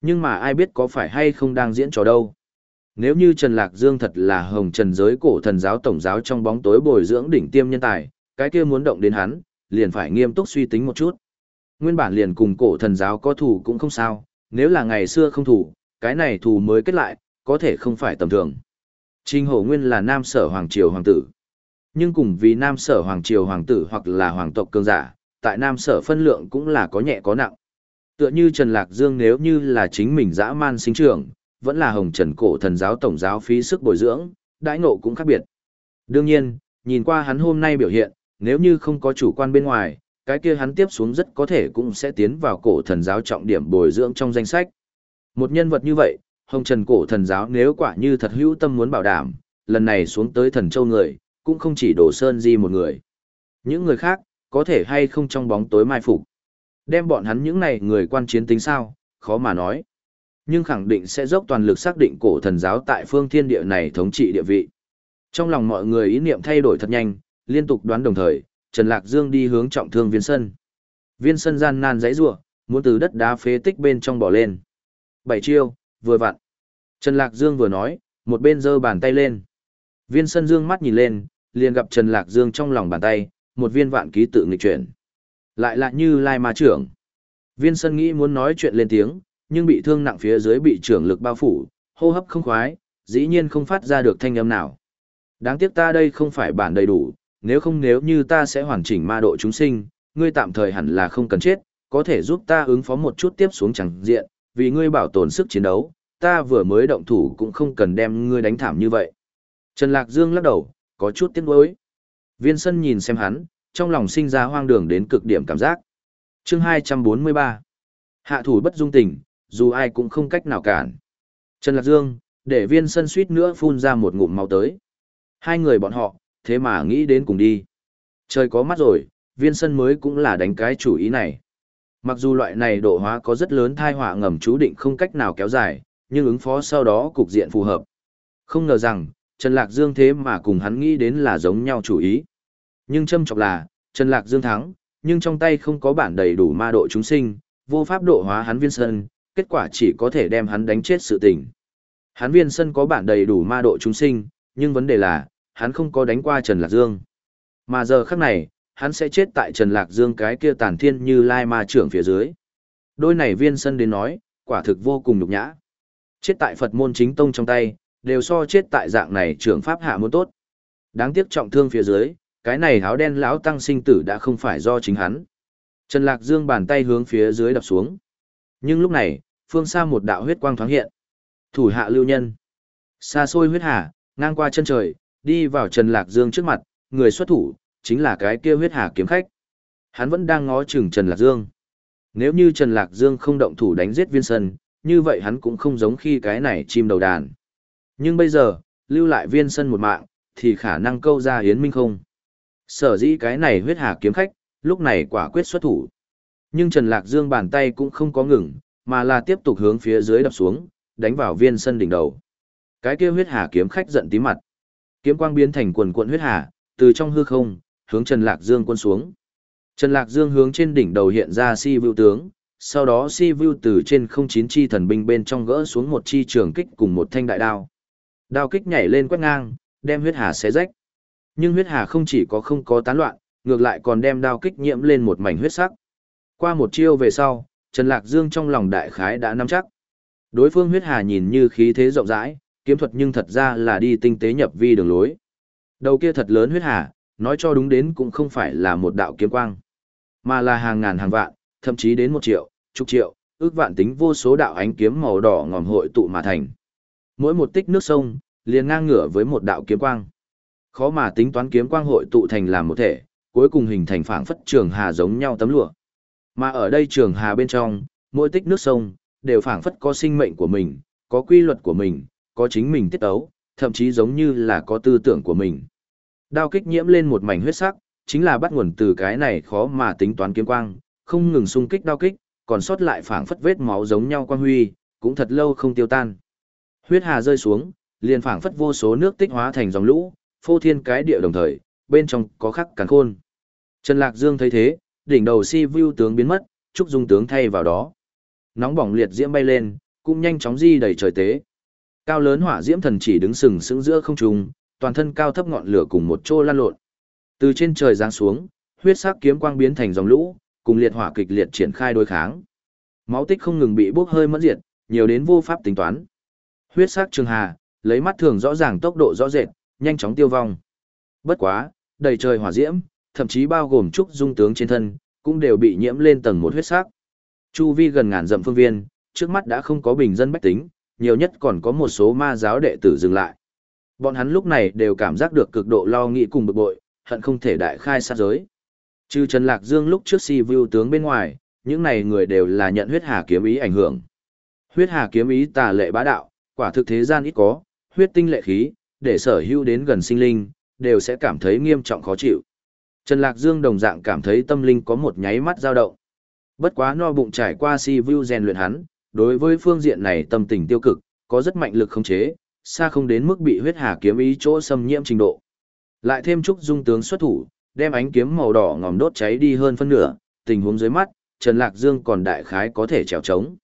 A: Nhưng mà ai biết có phải hay không đang diễn trò đâu. Nếu như Trần Lạc Dương thật là hồng trần giới cổ thần giáo tổng giáo trong bóng tối bồi dưỡng đỉnh tiêm nhân tài, cái kia muốn động đến hắn, liền phải nghiêm túc suy tính một chút. Nguyên bản liền cùng cổ thần giáo có thủ cũng không sao, nếu là ngày xưa không thủ, cái này thù mới kết lại, có thể không phải tầm thường. Trình Hổ Nguyên là nam sở hoàng triều hoàng tử. Nhưng cùng vì nam sở hoàng triều hoàng tử hoặc là hoàng tộc cường giả, tại nam sở phân lượng cũng là có nhẹ có nặng. Tựa như Trần Lạc Dương nếu như là chính mình dã man sinh trưởng, vẫn là hồng trần cổ thần giáo tổng giáo phí sức bồi dưỡng, đãi ngộ cũng khác biệt. Đương nhiên, nhìn qua hắn hôm nay biểu hiện, nếu như không có chủ quan bên ngoài, cái kia hắn tiếp xuống rất có thể cũng sẽ tiến vào cổ thần giáo trọng điểm bồi dưỡng trong danh sách. Một nhân vật như vậy, hồng trần cổ thần giáo nếu quả như thật hữu tâm muốn bảo đảm, lần này xuống tới thần châu người, cũng không chỉ đổ sơn di một người. Những người khác, có thể hay không trong bóng tối mai phục. Đem bọn hắn những này người quan chiến tính sao, khó mà nói. Nhưng khẳng định sẽ dốc toàn lực xác định cổ thần giáo tại phương thiên địa này thống trị địa vị. Trong lòng mọi người ý niệm thay đổi thật nhanh, liên tục đoán đồng thời, Trần Lạc Dương đi hướng trọng thương viên sân. Viên sân gian nan dãy rủa muốn từ đất đá phế tích bên trong bỏ lên. Bảy chiêu, vừa vặn. Trần Lạc Dương vừa nói, một bên giơ bàn tay lên. Viên sân dương mắt nhìn lên, liền gặp Trần Lạc Dương trong lòng bàn tay, một viên vạn ký tự nghịch chuyển. Lại lại như lai ma trưởng. Viên sân nghĩ muốn nói chuyện lên tiếng, nhưng bị thương nặng phía dưới bị trưởng lực bao phủ, hô hấp không khoái, dĩ nhiên không phát ra được thanh âm nào. Đáng tiếc ta đây không phải bản đầy đủ, nếu không nếu như ta sẽ hoàn chỉnh ma độ chúng sinh, ngươi tạm thời hẳn là không cần chết, có thể giúp ta ứng phó một chút tiếp xuống chẳng diện, vì ngươi bảo tồn sức chiến đấu, ta vừa mới động thủ cũng không cần đem ngươi đánh thảm như vậy. Trần Lạc Dương lắc đầu, có chút tiếc nuối. Viên sân nhìn xem hắn, trong lòng sinh ra hoang đường đến cực điểm cảm giác. chương 243 Hạ thủ bất dung tình, dù ai cũng không cách nào cản. Trần Lạc Dương, để viên sân suýt nữa phun ra một ngụm máu tới. Hai người bọn họ, thế mà nghĩ đến cùng đi. Trời có mắt rồi, viên sân mới cũng là đánh cái chủ ý này. Mặc dù loại này độ hóa có rất lớn thai họa ngầm chú định không cách nào kéo dài, nhưng ứng phó sau đó cục diện phù hợp. Không ngờ rằng, Trần Lạc Dương thế mà cùng hắn nghĩ đến là giống nhau chủ ý. Nhưng châm chọc là, Trần Lạc Dương thắng, nhưng trong tay không có bản đầy đủ ma độ chúng sinh, vô pháp độ hóa hắn viên sân, kết quả chỉ có thể đem hắn đánh chết sự tình. Hắn viên sân có bản đầy đủ ma độ chúng sinh, nhưng vấn đề là, hắn không có đánh qua Trần Lạc Dương. Mà giờ khắc này, hắn sẽ chết tại Trần Lạc Dương cái kia tàn thiên như lai ma trưởng phía dưới. Đôi này viên sân đến nói, quả thực vô cùng nhục nhã. Chết tại Phật môn chính tông trong tay, đều so chết tại dạng này trưởng pháp hạ muốn tốt. Đáng tiếc trọng thương phía dưới, cái này áo đen lão tăng sinh tử đã không phải do chính hắn. Trần Lạc Dương bàn tay hướng phía dưới đập xuống. Nhưng lúc này, phương xa một đạo huyết quang thoáng hiện. Thủ hạ lưu nhân. Xa xôi huyết hà, ngang qua chân trời, đi vào Trần Lạc Dương trước mặt, người xuất thủ, chính là cái kia huyết hà kiếm khách. Hắn vẫn đang ngó chừng Trần Lạc Dương. Nếu như Trần Lạc Dương không động thủ đánh giết viên sân, như vậy hắn cũng không giống khi cái này chim đầu đàn. Nhưng bây giờ, lưu lại viên sân một mạng, thì khả năng câu ra hiến minh không. Sở dĩ cái này huyết hà kiếm khách, lúc này quả quyết xuất thủ. Nhưng Trần Lạc Dương bàn tay cũng không có ngừng, mà là tiếp tục hướng phía dưới đập xuống, đánh vào viên sân đỉnh đầu. Cái kia huyết hà kiếm khách giận tí mặt. Kiếm quang biến thành quần cuộn huyết hà, từ trong hư không, hướng Trần Lạc Dương quân xuống. Trần Lạc Dương hướng trên đỉnh đầu hiện ra si vưu tướng, sau đó si vưu từ trên không chín chi thần binh bên trong gỡ xuống một chi trường kích cùng một thanh đại đao. Đao kích nhảy lên quét ngang, đem huyết hà xé rách. Nhưng huyết hà không chỉ có không có tán loạn, ngược lại còn đem đao kích nhiễm lên một mảnh huyết sắc. Qua một chiêu về sau, Trần Lạc Dương trong lòng đại khái đã nắm chắc. Đối phương huyết hà nhìn như khí thế rộng rãi, kiếm thuật nhưng thật ra là đi tinh tế nhập vi đường lối. Đầu kia thật lớn huyết hà, nói cho đúng đến cũng không phải là một đạo kiếm quang, mà là hàng ngàn hàng vạn, thậm chí đến một triệu, chục triệu, ước vạn tính vô số đạo ánh kiếm màu đỏ ngòm hội tụ mà thành. Mỗi một tích nước sông, liền ngang ngửa với một đạo kiếm quang. Khó mà tính toán kiếm quang hội tụ thành làm một thể, cuối cùng hình thành phảng phất trường hà giống nhau tấm lụa. Mà ở đây trường hà bên trong, mỗi tích nước sông, đều phảng phất có sinh mệnh của mình, có quy luật của mình, có chính mình tiết tấu, thậm chí giống như là có tư tưởng của mình. Đao kích nhiễm lên một mảnh huyết sắc, chính là bắt nguồn từ cái này khó mà tính toán kiếm quang, không ngừng xung kích đao kích, còn sót lại phảng phất vết máu giống nhau quang huy, cũng thật lâu không tiêu tan. Huyết hà rơi xuống, liền phảng phất vô số nước tích hóa thành dòng lũ, phô thiên cái địa đồng thời, bên trong có khắc càn khôn. Trần Lạc Dương thấy thế, đỉnh đầu si view tướng biến mất, trúc dung tướng thay vào đó. Nóng bỏng liệt diễm bay lên, cũng nhanh chóng di đầy trời tế. Cao lớn hỏa diễm thần chỉ đứng sừng sững giữa không trung, toàn thân cao thấp ngọn lửa cùng một chỗ lan lộn. Từ trên trời giáng xuống, huyết sắc kiếm quang biến thành dòng lũ, cùng liệt hỏa kịch liệt triển khai đối kháng. Máu tích không ngừng bị bốc hơi mất diệt, nhiều đến vô pháp tính toán. Huyết sắc trường hà, lấy mắt thường rõ ràng tốc độ rõ rệt, nhanh chóng tiêu vong. Bất quá, đầy trời hỏa diễm, thậm chí bao gồm trúc dung tướng trên thân, cũng đều bị nhiễm lên tầng một huyết sắc. Chu vi gần ngàn dặm phương viên, trước mắt đã không có bình dân bách tính, nhiều nhất còn có một số ma giáo đệ tử dừng lại. Bọn hắn lúc này đều cảm giác được cực độ lo nghĩ cùng bực bội, hận không thể đại khai sát giới. Trừ Trần Lạc Dương lúc trước si view tướng bên ngoài, những này người đều là nhận huyết hà kiếm ý ảnh hưởng. Huyết hà kiếm ý tà lệ bá đạo, quả thực thế gian ít có, huyết tinh lệ khí, để sở hữu đến gần sinh linh, đều sẽ cảm thấy nghiêm trọng khó chịu. Trần Lạc Dương đồng dạng cảm thấy tâm linh có một nháy mắt dao động. Bất quá no bụng trải qua si view rèn luyện hắn, đối với phương diện này tâm tình tiêu cực, có rất mạnh lực khống chế, xa không đến mức bị huyết hà kiếm ý chỗ xâm nhiễm trình độ. Lại thêm chút dung tướng xuất thủ, đem ánh kiếm màu đỏ ngòm đốt cháy đi hơn phân nửa, tình huống dưới mắt, Trần Lạc Dương còn đại khái có thể trèo trống.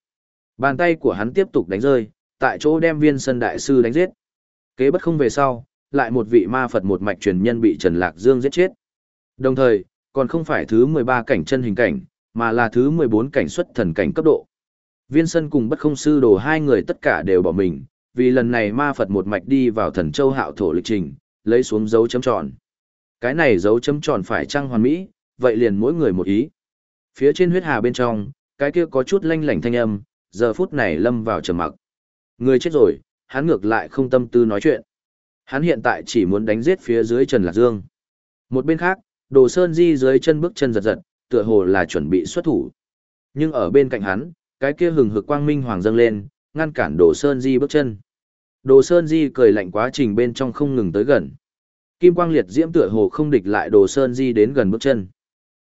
A: Bàn tay của hắn tiếp tục đánh rơi, tại chỗ đem viên sân đại sư đánh giết. Kế bất không về sau, lại một vị ma Phật một mạch truyền nhân bị Trần Lạc Dương giết chết. Đồng thời, còn không phải thứ 13 cảnh chân hình cảnh, mà là thứ 14 cảnh xuất thần cảnh cấp độ. Viên sân cùng bất không sư đồ hai người tất cả đều bỏ mình, vì lần này ma Phật một mạch đi vào thần châu hạo thổ lịch trình, lấy xuống dấu chấm tròn. Cái này dấu chấm tròn phải trăng hoàn mỹ, vậy liền mỗi người một ý. Phía trên huyết hà bên trong, cái kia có chút lanh lảnh thanh âm, giờ phút này lâm vào trầm mặc. Người chết rồi, hắn ngược lại không tâm tư nói chuyện. Hắn hiện tại chỉ muốn đánh giết phía dưới Trần Lạc Dương. Một bên khác, Đồ Sơn Di dưới chân bước chân giật giật, tựa hồ là chuẩn bị xuất thủ. Nhưng ở bên cạnh hắn, cái kia hừng hực quang minh hoàng dâng lên, ngăn cản Đồ Sơn Di bước chân. Đồ Sơn Di cười lạnh quá trình bên trong không ngừng tới gần. Kim quang liệt diễm tựa hồ không địch lại Đồ Sơn Di đến gần bước chân.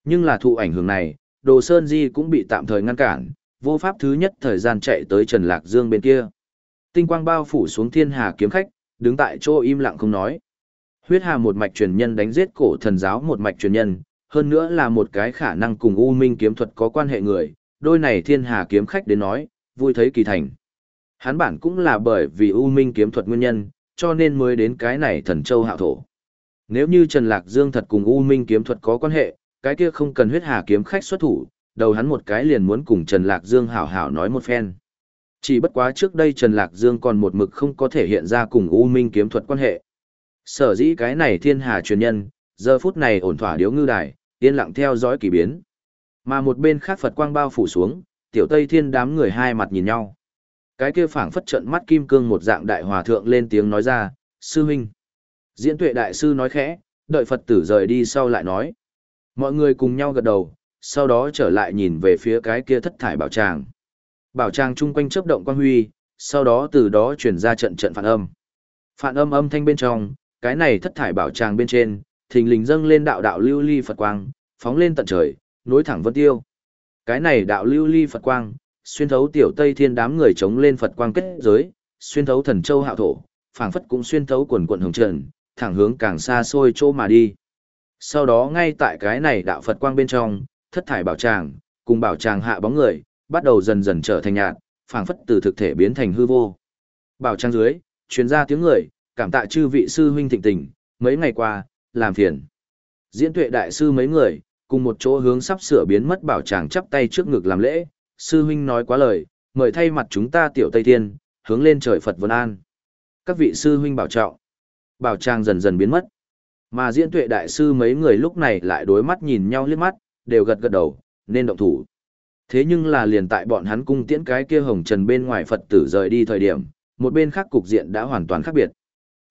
A: Nhưng là thụ ảnh hưởng này, Đồ Sơn Di cũng bị tạm thời ngăn cản, vô pháp thứ nhất thời gian chạy tới Trần Lạc Dương bên kia. Tinh quang bao phủ xuống thiên hà kiếm khách, đứng tại chỗ im lặng không nói. Huyết hà một mạch truyền nhân đánh giết cổ thần giáo một mạch truyền nhân, hơn nữa là một cái khả năng cùng U Minh kiếm thuật có quan hệ người, đôi này thiên hà kiếm khách đến nói, vui thấy kỳ thành. Hắn bản cũng là bởi vì U Minh kiếm thuật nguyên nhân, cho nên mới đến cái này thần châu hạo thổ. Nếu như Trần Lạc Dương thật cùng U Minh kiếm thuật có quan hệ, cái kia không cần huyết hà kiếm khách xuất thủ, đầu hắn một cái liền muốn cùng Trần Lạc Dương hảo hảo nói một phen. Chỉ bất quá trước đây Trần Lạc Dương còn một mực không có thể hiện ra cùng U Minh kiếm thuật quan hệ. Sở dĩ cái này thiên hà truyền nhân, giờ phút này ổn thỏa điếu ngư đài, yên lặng theo dõi kỳ biến. Mà một bên khác Phật quang bao phủ xuống, tiểu Tây Thiên đám người hai mặt nhìn nhau. Cái kia phảng phất trận mắt kim cương một dạng đại hòa thượng lên tiếng nói ra, sư huynh. Diễn tuệ đại sư nói khẽ, đợi Phật tử rời đi sau lại nói. Mọi người cùng nhau gật đầu, sau đó trở lại nhìn về phía cái kia thất thải bảo tràng. Bảo tràng chung quanh chớp động quang huy, sau đó từ đó chuyển ra trận trận phản âm. Phản âm âm thanh bên trong, cái này thất thải bảo tràng bên trên, thình lình dâng lên đạo đạo lưu ly Phật quang, phóng lên tận trời, nối thẳng vân tiêu. Cái này đạo lưu ly Phật quang, xuyên thấu tiểu Tây Thiên đám người chống lên Phật quang kết giới, xuyên thấu thần châu hạo thổ, phảng phất cũng xuyên thấu quần quần hồng trần, thẳng hướng càng xa xôi chỗ mà đi. Sau đó ngay tại cái này đạo Phật quang bên trong, thất thải bảo tràng, cùng bảo tràng hạ bóng người, bắt đầu dần dần trở thành nhạt, phảng phất từ thực thể biến thành hư vô. Bảo trang dưới, chuyên gia tiếng người, cảm tạ chư vị sư huynh thịnh tình, mấy ngày qua, làm phiền. Diễn tuệ đại sư mấy người, cùng một chỗ hướng sắp sửa biến mất bảo tràng chắp tay trước ngực làm lễ, sư huynh nói quá lời, mời thay mặt chúng ta tiểu Tây Thiên, hướng lên trời Phật Vân An. Các vị sư huynh bảo trọng. Bảo tràng dần dần biến mất. Mà diễn tuệ đại sư mấy người lúc này lại đối mắt nhìn nhau liếc mắt, đều gật gật đầu, nên động thủ. Thế nhưng là liền tại bọn hắn cung tiễn cái kia hồng trần bên ngoài Phật tử rời đi thời điểm, một bên khác cục diện đã hoàn toàn khác biệt.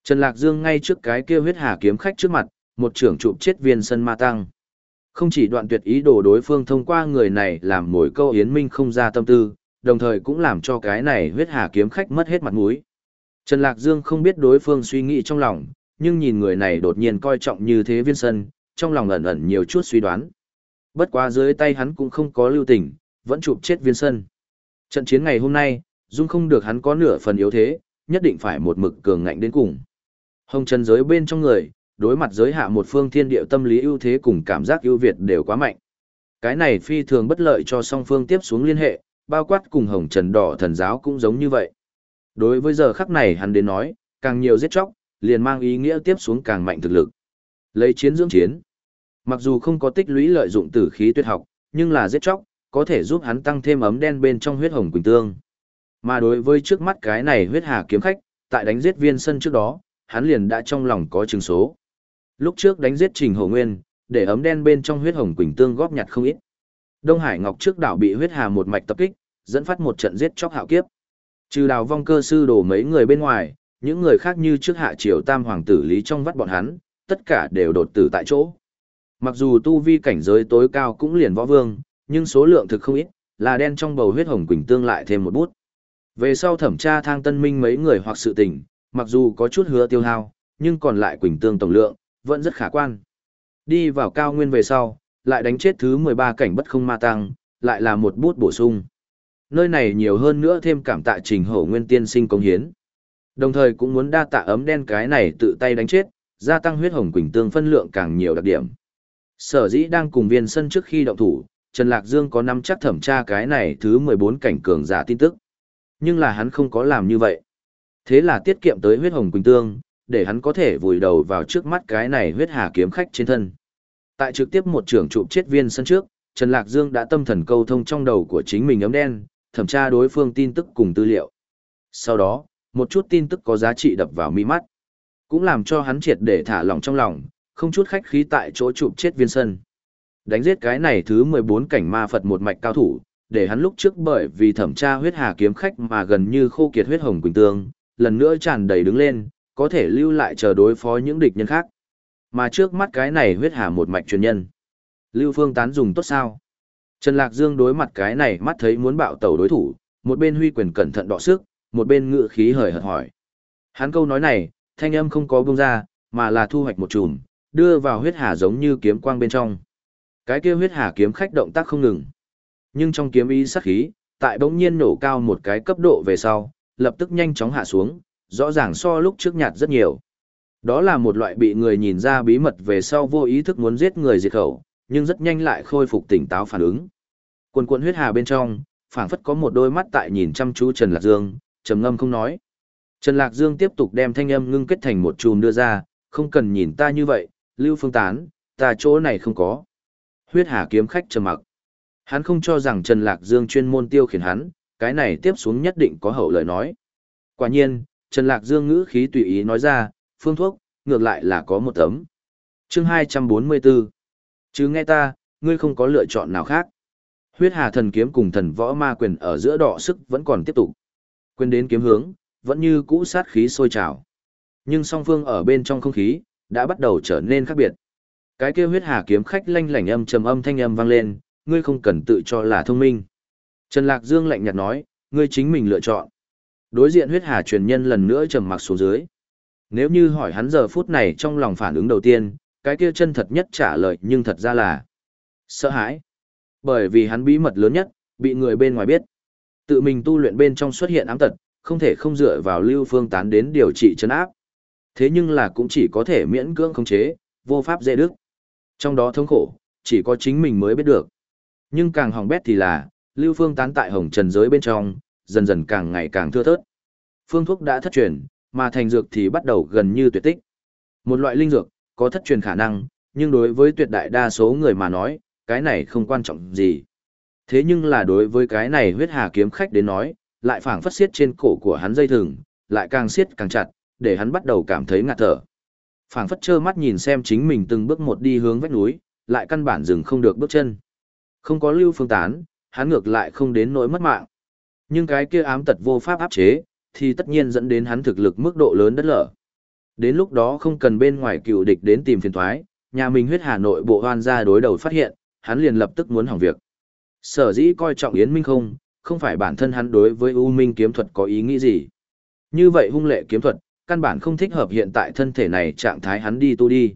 A: Trần Lạc Dương ngay trước cái kia huyết hà kiếm khách trước mặt, một trưởng chụp chết viên sân ma tăng. Không chỉ đoạn tuyệt ý đồ đối phương thông qua người này làm mối câu yến minh không ra tâm tư, đồng thời cũng làm cho cái này huyết hà kiếm khách mất hết mặt mũi. Trần Lạc Dương không biết đối phương suy nghĩ trong lòng, nhưng nhìn người này đột nhiên coi trọng như thế viên sân, trong lòng ẩn ẩn nhiều chút suy đoán. Bất quá dưới tay hắn cũng không có lưu tình, vẫn chụp chết viên sân. Trận chiến ngày hôm nay, dung không được hắn có nửa phần yếu thế, nhất định phải một mực cường ngạnh đến cùng. Hồng trần giới bên trong người, đối mặt giới hạ một phương thiên địa tâm lý ưu thế cùng cảm giác ưu việt đều quá mạnh. Cái này phi thường bất lợi cho song phương tiếp xuống liên hệ, bao quát cùng hồng trần đỏ thần giáo cũng giống như vậy. Đối với giờ khắc này hắn đến nói, càng nhiều giết chóc, liền mang ý nghĩa tiếp xuống càng mạnh thực lực. Lấy chiến dưỡng chiến. Mặc dù không có tích lũy lợi dụng tử khí tuyệt học, nhưng là giết chóc, có thể giúp hắn tăng thêm ấm đen bên trong huyết hồng quỳnh tương. Mà đối với trước mắt cái này huyết hà kiếm khách, tại đánh giết viên sân trước đó, hắn liền đã trong lòng có chứng số. Lúc trước đánh giết Trình hồ Nguyên, để ấm đen bên trong huyết hồng quỳnh tương góp nhặt không ít. Đông Hải Ngọc trước đảo bị huyết hà một mạch tập kích, dẫn phát một trận giết chóc hạo kiếp. Trừ đào vong cơ sư đổ mấy người bên ngoài, những người khác như trước hạ triều tam hoàng tử lý trong vắt bọn hắn, tất cả đều đột tử tại chỗ. Mặc dù tu vi cảnh giới tối cao cũng liền võ vương, nhưng số lượng thực không ít, là đen trong bầu huyết hồng quỳnh tương lại thêm một bút. Về sau thẩm tra thang tân minh mấy người hoặc sự tình, mặc dù có chút hứa tiêu hao, nhưng còn lại quỳnh tương tổng lượng, vẫn rất khả quan. Đi vào cao nguyên về sau, lại đánh chết thứ 13 cảnh bất không ma tăng, lại là một bút bổ sung. Nơi này nhiều hơn nữa thêm cảm tạ trình hổ nguyên tiên sinh công hiến. Đồng thời cũng muốn đa tạ ấm đen cái này tự tay đánh chết, gia tăng huyết hồng quỳnh tương phân lượng càng nhiều đặc điểm. Sở dĩ đang cùng viên sân trước khi động thủ, Trần Lạc Dương có nắm chắc thẩm tra cái này thứ 14 cảnh cường giả tin tức. Nhưng là hắn không có làm như vậy. Thế là tiết kiệm tới huyết hồng quỳnh tương, để hắn có thể vùi đầu vào trước mắt cái này huyết hà kiếm khách trên thân. Tại trực tiếp một trưởng trụ chết viên sân trước, Trần Lạc Dương đã tâm thần câu thông trong đầu của chính mình ấm đen, thẩm tra đối phương tin tức cùng tư liệu. Sau đó, một chút tin tức có giá trị đập vào mi mắt, cũng làm cho hắn triệt để thả lỏng trong lòng, không chút khách khí tại chỗ chụp chết viên sân. Đánh giết cái này thứ 14 cảnh ma Phật một mạch cao thủ, để hắn lúc trước bởi vì thẩm tra huyết hà kiếm khách mà gần như khô kiệt huyết hồng quỳnh tương, lần nữa tràn đầy đứng lên, có thể lưu lại chờ đối phó những địch nhân khác. Mà trước mắt cái này huyết hà một mạch truyền nhân. Lưu Phương tán dùng tốt sao? Trần Lạc Dương đối mặt cái này mắt thấy muốn bạo tẩu đối thủ, một bên huy quyền cẩn thận đọ sức, một bên ngự khí hời hợt hỏi. Hắn câu nói này, thanh âm không có bông ra, mà là thu hoạch một chùm, đưa vào huyết hà giống như kiếm quang bên trong. Cái kia huyết hà kiếm khách động tác không ngừng. Nhưng trong kiếm ý sát khí, tại bỗng nhiên nổ cao một cái cấp độ về sau, lập tức nhanh chóng hạ xuống, rõ ràng so lúc trước nhạt rất nhiều. Đó là một loại bị người nhìn ra bí mật về sau vô ý thức muốn giết người diệt khẩu, nhưng rất nhanh lại khôi phục tỉnh táo phản ứng. Quần quần huyết hà bên trong, phảng phất có một đôi mắt tại nhìn chăm chú Trần Lạc Dương, trầm ngâm không nói. Trần Lạc Dương tiếp tục đem thanh âm ngưng kết thành một chùm đưa ra, không cần nhìn ta như vậy, Lưu Phương Tán, ta chỗ này không có. Huyết hà kiếm khách trầm mặc. Hắn không cho rằng Trần Lạc Dương chuyên môn tiêu khiển hắn, cái này tiếp xuống nhất định có hậu lời nói. Quả nhiên, Trần Lạc Dương ngữ khí tùy ý nói ra, phương thuốc, ngược lại là có một tấm. chương 244. Chứ nghe ta, ngươi không có lựa chọn nào khác. Huyết hà thần kiếm cùng thần võ ma quyền ở giữa đỏ sức vẫn còn tiếp tục. Quyền đến kiếm hướng, vẫn như cũ sát khí sôi trào. Nhưng song phương ở bên trong không khí, đã bắt đầu trở nên khác biệt. Cái kia huyết hà kiếm khách lanh lảnh âm trầm âm thanh âm vang lên, ngươi không cần tự cho là thông minh. Trần Lạc Dương lạnh nhạt nói, ngươi chính mình lựa chọn. Đối diện huyết hà truyền nhân lần nữa trầm mặc xuống dưới. Nếu như hỏi hắn giờ phút này trong lòng phản ứng đầu tiên, cái kia chân thật nhất trả lời nhưng thật ra là sợ hãi. Bởi vì hắn bí mật lớn nhất, bị người bên ngoài biết. Tự mình tu luyện bên trong xuất hiện ám tật, không thể không dựa vào lưu phương tán đến điều trị chân áp. Thế nhưng là cũng chỉ có thể miễn cưỡng khống chế, vô pháp dễ đức. Trong đó thống khổ, chỉ có chính mình mới biết được. Nhưng càng hỏng bét thì là, lưu phương tán tại hồng trần giới bên trong, dần dần càng ngày càng thưa thớt. Phương thuốc đã thất truyền, mà thành dược thì bắt đầu gần như tuyệt tích. Một loại linh dược, có thất truyền khả năng, nhưng đối với tuyệt đại đa số người mà nói, cái này không quan trọng gì. Thế nhưng là đối với cái này huyết hà kiếm khách đến nói, lại phảng phất xiết trên cổ của hắn dây thừng, lại càng xiết càng chặt, để hắn bắt đầu cảm thấy ngạt thở. Phảng phất trơ mắt nhìn xem chính mình từng bước một đi hướng vách núi, lại căn bản dừng không được bước chân. Không có lưu phương tán, hắn ngược lại không đến nỗi mất mạng. Nhưng cái kia ám tật vô pháp áp chế, thì tất nhiên dẫn đến hắn thực lực mức độ lớn đất lở. Đến lúc đó không cần bên ngoài cựu địch đến tìm phiền thoái, nhà mình huyết hà nội bộ hoan ra đối đầu phát hiện, hắn liền lập tức muốn hỏng việc. Sở dĩ coi trọng Yến Minh không, không phải bản thân hắn đối với U Minh kiếm thuật có ý nghĩ gì. Như vậy hung lệ kiếm thuật, căn bản không thích hợp hiện tại thân thể này trạng thái hắn đi tu đi.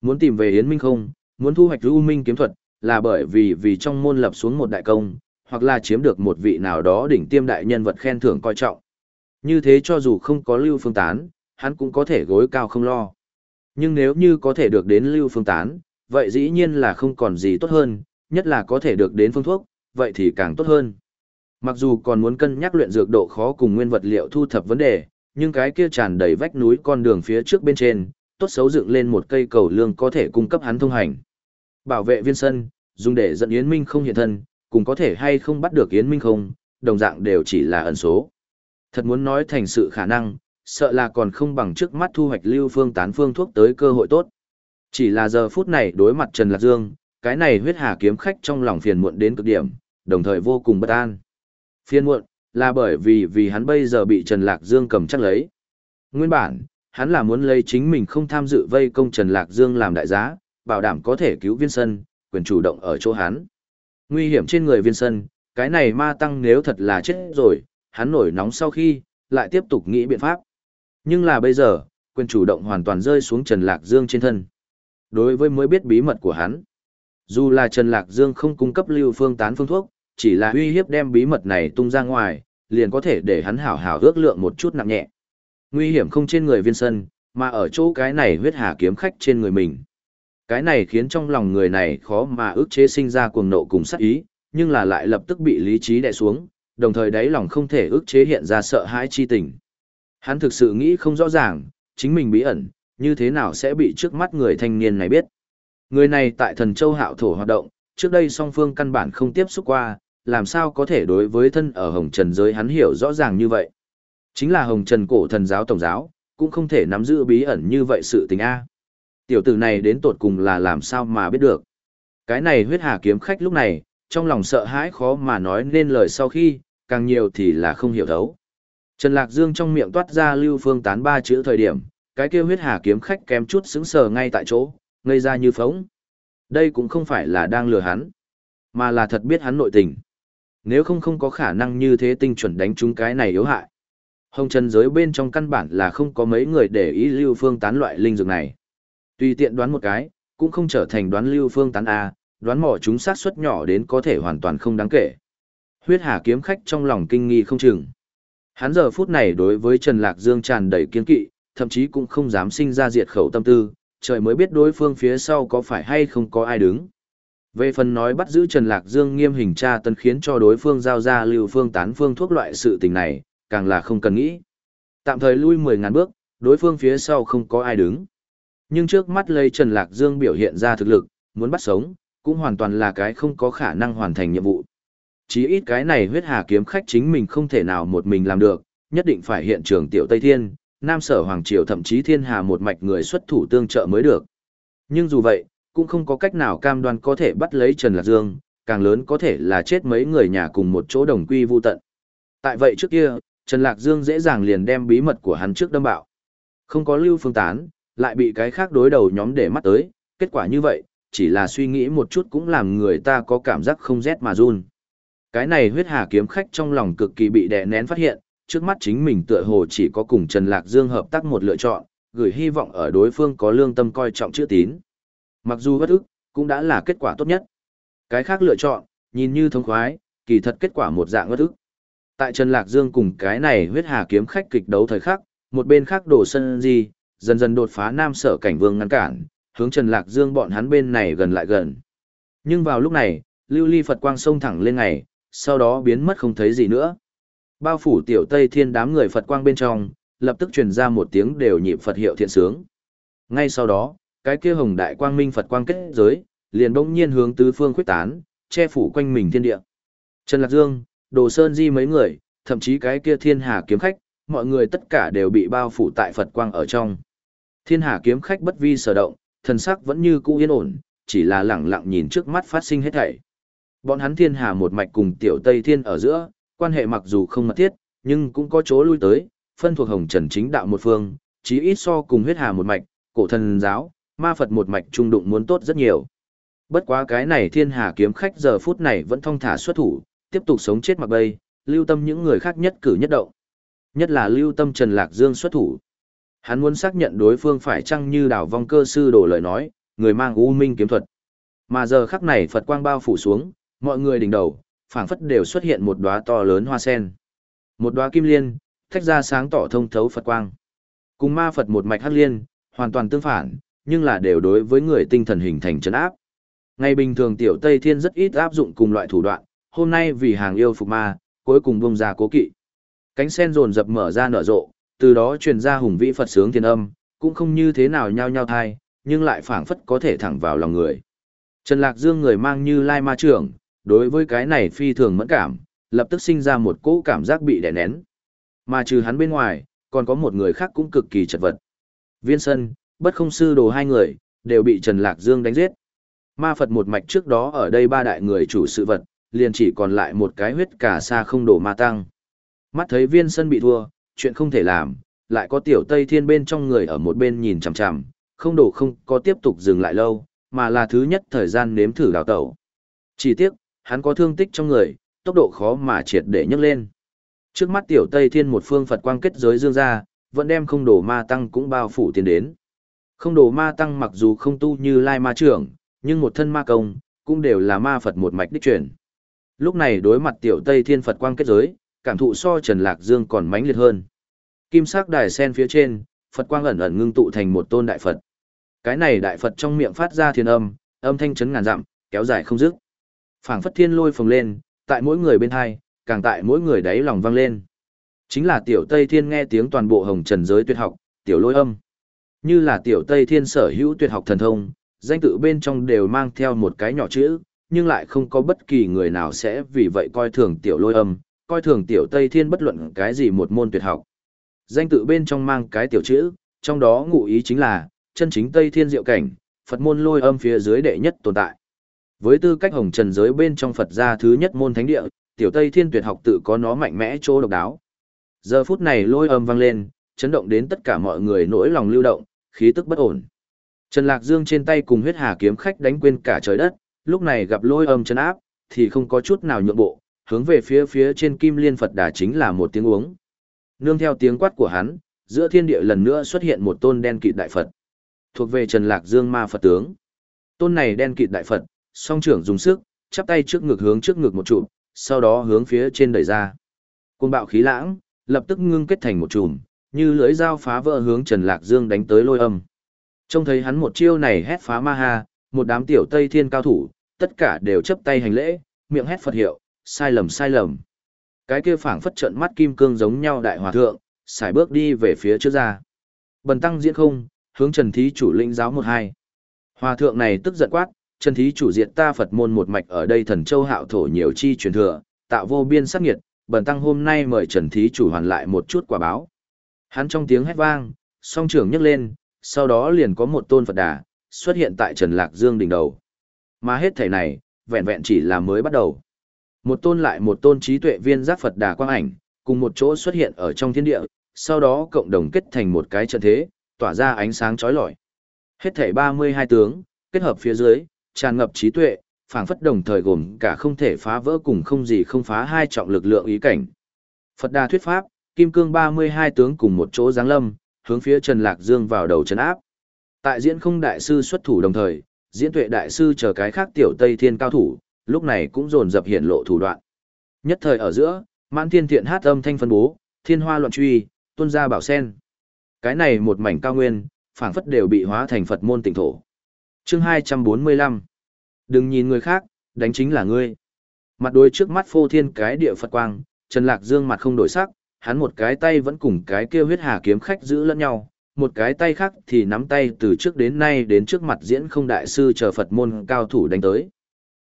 A: Muốn tìm về Yến Minh không, muốn thu hoạch U Minh kiếm thuật, là bởi vì vì trong môn lập xuống một đại công, hoặc là chiếm được một vị nào đó đỉnh tiêm đại nhân vật khen thưởng coi trọng. Như thế cho dù không có lưu phương tán, hắn cũng có thể gối cao không lo. Nhưng nếu như có thể được đến lưu phương tán, vậy dĩ nhiên là không còn gì tốt hơn, nhất là có thể được đến phương thuốc, vậy thì càng tốt hơn. Mặc dù còn muốn cân nhắc luyện dược độ khó cùng nguyên vật liệu thu thập vấn đề, nhưng cái kia tràn đầy vách núi con đường phía trước bên trên, tốt xấu dựng lên một cây cầu lương có thể cung cấp hắn thông hành. Bảo vệ viên sân, dùng để dẫn Yến Minh không hiện thân, cùng có thể hay không bắt được Yến Minh không, đồng dạng đều chỉ là ẩn số. Thật muốn nói thành sự khả năng, sợ là còn không bằng trước mắt thu hoạch lưu phương tán phương thuốc tới cơ hội tốt. Chỉ là giờ phút này đối mặt Trần Lạc Dương, cái này huyết hà kiếm khách trong lòng phiền muộn đến cực điểm, đồng thời vô cùng bất an. Phiền muộn, là bởi vì vì hắn bây giờ bị Trần Lạc Dương cầm chắc lấy. Nguyên bản, hắn là muốn lấy chính mình không tham dự vây công Trần Lạc Dương làm đại giá, bảo đảm có thể cứu viên sân, quyền chủ động ở chỗ hắn. Nguy hiểm trên người viên sân, cái này ma tăng nếu thật là chết rồi, hắn nổi nóng sau khi, lại tiếp tục nghĩ biện pháp. Nhưng là bây giờ, quyền chủ động hoàn toàn rơi xuống Trần Lạc Dương trên thân. Đối với mới biết bí mật của hắn, dù là Trần Lạc Dương không cung cấp lưu phương tán phương thuốc, chỉ là uy hiếp đem bí mật này tung ra ngoài, liền có thể để hắn hảo hảo ước lượng một chút nặng nhẹ. Nguy hiểm không trên người viên sân, mà ở chỗ cái này huyết hà kiếm khách trên người mình. Cái này khiến trong lòng người này khó mà ước chế sinh ra cuồng nộ cùng sát ý, nhưng là lại lập tức bị lý trí đè xuống, đồng thời đáy lòng không thể ước chế hiện ra sợ hãi chi tình. Hắn thực sự nghĩ không rõ ràng, chính mình bí ẩn, như thế nào sẽ bị trước mắt người thanh niên này biết. Người này tại thần châu hạo thổ hoạt động, trước đây song phương căn bản không tiếp xúc qua, làm sao có thể đối với thân ở hồng trần giới hắn hiểu rõ ràng như vậy. Chính là hồng trần cổ thần giáo tổng giáo, cũng không thể nắm giữ bí ẩn như vậy sự tình A. Tiểu tử này đến tột cùng là làm sao mà biết được. Cái này huyết hà kiếm khách lúc này, trong lòng sợ hãi khó mà nói nên lời sau khi, càng nhiều thì là không hiểu thấu. Trần Lạc Dương trong miệng toát ra lưu phương tán ba chữ thời điểm, cái kia huyết hà kiếm khách kém chút sững sờ ngay tại chỗ, ngây ra như phóng. Đây cũng không phải là đang lừa hắn, mà là thật biết hắn nội tình. Nếu không không có khả năng như thế tinh chuẩn đánh trúng cái này yếu hại. Hồng Trần giới bên trong căn bản là không có mấy người để ý lưu phương tán loại linh dược này. Tùy tiện đoán một cái, cũng không trở thành đoán lưu phương tán A, đoán mò chúng sát suất nhỏ đến có thể hoàn toàn không đáng kể. Huyết hà kiếm khách trong lòng kinh nghi không chừng. Hắn giờ phút này đối với Trần Lạc Dương tràn đầy kiên kỵ, thậm chí cũng không dám sinh ra diệt khẩu tâm tư, trời mới biết đối phương phía sau có phải hay không có ai đứng. Về phần nói bắt giữ Trần Lạc Dương nghiêm hình tra tấn khiến cho đối phương giao ra lưu phương tán phương thuốc loại sự tình này, càng là không cần nghĩ. Tạm thời lui 10.000 bước, đối phương phía sau không có ai đứng. Nhưng trước mắt lấy Trần Lạc Dương biểu hiện ra thực lực, muốn bắt sống, cũng hoàn toàn là cái không có khả năng hoàn thành nhiệm vụ. Chí ít cái này huyết hà kiếm khách chính mình không thể nào một mình làm được, nhất định phải hiện trường tiểu Tây Thiên, Nam Sở Hoàng Triều thậm chí thiên hà một mạch người xuất thủ tương trợ mới được. Nhưng dù vậy, cũng không có cách nào cam đoan có thể bắt lấy Trần Lạc Dương, càng lớn có thể là chết mấy người nhà cùng một chỗ đồng quy vu tận. Tại vậy trước kia, Trần Lạc Dương dễ dàng liền đem bí mật của hắn trước đâm bạo. Không có lưu phương tán, lại bị cái khác đối đầu nhóm để mắt tới, kết quả như vậy, chỉ là suy nghĩ một chút cũng làm người ta có cảm giác không rét mà run. Cái này huyết hà kiếm khách trong lòng cực kỳ bị đè nén phát hiện, trước mắt chính mình tựa hồ chỉ có cùng Trần Lạc Dương hợp tác một lựa chọn, gửi hy vọng ở đối phương có lương tâm coi trọng chữ tín. Mặc dù bất ức, cũng đã là kết quả tốt nhất. Cái khác lựa chọn, nhìn như thông khoái, kỳ thật kết quả một dạng bất ức. Tại Trần Lạc Dương cùng cái này huyết hà kiếm khách kịch đấu thời khắc, một bên khác đổ sân gì, dần dần đột phá nam sở cảnh vương ngăn cản, hướng Trần Lạc Dương bọn hắn bên này gần lại gần. Nhưng vào lúc này, lưu ly Phật quang sông thẳng lên ngày, sau đó biến mất không thấy gì nữa. Bao phủ tiểu Tây Thiên đám người Phật quang bên trong, lập tức truyền ra một tiếng đều nhịp Phật hiệu thiện sướng. Ngay sau đó, cái kia hồng đại quang minh Phật quang kết giới, liền bỗng nhiên hướng tứ phương khuyết tán, che phủ quanh mình thiên địa. Trần Lạc Dương, Đồ Sơn Di mấy người, thậm chí cái kia Thiên Hà kiếm khách, mọi người tất cả đều bị bao phủ tại Phật quang ở trong. Thiên Hà kiếm khách bất vi sở động, thần sắc vẫn như cũ yên ổn, chỉ là lẳng lặng nhìn trước mắt phát sinh hết thảy. Bọn hắn Thiên Hà một mạch cùng Tiểu Tây Thiên ở giữa, quan hệ mặc dù không mật thiết, nhưng cũng có chỗ lui tới, phân thuộc Hồng Trần chính đạo một phương, chí ít so cùng huyết hà một mạch, cổ thần giáo, ma Phật một mạch trung đụng muốn tốt rất nhiều. Bất quá cái này Thiên Hà kiếm khách giờ phút này vẫn thong thả xuất thủ, tiếp tục sống chết mặc bay, lưu tâm những người khác nhất cử nhất động. Nhất là lưu tâm Trần Lạc Dương xuất thủ. Hắn muốn xác nhận đối phương phải chăng như đảo vong cơ sư đổ lời nói, người mang u minh kiếm thuật. Mà giờ khắc này Phật quang bao phủ xuống, mọi người đỉnh đầu, phảng phất đều xuất hiện một đóa to lớn hoa sen. Một đóa kim liên, thách ra sáng tỏ thông thấu Phật quang. Cùng ma Phật một mạch hắc liên, hoàn toàn tương phản, nhưng là đều đối với người tinh thần hình thành chấn áp. Ngày bình thường tiểu Tây Thiên rất ít áp dụng cùng loại thủ đoạn, hôm nay vì hàng yêu phục ma, cuối cùng bông ra cố kỵ. Cánh sen rồn dập mở ra nở rộ, từ đó truyền ra hùng vĩ Phật sướng thiên âm, cũng không như thế nào nhao nhao thai, nhưng lại phảng phất có thể thẳng vào lòng người. Trần Lạc Dương người mang như lai ma trưởng, đối với cái này phi thường mẫn cảm, lập tức sinh ra một cỗ cảm giác bị đè nén. Mà trừ hắn bên ngoài, còn có một người khác cũng cực kỳ chật vật. Viên Sân, bất không sư đồ hai người, đều bị Trần Lạc Dương đánh giết. Ma Phật một mạch trước đó ở đây ba đại người chủ sự vật, liền chỉ còn lại một cái huyết cả xa không đổ ma tăng. Mắt thấy viên sân bị thua, chuyện không thể làm, lại có tiểu Tây Thiên bên trong người ở một bên nhìn chằm chằm, không đổ không có tiếp tục dừng lại lâu, mà là thứ nhất thời gian nếm thử đào tẩu. Chỉ tiếc, hắn có thương tích trong người, tốc độ khó mà triệt để nhấc lên. Trước mắt tiểu Tây Thiên một phương Phật quang kết giới dương ra, vẫn đem không đổ ma tăng cũng bao phủ tiền đến. Không đồ ma tăng mặc dù không tu như lai ma trưởng, nhưng một thân ma công, cũng đều là ma Phật một mạch đích truyền. Lúc này đối mặt tiểu Tây Thiên Phật quang kết giới, cảm thụ so Trần Lạc Dương còn mãnh liệt hơn. Kim sắc đài sen phía trên, Phật quang ẩn ẩn ngưng tụ thành một tôn đại Phật. Cái này đại Phật trong miệng phát ra thiên âm, âm thanh chấn ngàn dặm, kéo dài không dứt. Phảng phất thiên lôi phồng lên, tại mỗi người bên hai, càng tại mỗi người đáy lòng vang lên. Chính là tiểu Tây Thiên nghe tiếng toàn bộ hồng trần giới tuyệt học, tiểu lôi âm. Như là tiểu Tây Thiên sở hữu tuyệt học thần thông, danh tự bên trong đều mang theo một cái nhỏ chữ, nhưng lại không có bất kỳ người nào sẽ vì vậy coi thường tiểu lôi âm, coi thường tiểu Tây Thiên bất luận cái gì một môn tuyệt học. Danh tự bên trong mang cái tiểu chữ, trong đó ngụ ý chính là, chân chính Tây Thiên diệu cảnh, Phật môn lôi âm phía dưới đệ nhất tồn tại. Với tư cách hồng trần giới bên trong Phật gia thứ nhất môn thánh địa, tiểu Tây Thiên tuyệt học tự có nó mạnh mẽ chỗ độc đáo. Giờ phút này lôi âm vang lên, chấn động đến tất cả mọi người nỗi lòng lưu động, khí tức bất ổn. Trần Lạc Dương trên tay cùng huyết hà kiếm khách đánh quên cả trời đất, lúc này gặp lôi âm chân áp, thì không có chút nào nhượng bộ, hướng về phía phía trên kim liên Phật đà chính là một tiếng uống. Nương theo tiếng quát của hắn, giữa thiên địa lần nữa xuất hiện một tôn đen kịt đại Phật. Thuộc về Trần Lạc Dương ma Phật tướng. Tôn này đen kịt đại Phật, song trưởng dùng sức, chắp tay trước ngực hướng trước ngực một trụ, sau đó hướng phía trên đẩy ra. Côn bạo khí lãng, lập tức ngưng kết thành một chùm, như lưỡi dao phá vỡ hướng Trần Lạc Dương đánh tới lôi âm. Trông thấy hắn một chiêu này hét phá ma ha, một đám tiểu Tây Thiên cao thủ, tất cả đều chấp tay hành lễ, miệng hét Phật hiệu, sai lầm sai lầm. Cái kia phảng phất trận mắt kim cương giống nhau đại hòa thượng, xài bước đi về phía trước ra. Bần tăng diễn không, hướng Trần Thí chủ lĩnh giáo một hai. Hòa thượng này tức giận quát, Trần Thí chủ diện ta Phật môn một mạch ở đây thần châu hạo thổ nhiều chi truyền thừa, tạo vô biên sát nghiệt, bần tăng hôm nay mời Trần Thí chủ hoàn lại một chút quả báo. Hắn trong tiếng hét vang, song trưởng nhấc lên, sau đó liền có một tôn Phật đà, xuất hiện tại Trần Lạc Dương đỉnh đầu. Mà hết thảy này, vẹn vẹn chỉ là mới bắt đầu. Một tôn lại một tôn trí tuệ viên giác Phật đà quang ảnh, cùng một chỗ xuất hiện ở trong thiên địa, sau đó cộng đồng kết thành một cái trận thế, tỏa ra ánh sáng chói lọi. Hết thảy 32 tướng, kết hợp phía dưới, tràn ngập trí tuệ, phảng phất đồng thời gồm cả không thể phá vỡ cùng không gì không phá hai trọng lực lượng ý cảnh. Phật đà thuyết pháp, kim cương 32 tướng cùng một chỗ giáng lâm, hướng phía Trần Lạc Dương vào đầu trấn áp. Tại diễn không đại sư xuất thủ đồng thời, diễn tuệ đại sư chờ cái khác tiểu Tây Thiên cao thủ, lúc này cũng dồn dập hiện lộ thủ đoạn. Nhất thời ở giữa, mãn thiên thiện hát âm thanh phân bố, thiên hoa loạn truy, tuôn ra bảo sen. Cái này một mảnh cao nguyên, phảng phất đều bị hóa thành Phật môn tỉnh thổ. Chương 245 Đừng nhìn người khác, đánh chính là ngươi. Mặt đôi trước mắt phô thiên cái địa Phật quang, Trần Lạc Dương mặt không đổi sắc, hắn một cái tay vẫn cùng cái kia huyết hà kiếm khách giữ lẫn nhau, một cái tay khác thì nắm tay từ trước đến nay đến trước mặt diễn không đại sư chờ Phật môn cao thủ đánh tới.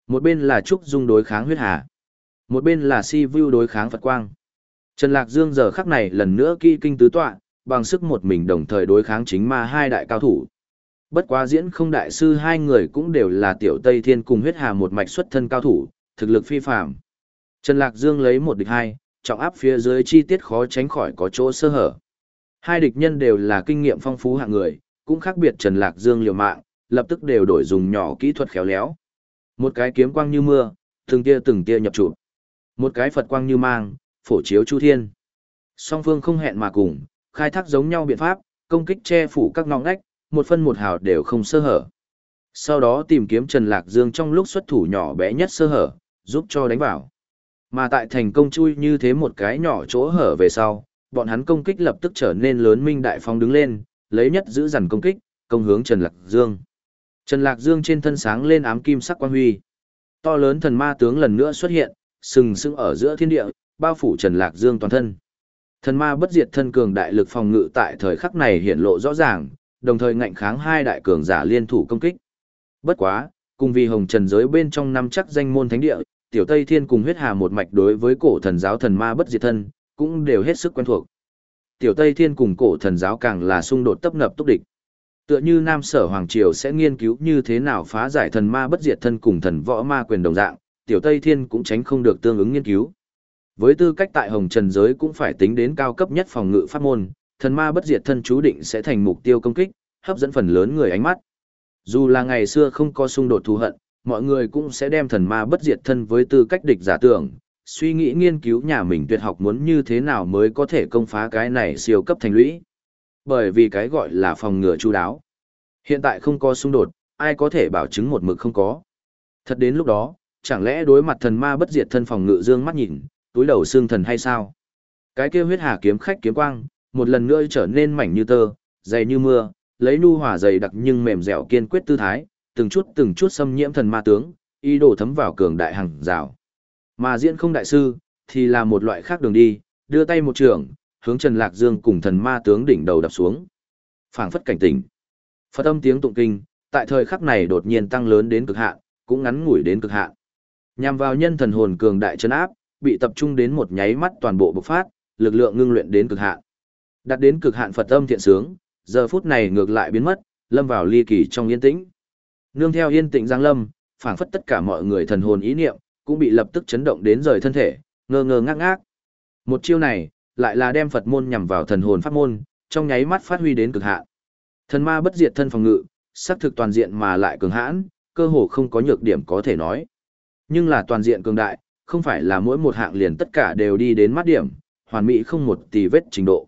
A: Một bên là Trúc Dung đối kháng huyết hà, một bên là Si Vu đối kháng Phật Quang. Trần Lạc Dương giờ khắc này lần nữa kỳ kinh tứ tọa, bằng sức một mình đồng thời đối kháng chính ma hai đại cao thủ. Bất quá diễn không đại sư hai người cũng đều là tiểu Tây Thiên cùng huyết hà một mạch xuất thân cao thủ, thực lực phi phàm. Trần Lạc Dương lấy một địch hai, trọng áp phía dưới chi tiết khó tránh khỏi có chỗ sơ hở. Hai địch nhân đều là kinh nghiệm phong phú hạng người, cũng khác biệt Trần Lạc Dương liều mạng, lập tức đều đổi dùng nhỏ kỹ thuật khéo léo. Một cái kiếm quang như mưa, từng tia từng tia nhập trụ. Một cái Phật quang như mang, phổ chiếu chu thiên. Song phương không hẹn mà cùng, khai thác giống nhau biện pháp, công kích che phủ các ngõ ngách, một phân một hào đều không sơ hở. Sau đó tìm kiếm Trần Lạc Dương trong lúc xuất thủ nhỏ bé nhất sơ hở, giúp cho đánh vào. Mà tại thành công chui như thế một cái nhỏ chỗ hở về sau, bọn hắn công kích lập tức trở nên lớn minh đại phong đứng lên, lấy nhất giữ dằn công kích, công hướng Trần Lạc Dương. Trần Lạc Dương trên thân sáng lên ám kim sắc quang huy. To lớn thần ma tướng lần nữa xuất hiện, sừng sững ở giữa thiên địa, bao phủ Trần Lạc Dương toàn thân. Thần ma bất diệt thân cường đại lực phòng ngự tại thời khắc này hiện lộ rõ ràng, đồng thời ngạnh kháng hai đại cường giả liên thủ công kích. Bất quá, cùng vì hồng trần giới bên trong năm chắc danh môn thánh địa, tiểu Tây Thiên cùng huyết hà một mạch đối với cổ thần giáo thần ma bất diệt thân, cũng đều hết sức quen thuộc. Tiểu Tây Thiên cùng cổ thần giáo càng là xung đột tấp nập túc địch. Tựa như Nam Sở Hoàng Triều sẽ nghiên cứu như thế nào phá giải thần ma bất diệt thân cùng thần võ ma quyền đồng dạng, Tiểu Tây Thiên cũng tránh không được tương ứng nghiên cứu. Với tư cách tại Hồng Trần giới cũng phải tính đến cao cấp nhất phòng ngự pháp môn, thần ma bất diệt thân chú định sẽ thành mục tiêu công kích, hấp dẫn phần lớn người ánh mắt. Dù là ngày xưa không có xung đột thù hận, mọi người cũng sẽ đem thần ma bất diệt thân với tư cách địch giả tưởng, suy nghĩ nghiên cứu nhà mình tuyệt học muốn như thế nào mới có thể công phá cái này siêu cấp thành lũy. Bởi vì cái gọi là phòng ngừa chu đáo. Hiện tại không có xung đột, ai có thể bảo chứng một mực không có. Thật đến lúc đó, chẳng lẽ đối mặt thần ma bất diệt thân phòng ngự dương mắt nhìn, túi đầu xương thần hay sao? Cái kia huyết hà kiếm khách kiếm quang, một lần nữa trở nên mảnh như tơ, dày như mưa, lấy nu hỏa dày đặc nhưng mềm dẻo kiên quyết tư thái, từng chút từng chút xâm nhiễm thần ma tướng, ý đồ thấm vào cường đại hằng rào. Mà diễn không đại sư, thì là một loại khác đường đi, đưa tay một trường, hướng Trần Lạc Dương cùng thần ma tướng đỉnh đầu đập xuống. phảng phất cảnh tỉnh. Phật âm tiếng tụng kinh, tại thời khắc này đột nhiên tăng lớn đến cực hạn, cũng ngắn ngủi đến cực hạn. Nhằm vào nhân thần hồn cường đại chân áp, bị tập trung đến một nháy mắt toàn bộ bộc phát, lực lượng ngưng luyện đến cực hạn. Đạt đến cực hạn Phật âm thiện sướng, giờ phút này ngược lại biến mất, lâm vào ly kỳ trong yên tĩnh. Nương theo yên tĩnh giáng lâm, phảng phất tất cả mọi người thần hồn ý niệm, cũng bị lập tức chấn động đến rời thân thể, ngơ ngơ ngác ngác. Một chiêu này, lại là đem Phật môn nhằm vào thần hồn pháp môn, trong nháy mắt phát huy đến cực hạn. Thần ma bất diệt thân phòng ngự, sắc thực toàn diện mà lại cường hãn, cơ hồ không có nhược điểm có thể nói. Nhưng là toàn diện cường đại, không phải là mỗi một hạng liền tất cả đều đi đến mắt điểm, hoàn mỹ không một tì vết trình độ.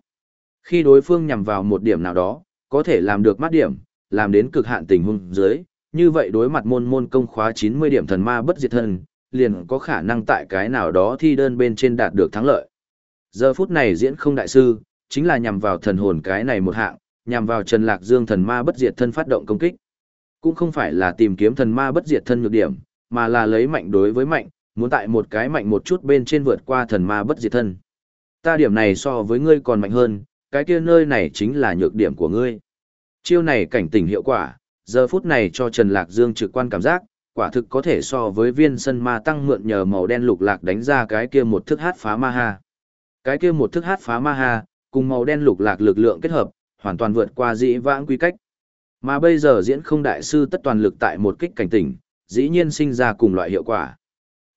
A: Khi đối phương nhằm vào một điểm nào đó, có thể làm được mắt điểm, làm đến cực hạn tình huống dưới, như vậy đối mặt môn môn công khóa 90 điểm thần ma bất diệt thân, liền có khả năng tại cái nào đó thi đơn bên trên đạt được thắng lợi. Giờ phút này diễn không đại sư, chính là nhằm vào thần hồn cái này một hạng, nhằm vào Trần Lạc Dương thần ma bất diệt thân phát động công kích. Cũng không phải là tìm kiếm thần ma bất diệt thân nhược điểm, mà là lấy mạnh đối với mạnh, muốn tại một cái mạnh một chút bên trên vượt qua thần ma bất diệt thân. Ta điểm này so với ngươi còn mạnh hơn, cái kia nơi này chính là nhược điểm của ngươi. Chiêu này cảnh tỉnh hiệu quả, giờ phút này cho Trần Lạc Dương trực quan cảm giác, quả thực có thể so với viên sân ma tăng mượn nhờ màu đen lục lạc đánh ra cái kia một thức hát phá ma ha. Cái kia một thức hát phá ma ha, cùng màu đen lục lạc lực lượng kết hợp, hoàn toàn vượt qua dĩ vãng quy cách. Mà bây giờ diễn không đại sư tất toàn lực tại một kích cảnh tỉnh, dĩ nhiên sinh ra cùng loại hiệu quả.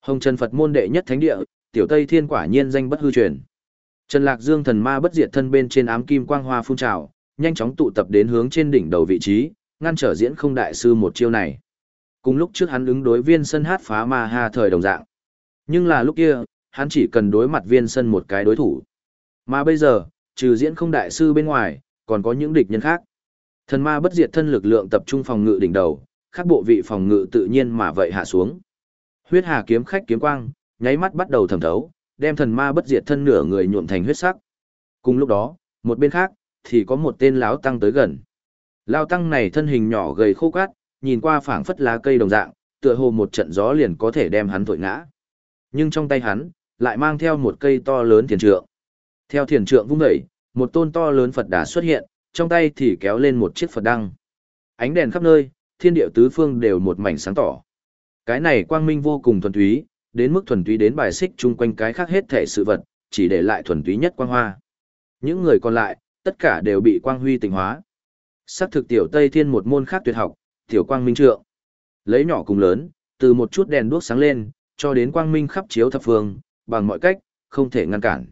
A: Hồng Trần Phật môn đệ nhất thánh địa, tiểu Tây Thiên quả nhiên danh bất hư truyền. Trần Lạc Dương thần ma bất diệt thân bên trên ám kim quang hoa phun trào, nhanh chóng tụ tập đến hướng trên đỉnh đầu vị trí, ngăn trở diễn không đại sư một chiêu này. Cùng lúc trước hắn ứng đối viên sân hát phá ma ha thời đồng dạng. Nhưng là lúc kia, hắn chỉ cần đối mặt viên sân một cái đối thủ. Mà bây giờ, trừ diễn không đại sư bên ngoài, còn có những địch nhân khác. Thần ma bất diệt thân lực lượng tập trung phòng ngự đỉnh đầu, các bộ vị phòng ngự tự nhiên mà vậy hạ xuống. Huyết hà kiếm khách kiếm quang, nháy mắt bắt đầu thẩm thấu, đem thần ma bất diệt thân nửa người nhuộm thành huyết sắc. Cùng lúc đó, một bên khác, thì có một tên lão tăng tới gần. Lao tăng này thân hình nhỏ gầy khô cát, nhìn qua phảng phất lá cây đồng dạng, tựa hồ một trận gió liền có thể đem hắn thổi ngã. Nhưng trong tay hắn, lại mang theo một cây to lớn thiền trượng. Theo thiền trượng vung dậy, một tôn to lớn Phật đà xuất hiện, trong tay thì kéo lên một chiếc Phật đăng. Ánh đèn khắp nơi, thiên địa tứ phương đều một mảnh sáng tỏ. Cái này quang minh vô cùng thuần túy, đến mức thuần túy đến bài xích chung quanh cái khác hết thể sự vật, chỉ để lại thuần túy nhất quang hoa. Những người còn lại, tất cả đều bị quang huy tình hóa. Sắc thực tiểu Tây Thiên một môn khác tuyệt học, tiểu quang minh trượng. Lấy nhỏ cùng lớn, từ một chút đèn đuốc sáng lên, cho đến quang minh khắp chiếu thập phương, bằng mọi cách, không thể ngăn cản.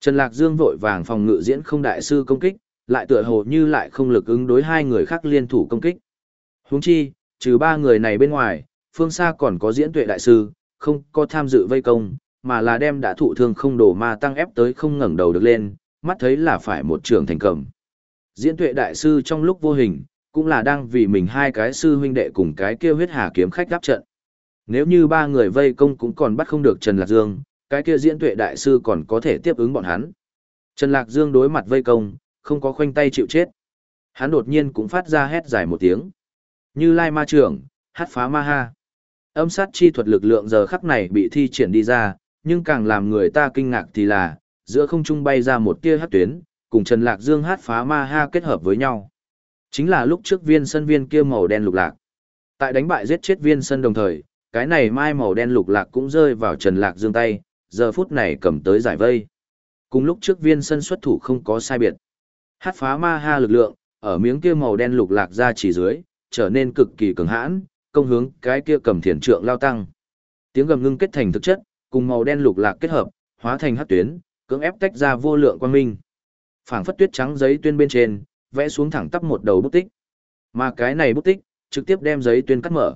A: Trần Lạc Dương vội vàng phòng ngự diễn không đại sư công kích, lại tựa hồ như lại không lực ứng đối hai người khác liên thủ công kích. Huống chi, trừ ba người này bên ngoài, phương xa còn có diễn tuệ đại sư, không có tham dự vây công, mà là đem đã thụ thương không đổ ma tăng ép tới không ngẩng đầu được lên, mắt thấy là phải một trường thành cầm. Diễn tuệ đại sư trong lúc vô hình, cũng là đang vì mình hai cái sư huynh đệ cùng cái kia huyết hà kiếm khách đáp trận. Nếu như ba người vây công cũng còn bắt không được Trần Lạc Dương, cái kia diễn tuệ đại sư còn có thể tiếp ứng bọn hắn. Trần Lạc Dương đối mặt vây công, không có khoanh tay chịu chết. Hắn đột nhiên cũng phát ra hét dài một tiếng. Như Lai Ma Trưởng, hát phá Ma Ha. Âm sát chi thuật lực lượng giờ khắc này bị thi triển đi ra, nhưng càng làm người ta kinh ngạc thì là, giữa không trung bay ra một tia hát tuyến, cùng Trần Lạc Dương hát phá ma ha kết hợp với nhau. Chính là lúc trước viên sân viên kia màu đen lục lạc. Tại đánh bại giết chết viên sân đồng thời, cái này mai màu đen lục lạc cũng rơi vào Trần Lạc Dương tay, giờ phút này cầm tới giải vây. Cùng lúc trước viên sân xuất thủ không có sai biệt. Hát phá ma ha lực lượng, ở miếng kia màu đen lục lạc ra chỉ dưới, trở nên cực kỳ cứng hãn, công hướng cái kia cầm thiền trượng lao tăng. Tiếng gầm ngưng kết thành thực chất, cùng màu đen lục lạc kết hợp, hóa thành hắc tuyến, cưỡng ép tách ra vô lượng quang minh. Phảng phất tuyết trắng giấy tuyên bên trên, vẽ xuống thẳng tắp một đầu bút tích. Mà cái này bút tích, trực tiếp đem giấy tuyên cắt mở.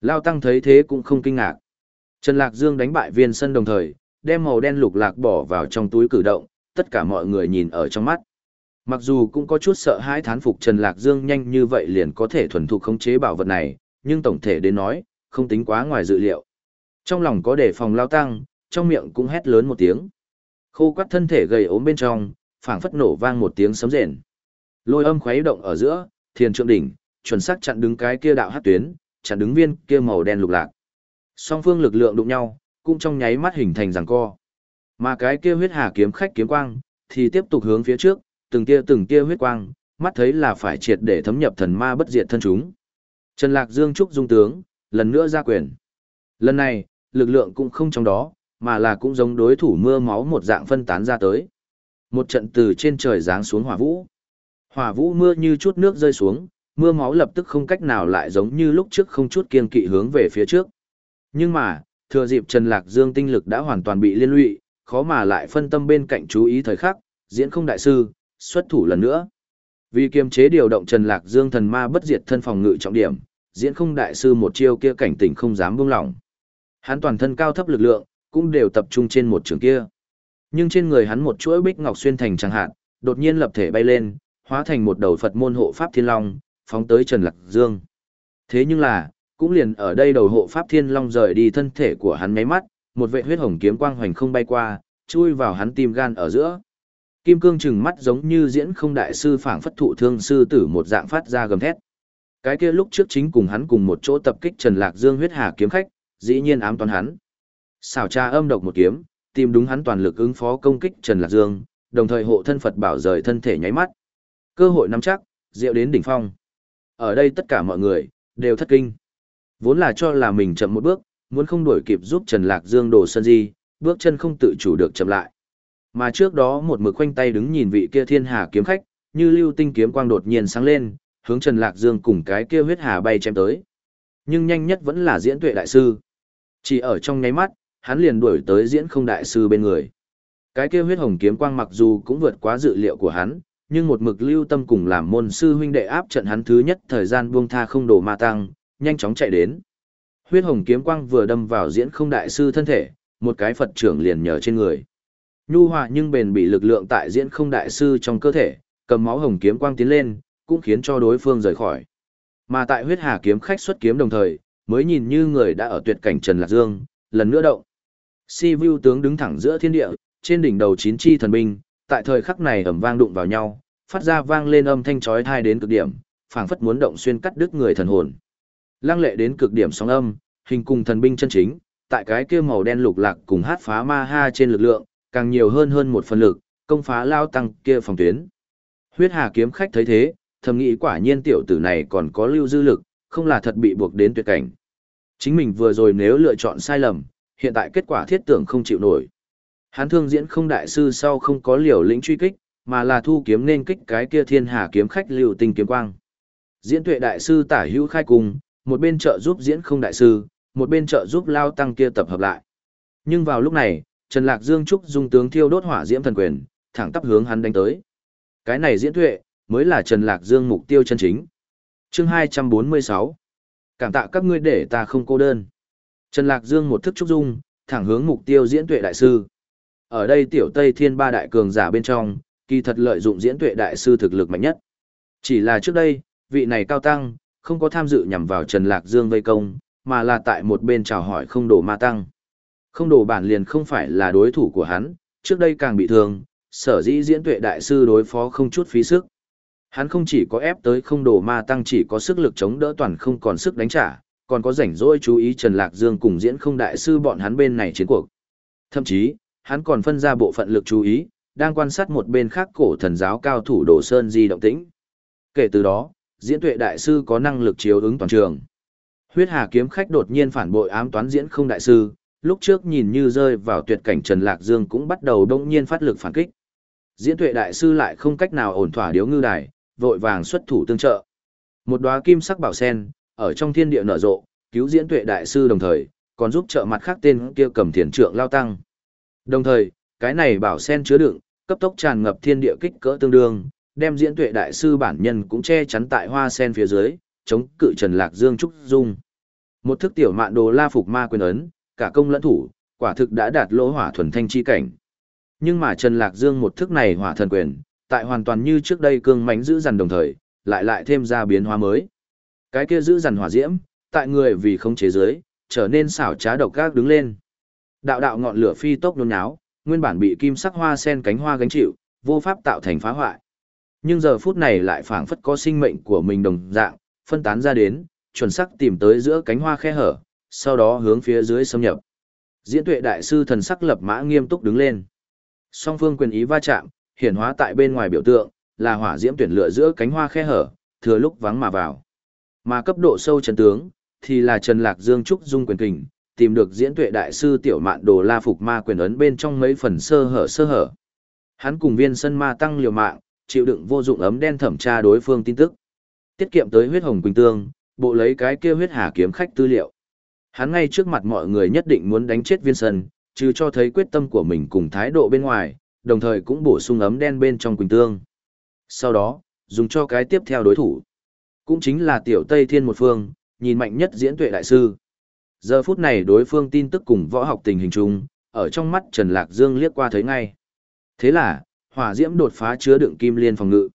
A: Lao tăng thấy thế cũng không kinh ngạc. Trần Lạc Dương đánh bại viên sân đồng thời, đem màu đen lục lạc bỏ vào trong túi cử động, tất cả mọi người nhìn ở trong mắt. Mặc dù cũng có chút sợ hãi thán phục Trần Lạc Dương nhanh như vậy liền có thể thuần thục khống chế bảo vật này, nhưng tổng thể đến nói, không tính quá ngoài dự liệu. Trong lòng có đề phòng lao tăng, trong miệng cũng hét lớn một tiếng. Khô quắt thân thể gầy ốm bên trong, phảng phất nổ vang một tiếng sấm rền. Lôi âm khuấy động ở giữa, thiền trượng đỉnh, chuẩn xác chặn đứng cái kia đạo hát tuyến, chặn đứng viên kia màu đen lục lạc. Song phương lực lượng đụng nhau, cũng trong nháy mắt hình thành giằng co. Mà cái kia huyết hà kiếm khách kiếm quang, thì tiếp tục hướng phía trước, từng tia từng tia huyết quang, mắt thấy là phải triệt để thấm nhập thần ma bất diệt thân chúng. Trần Lạc Dương trúc dung tướng, lần nữa ra quyền. Lần này, lực lượng cũng không trong đó, mà là cũng giống đối thủ mưa máu một dạng phân tán ra tới. Một trận từ trên trời giáng xuống hỏa vũ. Hỏa vũ mưa như chút nước rơi xuống, mưa máu lập tức không cách nào lại giống như lúc trước không chút kiên kỵ hướng về phía trước. Nhưng mà, thừa dịp Trần Lạc Dương tinh lực đã hoàn toàn bị liên lụy, khó mà lại phân tâm bên cạnh chú ý thời khắc, diễn không đại sư, xuất thủ lần nữa. Vì kiềm chế điều động Trần Lạc Dương thần ma bất diệt thân phòng ngự trọng điểm, diễn không đại sư một chiêu kia cảnh tỉnh không dám buông lỏng. Hắn toàn thân cao thấp lực lượng, cũng đều tập trung trên một trường kia. Nhưng trên người hắn một chuỗi bích ngọc xuyên thành chẳng hạn, đột nhiên lập thể bay lên, hóa thành một đầu Phật môn hộ pháp thiên long, phóng tới Trần Lạc Dương. Thế nhưng là, cũng liền ở đây đầu hộ pháp thiên long rời đi thân thể của hắn mấy mắt, một vệ huyết hồng kiếm quang hoành không bay qua, chui vào hắn tim gan ở giữa. Kim cương trừng mắt giống như diễn không đại sư phảng phất thụ thương sư tử một dạng phát ra gầm thét. Cái kia lúc trước chính cùng hắn cùng một chỗ tập kích Trần Lạc Dương huyết hà kiếm khách, dĩ nhiên ám toán hắn. Xảo tra âm độc một kiếm, tìm đúng hắn toàn lực ứng phó công kích Trần Lạc Dương, đồng thời hộ thân Phật bảo rời thân thể nháy mắt. Cơ hội nắm chắc, diệu đến đỉnh phong. Ở đây tất cả mọi người, đều thất kinh. Vốn là cho là mình chậm một bước, muốn không đuổi kịp giúp Trần Lạc Dương đổ sân di, bước chân không tự chủ được chậm lại. Mà trước đó một mực khoanh tay đứng nhìn vị kia thiên hà kiếm khách, như lưu tinh kiếm quang đột nhiên sáng lên, hướng Trần Lạc Dương cùng cái kia huyết hà bay chém tới. Nhưng nhanh nhất vẫn là diễn tuệ đại sư. Chỉ ở trong nháy mắt, hắn liền đuổi tới diễn không đại sư bên người. Cái kia huyết hồng kiếm quang mặc dù cũng vượt quá dự liệu của hắn, nhưng một mực lưu tâm cùng làm môn sư huynh đệ áp trận hắn thứ nhất thời gian buông tha không đổ ma tăng, nhanh chóng chạy đến. Huyết hồng kiếm quang vừa đâm vào diễn không đại sư thân thể, một cái Phật trưởng liền nhờ trên người. Nhu hòa nhưng bền bị lực lượng tại diễn không đại sư trong cơ thể, cầm máu hồng kiếm quang tiến lên, cũng khiến cho đối phương rời khỏi. Mà tại huyết hà kiếm khách xuất kiếm đồng thời, mới nhìn như người đã ở tuyệt cảnh Trần Lạc Dương, lần nữa động. Si Vu tướng đứng thẳng giữa thiên địa, trên đỉnh đầu chín chi thần binh, tại thời khắc này ầm vang đụng vào nhau, phát ra vang lên âm thanh chói tai đến cực điểm, phảng phất muốn động xuyên cắt đứt người thần hồn. Lăng lệ đến cực điểm sóng âm, hình cùng thần binh chân chính, tại cái kia màu đen lục lạc cùng hát phá ma ha trên lực lượng, càng nhiều hơn hơn một phần lực, công phá lao tăng kia phòng tuyến. Huyết Hà kiếm khách thấy thế, thầm nghĩ quả nhiên tiểu tử này còn có lưu dư lực, không là thật bị buộc đến tuyệt cảnh. Chính mình vừa rồi nếu lựa chọn sai lầm, hiện tại kết quả thiết tưởng không chịu nổi. Hán thương diễn không đại sư sau không có liều lĩnh truy kích, mà là thu kiếm nên kích cái kia thiên hà kiếm khách lưu tinh kiếm quang. Diễn tuệ đại sư tả hữu khai cùng, một bên trợ giúp diễn không đại sư, một bên trợ giúp lao tăng kia tập hợp lại. Nhưng vào lúc này, Trần Lạc Dương Trúc dung tướng thiêu đốt hỏa diễm thần quyền, thẳng tắp hướng hắn đánh tới. Cái này diễn tuệ, mới là Trần Lạc Dương mục tiêu chân chính. chương 246. Cảm tạ các ngươi để ta không cô đơn. Trần Lạc Dương một thức trúc dung, thẳng hướng mục tiêu diễn tuệ đại sư. Ở đây tiểu Tây Thiên ba đại cường giả bên trong, kỳ thật lợi dụng diễn tuệ đại sư thực lực mạnh nhất. Chỉ là trước đây, vị này cao tăng, không có tham dự nhằm vào Trần Lạc Dương vây công, mà là tại một bên chào hỏi không đổ ma tăng. Không đổ bản liền không phải là đối thủ của hắn, trước đây càng bị thương, sở dĩ diễn tuệ đại sư đối phó không chút phí sức. Hắn không chỉ có ép tới không đổ ma tăng chỉ có sức lực chống đỡ toàn không còn sức đánh trả, còn có rảnh rỗi chú ý Trần Lạc Dương cùng diễn không đại sư bọn hắn bên này chiến cuộc. Thậm chí, hắn còn phân ra bộ phận lực chú ý, đang quan sát một bên khác cổ thần giáo cao thủ Đồ Sơn Di động tĩnh. Kể từ đó, diễn tuệ đại sư có năng lực chiếu ứng toàn trường. Huyết Hà kiếm khách đột nhiên phản bội ám toán diễn không đại sư, lúc trước nhìn như rơi vào tuyệt cảnh Trần Lạc Dương cũng bắt đầu đông nhiên phát lực phản kích. Diễn tuệ đại sư lại không cách nào ổn thỏa điếu ngư đài, vội vàng xuất thủ tương trợ. Một đóa kim sắc bảo sen, ở trong thiên địa nở rộ, cứu diễn tuệ đại sư đồng thời, còn giúp trợ mặt khác tên kia cầm thiền trượng lao tăng. Đồng thời, cái này bảo sen chứa đựng, cấp tốc tràn ngập thiên địa kích cỡ tương đương, đem diễn tuệ đại sư bản nhân cũng che chắn tại hoa sen phía dưới, chống cự Trần Lạc Dương trúc dung. Một thức tiểu mạn đồ la phục ma quyền ấn, cả công lẫn thủ, quả thực đã đạt lỗ hỏa thuần thanh chi cảnh. Nhưng mà Trần Lạc Dương một thức này hỏa thần quyền, tại hoàn toàn như trước đây cương mãnh giữ dằn đồng thời, lại lại thêm ra biến hóa mới. Cái kia giữ dằn hỏa diễm, tại người vì không chế giới, trở nên xảo trá độc gác đứng lên. Đạo đạo ngọn lửa phi tốc nôn náo, nguyên bản bị kim sắc hoa sen cánh hoa gánh chịu, vô pháp tạo thành phá hoại. Nhưng giờ phút này lại phảng phất có sinh mệnh của mình đồng dạng, phân tán ra đến, chuẩn sắc tìm tới giữa cánh hoa khe hở, sau đó hướng phía dưới xâm nhập. Diễn tuệ đại sư thần sắc lập mã nghiêm túc đứng lên. Song phương quyền ý va chạm, hiển hóa tại bên ngoài biểu tượng, là hỏa diễm tuyển lựa giữa cánh hoa khe hở, thừa lúc vắng mà vào. Mà cấp độ sâu chân tướng, thì là Trần Lạc Dương Trúc Dung quyền kình, tìm được diễn tuệ đại sư tiểu mạn đồ la phục ma quyền ấn bên trong mấy phần sơ hở sơ hở. Hắn cùng viên sân ma tăng liều mạng, chịu đựng vô dụng ấm đen thẩm tra đối phương tin tức. Tiết kiệm tới huyết hồng quỳnh tương, bộ lấy cái kia huyết hà kiếm khách tư liệu. Hắn ngay trước mặt mọi người nhất định muốn đánh chết viên sân, trừ cho thấy quyết tâm của mình cùng thái độ bên ngoài, đồng thời cũng bổ sung ấm đen bên trong quỳnh tương. Sau đó, dùng cho cái tiếp theo đối thủ. Cũng chính là tiểu Tây Thiên một phương, nhìn mạnh nhất diễn tuệ đại sư. Giờ phút này đối phương tin tức cùng võ học tình hình chung, ở trong mắt Trần Lạc Dương liếc qua thấy ngay. Thế là, hỏa diễm đột phá chứa đựng kim liên phòng ngự.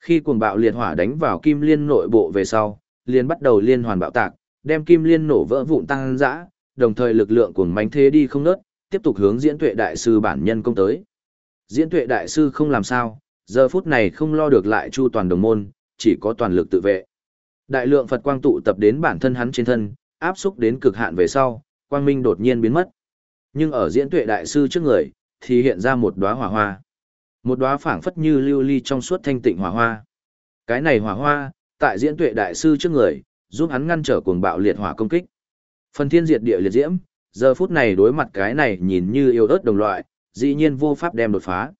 A: Khi cuồng bạo liệt hỏa đánh vào kim liên nội bộ về sau, liền bắt đầu liên hoàn bạo tạc, đem kim liên nổ vỡ vụn tăng dã, đồng thời lực lượng cuồng mãnh thế đi không nớt, tiếp tục hướng diễn tuệ đại sư bản nhân công tới. Diễn tuệ đại sư không làm sao, giờ phút này không lo được lại chu toàn đồng môn, chỉ có toàn lực tự vệ. Đại lượng Phật quang tụ tập đến bản thân hắn trên thân, áp xúc đến cực hạn về sau, quang minh đột nhiên biến mất. Nhưng ở diễn tuệ đại sư trước người, thì hiện ra một đóa hỏa hoa. Một đóa phảng phất như lưu ly trong suốt thanh tịnh hỏa hoa. Cái này hỏa hoa, tại diễn tuệ đại sư trước người, giúp hắn ngăn trở cuồng bạo liệt hỏa công kích. Phần thiên diệt địa liệt diễm, giờ phút này đối mặt cái này nhìn như yêu ớt đồng loại, dĩ nhiên vô pháp đem đột phá.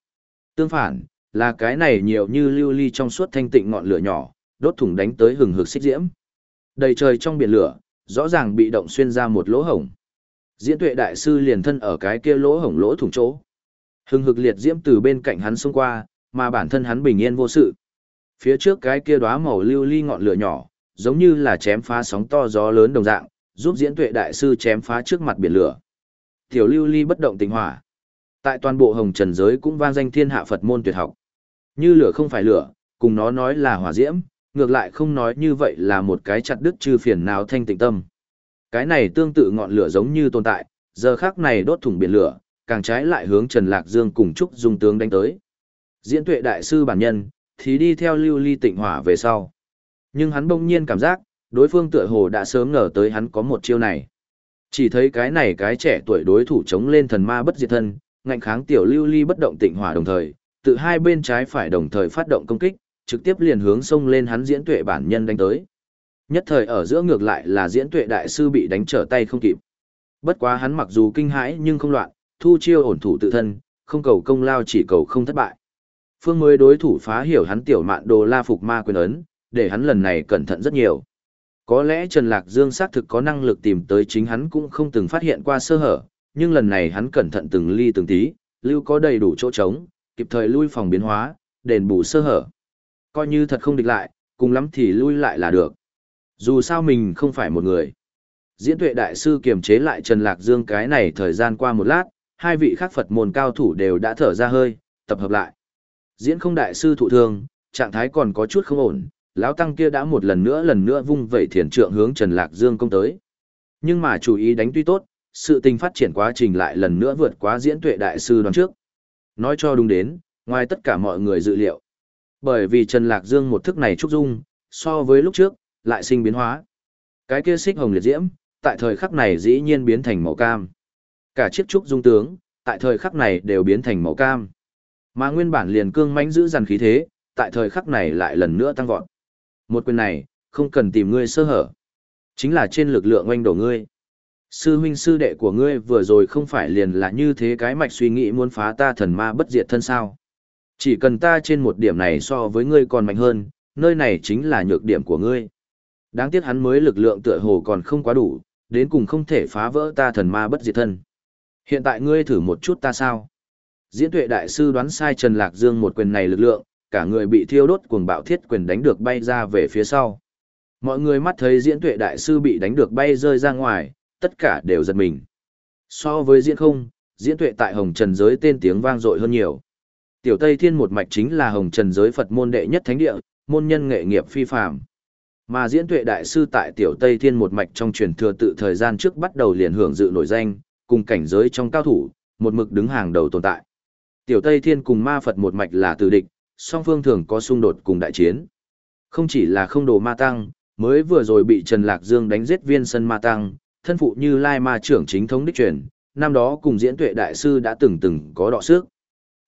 A: Tương phản, là cái này nhiều như lưu ly trong suốt thanh tịnh ngọn lửa nhỏ, đốt thủng đánh tới hừng hực xích diễm. Đầy trời trong biển lửa, rõ ràng bị động xuyên ra một lỗ hổng. Diễn tuệ đại sư liền thân ở cái kia lỗ hổng lỗ thủng chỗ. Hừng hực liệt diễm từ bên cạnh hắn xông qua, mà bản thân hắn bình yên vô sự. Phía trước cái kia đóa màu lưu ly ngọn lửa nhỏ, giống như là chém phá sóng to gió lớn đồng dạng, giúp diễn tuệ đại sư chém phá trước mặt biển lửa. Tiểu lưu ly bất động tình hỏa. Tại toàn bộ hồng trần giới cũng vang danh thiên hạ Phật môn tuyệt học. Như lửa không phải lửa, cùng nó nói là hỏa diễm, ngược lại không nói như vậy là một cái chặt đứt chư phiền nào thanh tịnh tâm. Cái này tương tự ngọn lửa giống như tồn tại, giờ khác này đốt thủng biển lửa, càng trái lại hướng Trần Lạc Dương cùng Trúc Dung tướng đánh tới. Diễn tuệ đại sư bản nhân, thì đi theo lưu ly tịnh hỏa về sau. Nhưng hắn bỗng nhiên cảm giác, đối phương tựa hồ đã sớm ngờ tới hắn có một chiêu này. Chỉ thấy cái này cái trẻ tuổi đối thủ chống lên thần ma bất diệt thân, ngạnh kháng tiểu lưu ly bất động tịnh hỏa đồng thời, tự hai bên trái phải đồng thời phát động công kích, trực tiếp liền hướng sông lên hắn diễn tuệ bản nhân đánh tới. Nhất thời ở giữa ngược lại là diễn tuệ đại sư bị đánh trở tay không kịp. Bất quá hắn mặc dù kinh hãi nhưng không loạn, thu chiêu ổn thủ tự thân, không cầu công lao chỉ cầu không thất bại. Phương mới đối thủ phá hiểu hắn tiểu mạn đồ la phục ma quyền ấn, để hắn lần này cẩn thận rất nhiều. Có lẽ Trần Lạc Dương xác thực có năng lực tìm tới chính hắn cũng không từng phát hiện qua sơ hở, nhưng lần này hắn cẩn thận từng ly từng tí, lưu có đầy đủ chỗ trống, kịp thời lui phòng biến hóa, đền bù sơ hở. Coi như thật không địch lại, cùng lắm thì lui lại là được. Dù sao mình không phải một người. Diễn tuệ đại sư kiềm chế lại Trần Lạc Dương cái này thời gian qua một lát, hai vị khác Phật môn cao thủ đều đã thở ra hơi, tập hợp lại. Diễn không đại sư thụ thương, trạng thái còn có chút không ổn, lão tăng kia đã một lần nữa lần nữa vung vẩy thiền trượng hướng Trần Lạc Dương công tới. Nhưng mà chủ ý đánh tuy tốt, sự tình phát triển quá trình lại lần nữa vượt quá diễn tuệ đại sư đoán trước. Nói cho đúng đến, ngoài tất cả mọi người dự liệu. Bởi vì Trần Lạc Dương một thức này trúc dung, so với lúc trước, lại sinh biến hóa. Cái kia xích hồng liệt diễm, tại thời khắc này dĩ nhiên biến thành màu cam. Cả chiếc trúc dung tướng, tại thời khắc này đều biến thành màu cam. Mà nguyên bản liền cương mãnh giữ dằn khí thế, tại thời khắc này lại lần nữa tăng vọt. Một quyền này, không cần tìm ngươi sơ hở. Chính là trên lực lượng oanh đổ ngươi. Sư huynh sư đệ của ngươi vừa rồi không phải liền là như thế cái mạch suy nghĩ muốn phá ta thần ma bất diệt thân sao. Chỉ cần ta trên một điểm này so với ngươi còn mạnh hơn, nơi này chính là nhược điểm của ngươi. Đáng tiếc hắn mới lực lượng tựa hồ còn không quá đủ, đến cùng không thể phá vỡ ta thần ma bất diệt thân. Hiện tại ngươi thử một chút ta sao? Diễn tuệ đại sư đoán sai Trần Lạc Dương một quyền này lực lượng, cả người bị thiêu đốt cuồng bạo thiết quyền đánh được bay ra về phía sau. Mọi người mắt thấy diễn tuệ đại sư bị đánh được bay rơi ra ngoài, tất cả đều giật mình. So với diễn không, diễn tuệ tại Hồng Trần giới tên tiếng vang dội hơn nhiều. Tiểu Tây Thiên một mạch chính là Hồng Trần giới Phật môn đệ nhất thánh địa, môn nhân nghệ nghiệp phi phàm. Mà diễn tuệ đại sư tại Tiểu Tây Thiên một mạch trong truyền thừa tự thời gian trước bắt đầu liền hưởng dự nổi danh, cùng cảnh giới trong cao thủ, một mực đứng hàng đầu tồn tại. Tiểu Tây Thiên cùng ma Phật một mạch là tử địch, song phương thường có xung đột cùng đại chiến. Không chỉ là không đồ ma tăng, mới vừa rồi bị Trần Lạc Dương đánh giết viên sân ma tăng, thân phụ như lai ma trưởng chính thống đích truyền, năm đó cùng diễn tuệ đại sư đã từng từng có đọ sức.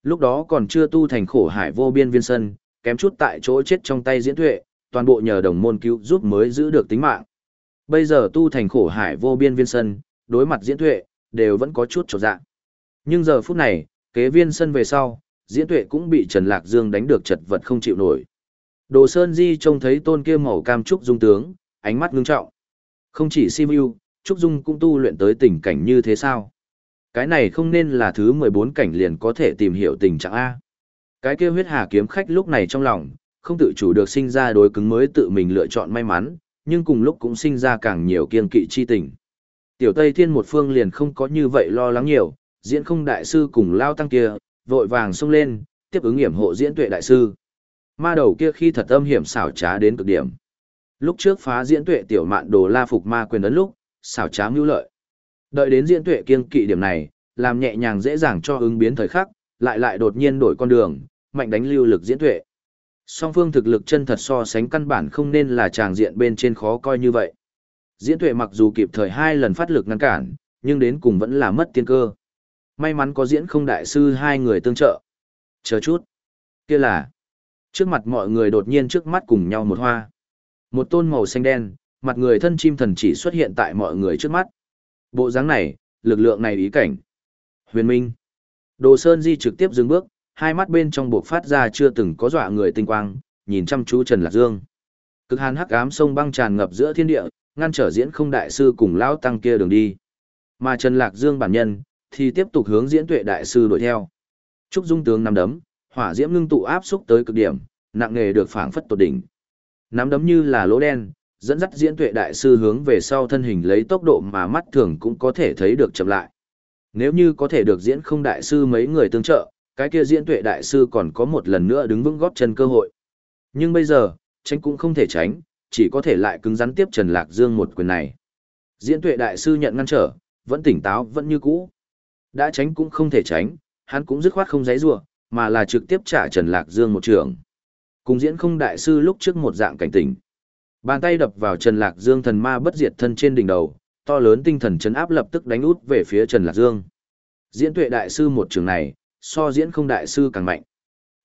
A: Lúc đó còn chưa tu thành khổ hải vô biên viên sân, kém chút tại chỗ chết trong tay diễn tuệ, toàn bộ nhờ đồng môn cứu giúp mới giữ được tính mạng. Bây giờ tu thành khổ hải vô biên viên sân, đối mặt diễn tuệ, đều vẫn có chút trột dạng Nhưng giờ phút này, kế viên sân về sau, diễn tuệ cũng bị Trần Lạc Dương đánh được chật vật không chịu nổi. Đồ Sơn Di trông thấy tôn kia màu cam trúc dung tướng, ánh mắt ngưng trọng. Không chỉ Simu, Trúc Dung cũng tu luyện tới tình cảnh như thế sao? Cái này không nên là thứ 14 cảnh liền có thể tìm hiểu tình trạng A. Cái kia huyết hà kiếm khách lúc này trong lòng, không tự chủ được sinh ra đối cứng mới tự mình lựa chọn may mắn, nhưng cùng lúc cũng sinh ra càng nhiều kiên kỵ chi tình. Tiểu Tây Thiên một phương liền không có như vậy lo lắng nhiều, diễn không đại sư cùng lao tăng kia, vội vàng xông lên, tiếp ứng hiểm hộ diễn tuệ đại sư. Ma đầu kia khi thật âm hiểm xảo trá đến cực điểm. Lúc trước phá diễn tuệ tiểu mạn đồ la phục ma quyền ấn lúc, xảo trá mưu lợi. Đợi đến diễn tuệ kiên kỵ điểm này, làm nhẹ nhàng dễ dàng cho ứng biến thời khắc, lại lại đột nhiên đổi con đường, mạnh đánh lưu lực diễn tuệ. Song phương thực lực chân thật so sánh căn bản không nên là tràng diện bên trên khó coi như vậy. Diễn tuệ mặc dù kịp thời hai lần phát lực ngăn cản, nhưng đến cùng vẫn là mất tiên cơ. May mắn có diễn không đại sư hai người tương trợ. Chờ chút. kia là. Trước mặt mọi người đột nhiên trước mắt cùng nhau một hoa. Một tôn màu xanh đen, mặt người thân chim thần chỉ xuất hiện tại mọi người trước mắt. Bộ dáng này, lực lượng này ý cảnh. Huyền Minh. Đồ Sơn Di trực tiếp dừng bước, hai mắt bên trong buộc phát ra chưa từng có dọa người tinh quang, nhìn chăm chú Trần Lạc Dương. Cực hàn hắc ám sông băng tràn ngập giữa thiên địa, ngăn trở diễn không đại sư cùng lão tăng kia đường đi. Mà Trần Lạc Dương bản nhân, thì tiếp tục hướng diễn tuệ đại sư đuổi theo. Trúc Dung tướng nắm đấm, hỏa diễm ngưng tụ áp xúc tới cực điểm, nặng nghề được phảng phất tột đỉnh. Nắm đấm như là lỗ đen, dẫn dắt diễn tuệ đại sư hướng về sau thân hình lấy tốc độ mà mắt thường cũng có thể thấy được chậm lại. Nếu như có thể được diễn không đại sư mấy người tương trợ, cái kia diễn tuệ đại sư còn có một lần nữa đứng vững góp chân cơ hội. Nhưng bây giờ, tránh cũng không thể tránh, chỉ có thể lại cứng rắn tiếp Trần Lạc Dương một quyền này. Diễn tuệ đại sư nhận ngăn trở, vẫn tỉnh táo vẫn như cũ. Đã tránh cũng không thể tránh, hắn cũng dứt khoát không giấy rua, mà là trực tiếp trả Trần Lạc Dương một trường. Cùng diễn không đại sư lúc trước một dạng cảnh tỉnh. Bàn tay đập vào Trần Lạc Dương thần ma bất diệt thân trên đỉnh đầu, to lớn tinh thần chấn áp lập tức đánh út về phía Trần Lạc Dương. Diễn tuệ đại sư một trường này, so diễn không đại sư càng mạnh.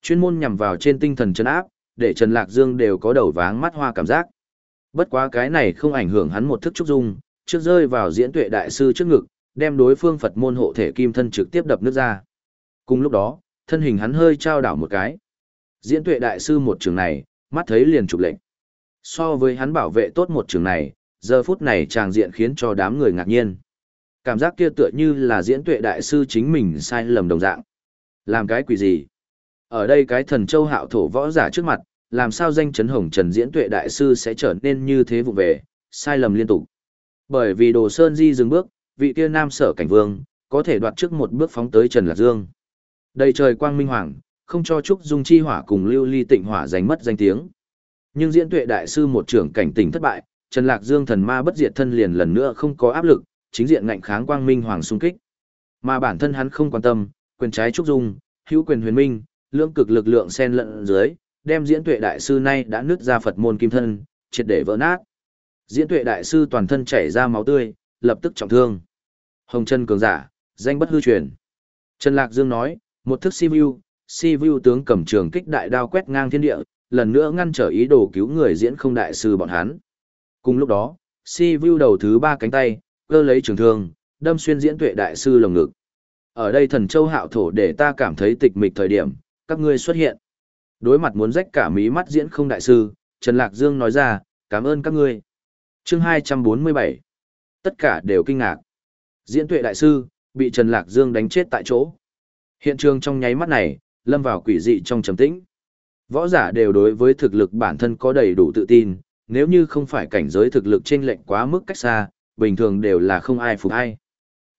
A: Chuyên môn nhằm vào trên tinh thần chấn áp, để Trần Lạc Dương đều có đầu váng mắt hoa cảm giác. Bất quá cái này không ảnh hưởng hắn một thức trúc dung, trước rơi vào diễn tuệ đại sư trước ngực, đem đối phương Phật môn hộ thể kim thân trực tiếp đập nước ra. Cùng lúc đó, thân hình hắn hơi trao đảo một cái. Diễn tuệ đại sư một trường này, mắt thấy liền trục lệnh. So với hắn bảo vệ tốt một trường này, giờ phút này tràng diện khiến cho đám người ngạc nhiên. Cảm giác kia tựa như là diễn tuệ đại sư chính mình sai lầm đồng dạng. Làm cái quỷ gì? Ở đây cái thần châu hạo thổ võ giả trước mặt, làm sao danh chấn hồng trần diễn tuệ đại sư sẽ trở nên như thế vụ về, sai lầm liên tục. Bởi vì đồ sơn di dừng bước, vị kia nam sở cảnh vương, có thể đoạt trước một bước phóng tới Trần Lạc Dương. Đầy trời quang minh hoàng, không cho Trúc Dung Chi Hỏa cùng Lưu Ly Tịnh Hỏa giành mất danh tiếng. Nhưng diễn tuệ đại sư một trưởng cảnh tỉnh thất bại, Trần Lạc Dương thần ma bất diệt thân liền lần nữa không có áp lực, chính diện ngạnh kháng quang minh hoàng xung kích. Mà bản thân hắn không quan tâm, quyền trái Trúc Dung, hữu quyền huyền minh, lưỡng cực lực lượng xen lẫn dưới, đem diễn tuệ đại sư nay đã nứt ra Phật môn kim thân, triệt để vỡ nát. Diễn tuệ đại sư toàn thân chảy ra máu tươi, lập tức trọng thương. Hồng chân cường giả, danh bất hư truyền. Trần Lạc Dương nói, một thức si view, si view tướng cầm trường kích đại đao quét ngang thiên địa, lần nữa ngăn trở ý đồ cứu người diễn không đại sư bọn hắn. Cùng lúc đó, si vu đầu thứ ba cánh tay, cơ lấy trường thương, đâm xuyên diễn tuệ đại sư lồng ngực. Ở đây thần châu hạo thổ để ta cảm thấy tịch mịch thời điểm, các ngươi xuất hiện. Đối mặt muốn rách cả mí mắt diễn không đại sư, Trần Lạc Dương nói ra, cảm ơn các ngươi. chương 247. Tất cả đều kinh ngạc. Diễn tuệ đại sư, bị Trần Lạc Dương đánh chết tại chỗ. Hiện trường trong nháy mắt này, lâm vào quỷ dị trong trầm tĩnh. Võ giả đều đối với thực lực bản thân có đầy đủ tự tin, nếu như không phải cảnh giới thực lực trên lệnh quá mức cách xa, bình thường đều là không ai phục ai.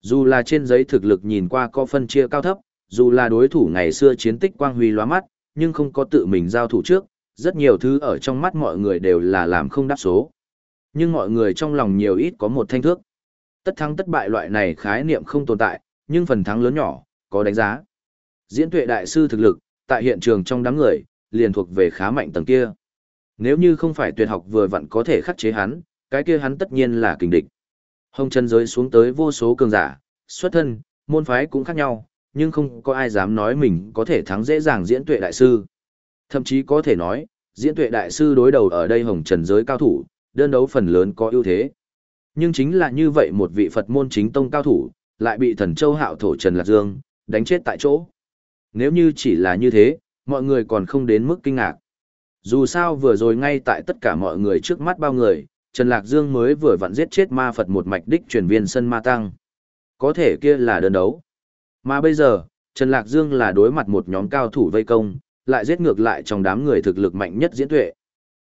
A: Dù là trên giấy thực lực nhìn qua có phân chia cao thấp, dù là đối thủ ngày xưa chiến tích quang huy lóa mắt, nhưng không có tự mình giao thủ trước, rất nhiều thứ ở trong mắt mọi người đều là làm không đáp số. Nhưng mọi người trong lòng nhiều ít có một thanh thước. Tất thắng tất bại loại này khái niệm không tồn tại, nhưng phần thắng lớn nhỏ, có đánh giá. Diễn tuệ đại sư thực lực, tại hiện trường trong đám người, liền thuộc về khá mạnh tầng kia. Nếu như không phải tuyệt học vừa vặn có thể khắc chế hắn, cái kia hắn tất nhiên là kình địch. Hồng chân giới xuống tới vô số cường giả, xuất thân, môn phái cũng khác nhau, nhưng không có ai dám nói mình có thể thắng dễ dàng diễn tuệ đại sư. Thậm chí có thể nói, diễn tuệ đại sư đối đầu ở đây hồng trần giới cao thủ, đơn đấu phần lớn có ưu thế. Nhưng chính là như vậy một vị Phật môn chính tông cao thủ, lại bị thần châu hạo thổ Trần Lạc Dương, đánh chết tại chỗ. Nếu như chỉ là như thế, mọi người còn không đến mức kinh ngạc. Dù sao vừa rồi ngay tại tất cả mọi người trước mắt bao người, Trần Lạc Dương mới vừa vặn giết chết ma Phật một mạch đích truyền viên sân ma tăng. Có thể kia là đơn đấu. Mà bây giờ, Trần Lạc Dương là đối mặt một nhóm cao thủ vây công, lại giết ngược lại trong đám người thực lực mạnh nhất diễn tuệ.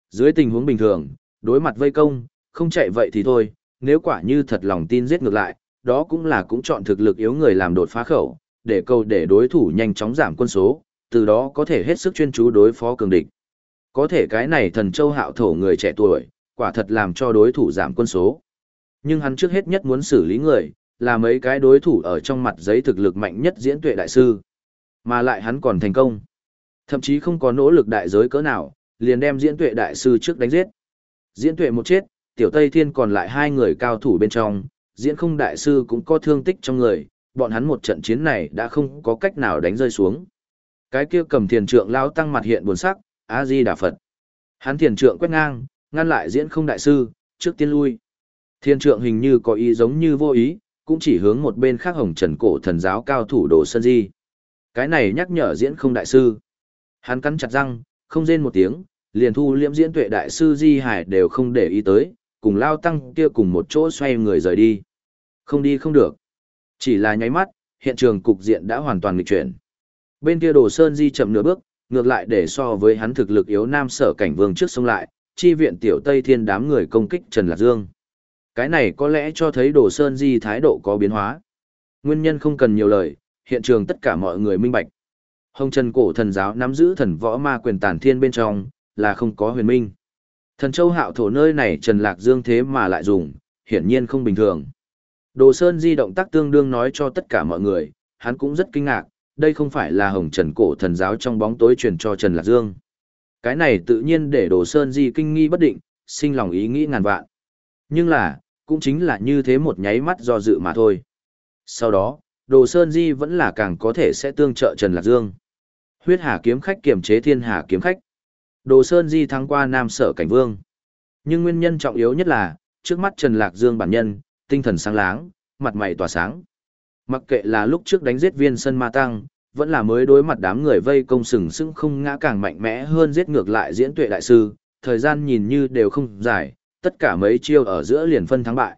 A: Dưới tình huống bình thường, đối mặt vây công, không chạy vậy thì thôi, nếu quả như thật lòng tin giết ngược lại, đó cũng là cũng chọn thực lực yếu người làm đột phá khẩu, để câu để đối thủ nhanh chóng giảm quân số, từ đó có thể hết sức chuyên chú đối phó cường địch. Có thể cái này thần châu hạo thổ người trẻ tuổi, quả thật làm cho đối thủ giảm quân số. Nhưng hắn trước hết nhất muốn xử lý người, là mấy cái đối thủ ở trong mặt giấy thực lực mạnh nhất diễn tuệ đại sư. Mà lại hắn còn thành công. Thậm chí không có nỗ lực đại giới cỡ nào, liền đem diễn tuệ đại sư trước đánh giết. Diễn tuệ một chết, tiểu Tây Thiên còn lại hai người cao thủ bên trong, diễn không đại sư cũng có thương tích trong người, bọn hắn một trận chiến này đã không có cách nào đánh rơi xuống. Cái kia cầm thiền trượng lao tăng mặt hiện buồn sắc, A-di Đà Phật. Hắn thiền trượng quét ngang, ngăn lại diễn không đại sư, trước tiên lui. Thiền trượng hình như có ý giống như vô ý, cũng chỉ hướng một bên khác hồng trần cổ thần giáo cao thủ đồ sơn di. Cái này nhắc nhở diễn không đại sư. Hắn cắn chặt răng, không rên một tiếng, liền thu liễm diễn tuệ đại sư di hải đều không để ý tới, cùng lao tăng kia cùng một chỗ xoay người rời đi. Không đi không được. Chỉ là nháy mắt, hiện trường cục diện đã hoàn toàn nghịch chuyển. Bên kia đồ sơn di chậm nửa bước, ngược lại để so với hắn thực lực yếu nam sở cảnh vương trước sông lại, chi viện tiểu Tây Thiên đám người công kích Trần Lạc Dương. Cái này có lẽ cho thấy đồ sơn di thái độ có biến hóa. Nguyên nhân không cần nhiều lời, hiện trường tất cả mọi người minh bạch. Hồng Trần cổ thần giáo nắm giữ thần võ ma quyền tản thiên bên trong, là không có huyền minh. Thần châu hạo thổ nơi này Trần Lạc Dương thế mà lại dùng, hiển nhiên không bình thường. Đồ Sơn di động tác tương đương nói cho tất cả mọi người, hắn cũng rất kinh ngạc, đây không phải là hồng trần cổ thần giáo trong bóng tối truyền cho Trần Lạc Dương. Cái này tự nhiên để Đồ Sơn di kinh nghi bất định, sinh lòng ý nghĩ ngàn vạn. Nhưng là, cũng chính là như thế một nháy mắt do dự mà thôi. Sau đó, Đồ Sơn di vẫn là càng có thể sẽ tương trợ Trần Lạc Dương. Huyết Hà kiếm khách kiểm chế Thiên Hà kiếm khách. Đồ Sơn di thắng qua Nam Sở Cảnh Vương. Nhưng nguyên nhân trọng yếu nhất là, trước mắt Trần Lạc Dương bản nhân, tinh thần sáng láng, mặt mày tỏa sáng. Mặc kệ là lúc trước đánh giết viên sân ma tăng, vẫn là mới đối mặt đám người vây công sừng sững không ngã càng mạnh mẽ hơn giết ngược lại diễn tuệ đại sư, thời gian nhìn như đều không dài, tất cả mấy chiêu ở giữa liền phân thắng bại.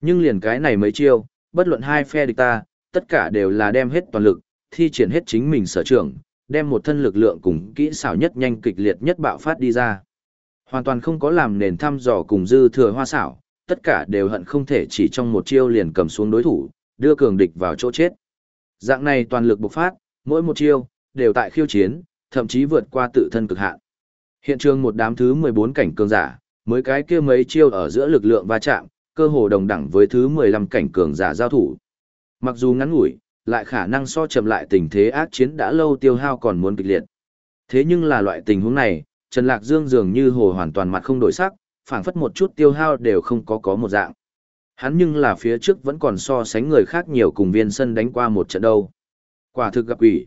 A: Nhưng liền cái này mấy chiêu, bất luận hai phe địch ta, tất cả đều là đem hết toàn lực, thi triển hết chính mình sở trường, đem một thân lực lượng cùng kỹ xảo nhất nhanh kịch liệt nhất bạo phát đi ra. Hoàn toàn không có làm nền thăm dò cùng dư thừa hoa xảo, tất cả đều hận không thể chỉ trong một chiêu liền cầm xuống đối thủ, đưa cường địch vào chỗ chết. Dạng này toàn lực bộc phát, mỗi một chiêu, đều tại khiêu chiến, thậm chí vượt qua tự thân cực hạn. Hiện trường một đám thứ 14 cảnh cường giả, mới cái kia mấy chiêu ở giữa lực lượng va chạm, cơ hồ đồng đẳng với thứ 15 cảnh cường giả giao thủ. Mặc dù ngắn ngủi, lại khả năng so chậm lại tình thế ác chiến đã lâu tiêu hao còn muốn kịch liệt. Thế nhưng là loại tình huống này, Trần Lạc Dương dường như hồ hoàn toàn mặt không đổi sắc, phản phất một chút tiêu hao đều không có có một dạng. Hắn nhưng là phía trước vẫn còn so sánh người khác nhiều cùng viên sân đánh qua một trận đâu. Quả thực gặp quỷ.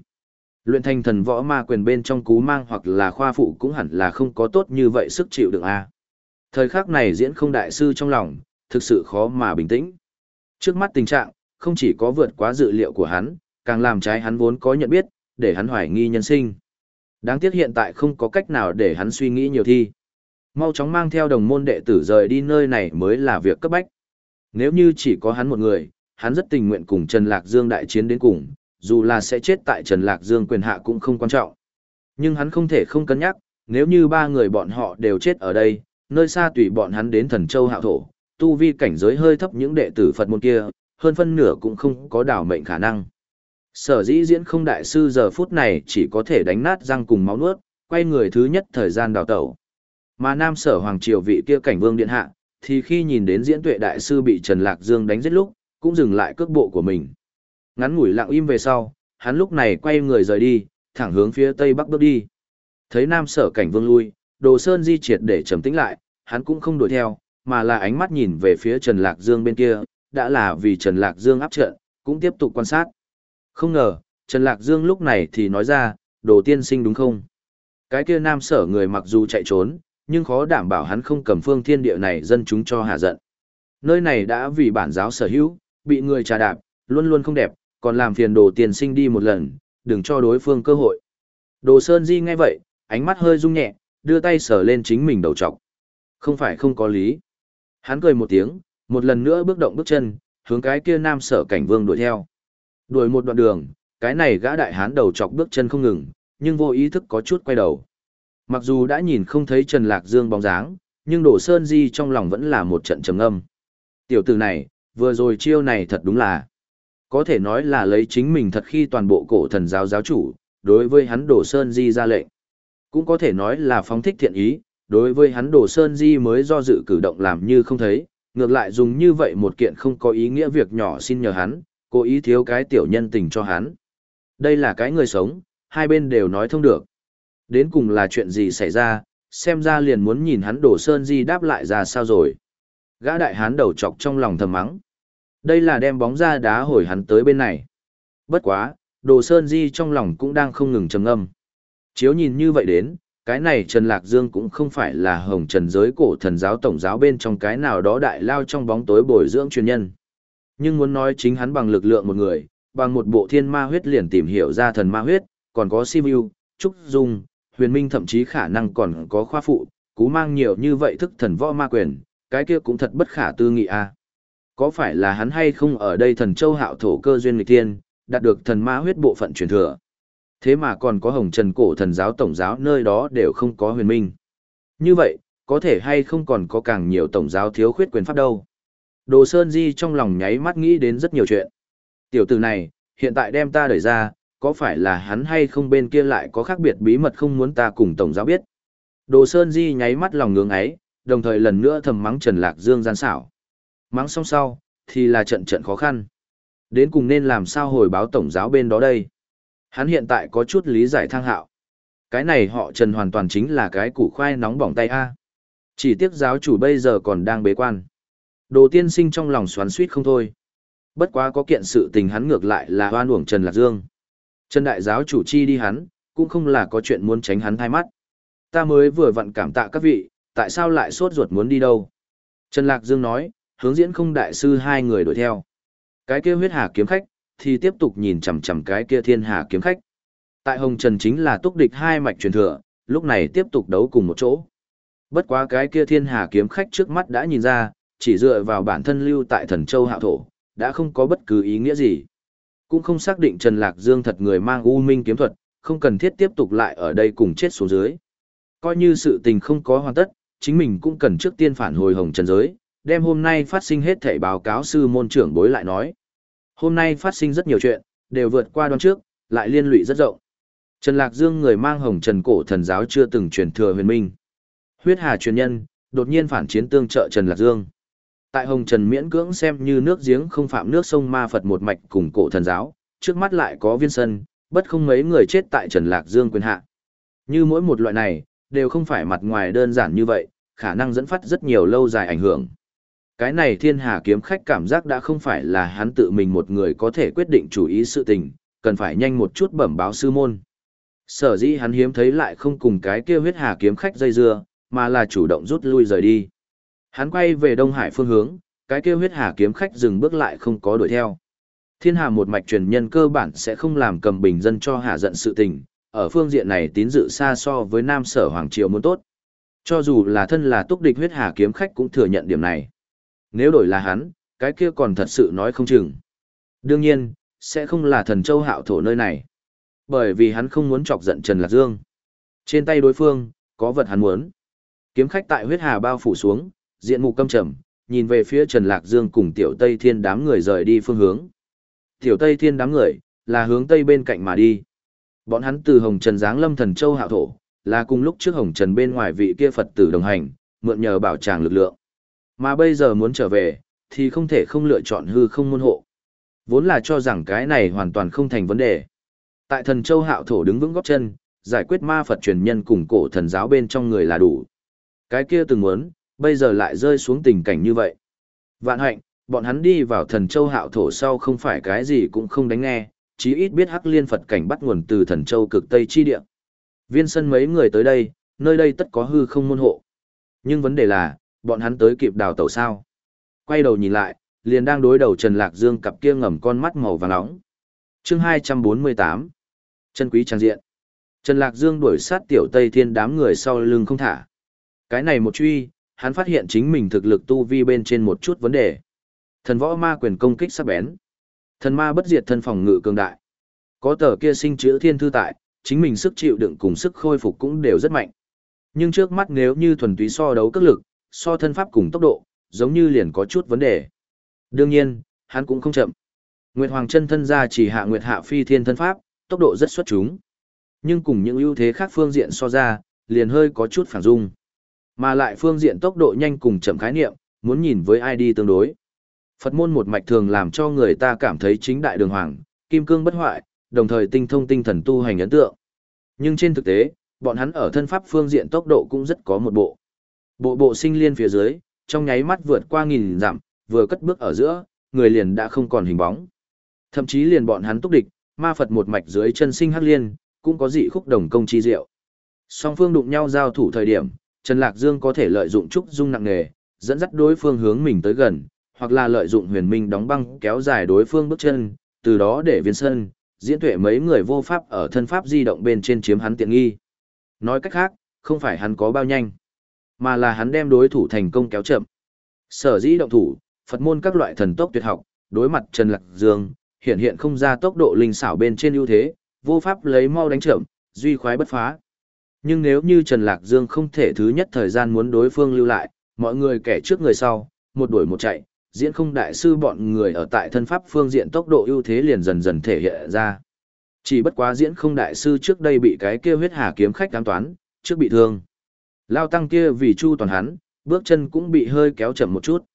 A: Luyện thành thần võ ma quyền bên trong cú mang hoặc là khoa phụ cũng hẳn là không có tốt như vậy sức chịu đựng a. Thời khắc này diễn không đại sư trong lòng, thực sự khó mà bình tĩnh. Trước mắt tình trạng, không chỉ có vượt quá dự liệu của hắn, càng làm trái hắn vốn có nhận biết, để hắn hoài nghi nhân sinh. Đáng tiếc hiện tại không có cách nào để hắn suy nghĩ nhiều thi. Mau chóng mang theo đồng môn đệ tử rời đi nơi này mới là việc cấp bách. Nếu như chỉ có hắn một người, hắn rất tình nguyện cùng Trần Lạc Dương đại chiến đến cùng, dù là sẽ chết tại Trần Lạc Dương quyền hạ cũng không quan trọng. Nhưng hắn không thể không cân nhắc, nếu như ba người bọn họ đều chết ở đây, nơi xa tùy bọn hắn đến thần châu hạo thổ, tu vi cảnh giới hơi thấp những đệ tử Phật môn kia, hơn phân nửa cũng không có đảo mệnh khả năng. Sở dĩ diễn không đại sư giờ phút này chỉ có thể đánh nát răng cùng máu nuốt, quay người thứ nhất thời gian đào tẩu. Mà nam sở hoàng triều vị kia cảnh vương điện hạ, thì khi nhìn đến diễn tuệ đại sư bị Trần Lạc Dương đánh giết lúc, cũng dừng lại cước bộ của mình. Ngắn ngủi lặng im về sau, hắn lúc này quay người rời đi, thẳng hướng phía tây bắc bước đi. Thấy nam sở cảnh vương lui, đồ sơn di triệt để trầm tĩnh lại, hắn cũng không đuổi theo, mà là ánh mắt nhìn về phía Trần Lạc Dương bên kia, đã là vì Trần Lạc Dương áp trận, cũng tiếp tục quan sát. Không ngờ, Trần Lạc Dương lúc này thì nói ra, đồ tiên sinh đúng không? Cái kia nam sở người mặc dù chạy trốn, nhưng khó đảm bảo hắn không cầm phương thiên địa này dân chúng cho hạ giận. Nơi này đã vì bản giáo sở hữu, bị người trà đạp, luôn luôn không đẹp, còn làm phiền đồ tiền sinh đi một lần, đừng cho đối phương cơ hội. Đồ Sơn Di nghe vậy, ánh mắt hơi rung nhẹ, đưa tay sờ lên chính mình đầu trọc. Không phải không có lý. Hắn cười một tiếng, một lần nữa bước động bước chân, hướng cái kia nam sở cảnh vương đuổi theo. Đuổi một đoạn đường, cái này gã đại hán đầu chọc bước chân không ngừng, nhưng vô ý thức có chút quay đầu. Mặc dù đã nhìn không thấy Trần Lạc Dương bóng dáng, nhưng đồ Sơn Di trong lòng vẫn là một trận trầm âm. Tiểu tử này, vừa rồi chiêu này thật đúng là có thể nói là lấy chính mình thật khi toàn bộ cổ thần giáo giáo chủ, đối với hắn Đổ Sơn Di ra lệnh. Cũng có thể nói là phóng thích thiện ý, đối với hắn Đổ Sơn Di mới do dự cử động làm như không thấy, ngược lại dùng như vậy một kiện không có ý nghĩa việc nhỏ xin nhờ hắn, cố ý thiếu cái tiểu nhân tình cho hắn. Đây là cái người sống, hai bên đều nói thông được. Đến cùng là chuyện gì xảy ra, xem ra liền muốn nhìn hắn đổ sơn di đáp lại ra sao rồi. Gã đại hán đầu chọc trong lòng thầm mắng. Đây là đem bóng ra đá hồi hắn tới bên này. Bất quá, đồ sơn di trong lòng cũng đang không ngừng trầm âm. Chiếu nhìn như vậy đến, cái này Trần Lạc Dương cũng không phải là hồng trần giới cổ thần giáo tổng giáo bên trong cái nào đó đại lao trong bóng tối bồi dưỡng chuyên nhân. Nhưng muốn nói chính hắn bằng lực lượng một người, bằng một bộ thiên ma huyết liền tìm hiểu ra thần ma huyết, còn có Sivu, Trúc Dung, huyền minh thậm chí khả năng còn có khoa phụ, cú mang nhiều như vậy thức thần võ ma quyền, cái kia cũng thật bất khả tư nghị a. Có phải là hắn hay không ở đây thần châu hạo thổ cơ duyên nghịch tiên, đạt được thần ma huyết bộ phận truyền thừa. Thế mà còn có hồng trần cổ thần giáo tổng giáo nơi đó đều không có huyền minh. Như vậy, có thể hay không còn có càng nhiều tổng giáo thiếu khuyết quyền pháp đâu. Đồ Sơn Di trong lòng nháy mắt nghĩ đến rất nhiều chuyện. Tiểu tử này, hiện tại đem ta đẩy ra, có phải là hắn hay không bên kia lại có khác biệt bí mật không muốn ta cùng Tổng giáo biết. Đồ Sơn Di nháy mắt lòng ngưỡng ấy, đồng thời lần nữa thầm mắng Trần Lạc Dương gian xảo. Mắng xong sau, thì là trận trận khó khăn. Đến cùng nên làm sao hồi báo Tổng giáo bên đó đây. Hắn hiện tại có chút lý giải thang hạo. Cái này họ Trần hoàn toàn chính là cái củ khoai nóng bỏng tay A. Chỉ tiếc giáo chủ bây giờ còn đang bế quan. Đồ tiên sinh trong lòng xoắn suýt không thôi. Bất quá có kiện sự tình hắn ngược lại là hoan uổng Trần Lạc Dương. Trần Đại giáo chủ chi đi hắn, cũng không là có chuyện muốn tránh hắn thay mắt. Ta mới vừa vặn cảm tạ các vị, tại sao lại sốt ruột muốn đi đâu? Trần Lạc Dương nói, hướng diễn không đại sư hai người đuổi theo. Cái kia huyết hà kiếm khách, thì tiếp tục nhìn chằm chằm cái kia thiên hà kiếm khách. Tại Hồng Trần chính là túc địch hai mạch truyền thừa, lúc này tiếp tục đấu cùng một chỗ. Bất quá cái kia thiên hà kiếm khách trước mắt đã nhìn ra, chỉ dựa vào bản thân lưu tại thần châu hạ thổ, đã không có bất cứ ý nghĩa gì. Cũng không xác định Trần Lạc Dương thật người mang u minh kiếm thuật, không cần thiết tiếp tục lại ở đây cùng chết xuống dưới. Coi như sự tình không có hoàn tất, chính mình cũng cần trước tiên phản hồi hồng trần giới, đem hôm nay phát sinh hết thể báo cáo sư môn trưởng bối lại nói. Hôm nay phát sinh rất nhiều chuyện, đều vượt qua đoán trước, lại liên lụy rất rộng. Trần Lạc Dương người mang hồng trần cổ thần giáo chưa từng truyền thừa huyền minh. Huyết hà truyền nhân, đột nhiên phản chiến tương trợ Trần Lạc Dương. Tại Hồng Trần miễn cưỡng xem như nước giếng không phạm nước sông ma Phật một mạch cùng cổ thần giáo, trước mắt lại có viên sân, bất không mấy người chết tại Trần Lạc Dương quyền hạ. Như mỗi một loại này, đều không phải mặt ngoài đơn giản như vậy, khả năng dẫn phát rất nhiều lâu dài ảnh hưởng. Cái này thiên hà kiếm khách cảm giác đã không phải là hắn tự mình một người có thể quyết định chủ ý sự tình, cần phải nhanh một chút bẩm báo sư môn. Sở dĩ hắn hiếm thấy lại không cùng cái kia huyết hà kiếm khách dây dưa, mà là chủ động rút lui rời đi. Hắn quay về Đông Hải phương hướng, cái kia huyết hà kiếm khách dừng bước lại không có đuổi theo. Thiên hà một mạch truyền nhân cơ bản sẽ không làm cầm bình dân cho hà giận sự tình, ở phương diện này tín dự xa so với Nam Sở Hoàng Triều muốn tốt. Cho dù là thân là túc địch huyết hà kiếm khách cũng thừa nhận điểm này. Nếu đổi là hắn, cái kia còn thật sự nói không chừng. Đương nhiên, sẽ không là thần châu hạo thổ nơi này. Bởi vì hắn không muốn chọc giận Trần Lạc Dương. Trên tay đối phương, có vật hắn muốn. Kiếm khách tại huyết hà bao phủ xuống, diện mục căm trầm, nhìn về phía Trần Lạc Dương cùng Tiểu Tây Thiên đám người rời đi phương hướng. Tiểu Tây Thiên đám người, là hướng Tây bên cạnh mà đi. Bọn hắn từ Hồng Trần Giáng Lâm Thần Châu Hạo Thổ, là cùng lúc trước Hồng Trần bên ngoài vị kia Phật tử đồng hành, mượn nhờ bảo tràng lực lượng. Mà bây giờ muốn trở về, thì không thể không lựa chọn hư không môn hộ. Vốn là cho rằng cái này hoàn toàn không thành vấn đề. Tại Thần Châu Hạo Thổ đứng vững góp chân, giải quyết ma Phật truyền nhân cùng cổ thần giáo bên trong người là đủ. Cái kia từng muốn, bây giờ lại rơi xuống tình cảnh như vậy. Vạn hạnh, bọn hắn đi vào thần châu hạo thổ sau không phải cái gì cũng không đánh nghe, chí ít biết hắc liên Phật cảnh bắt nguồn từ thần châu cực Tây chi địa. Viên sân mấy người tới đây, nơi đây tất có hư không môn hộ. Nhưng vấn đề là, bọn hắn tới kịp đào tẩu sao. Quay đầu nhìn lại, liền đang đối đầu Trần Lạc Dương cặp kia ngầm con mắt màu vàng nóng. chương 248 Chân quý trang diện Trần Lạc Dương đuổi sát tiểu Tây Thiên đám người sau lưng không thả. Cái này một truy, hắn phát hiện chính mình thực lực tu vi bên trên một chút vấn đề. Thần võ ma quyền công kích sắc bén. Thần ma bất diệt thân phòng ngự cường đại. Có tờ kia sinh chữ thiên thư tại, chính mình sức chịu đựng cùng sức khôi phục cũng đều rất mạnh. Nhưng trước mắt nếu như thuần túy so đấu các lực, so thân pháp cùng tốc độ, giống như liền có chút vấn đề. Đương nhiên, hắn cũng không chậm. Nguyệt Hoàng chân thân ra chỉ hạ Nguyệt Hạ Phi Thiên thân pháp, tốc độ rất xuất chúng. Nhưng cùng những ưu thế khác phương diện so ra, liền hơi có chút phản dung. Mà lại phương diện tốc độ nhanh cùng chậm khái niệm, muốn nhìn với ai đi tương đối. Phật môn một mạch thường làm cho người ta cảm thấy chính đại đường hoàng, kim cương bất hoại, đồng thời tinh thông tinh thần tu hành ấn tượng. Nhưng trên thực tế, bọn hắn ở thân pháp phương diện tốc độ cũng rất có một bộ. Bộ bộ sinh liên phía dưới, trong nháy mắt vượt qua nghìn dặm, vừa cất bước ở giữa, người liền đã không còn hình bóng. Thậm chí liền bọn hắn túc địch, ma Phật một mạch dưới chân sinh hắc liên, cũng có dị khúc đồng công chi diệu. Song phương đụng nhau giao thủ thời điểm, Trần Lạc Dương có thể lợi dụng trúc dung nặng nghề, dẫn dắt đối phương hướng mình tới gần, hoặc là lợi dụng huyền minh đóng băng kéo dài đối phương bước chân, từ đó để viên sân, diễn tuệ mấy người vô pháp ở thân pháp di động bên trên chiếm hắn tiện nghi. Nói cách khác, không phải hắn có bao nhanh, mà là hắn đem đối thủ thành công kéo chậm. Sở dĩ động thủ, Phật môn các loại thần tốc tuyệt học, đối mặt Trần Lạc Dương, hiện hiện không ra tốc độ linh xảo bên trên ưu thế, vô pháp lấy mau đánh chậm, duy khoái bất phá. Nhưng nếu như Trần Lạc Dương không thể thứ nhất thời gian muốn đối phương lưu lại, mọi người kẻ trước người sau, một đuổi một chạy, diễn không đại sư bọn người ở tại thân pháp phương diện tốc độ ưu thế liền dần dần thể hiện ra. Chỉ bất quá diễn không đại sư trước đây bị cái kia huyết hà kiếm khách cám toán, trước bị thương. Lao tăng kia vì chu toàn hắn, bước chân cũng bị hơi kéo chậm một chút.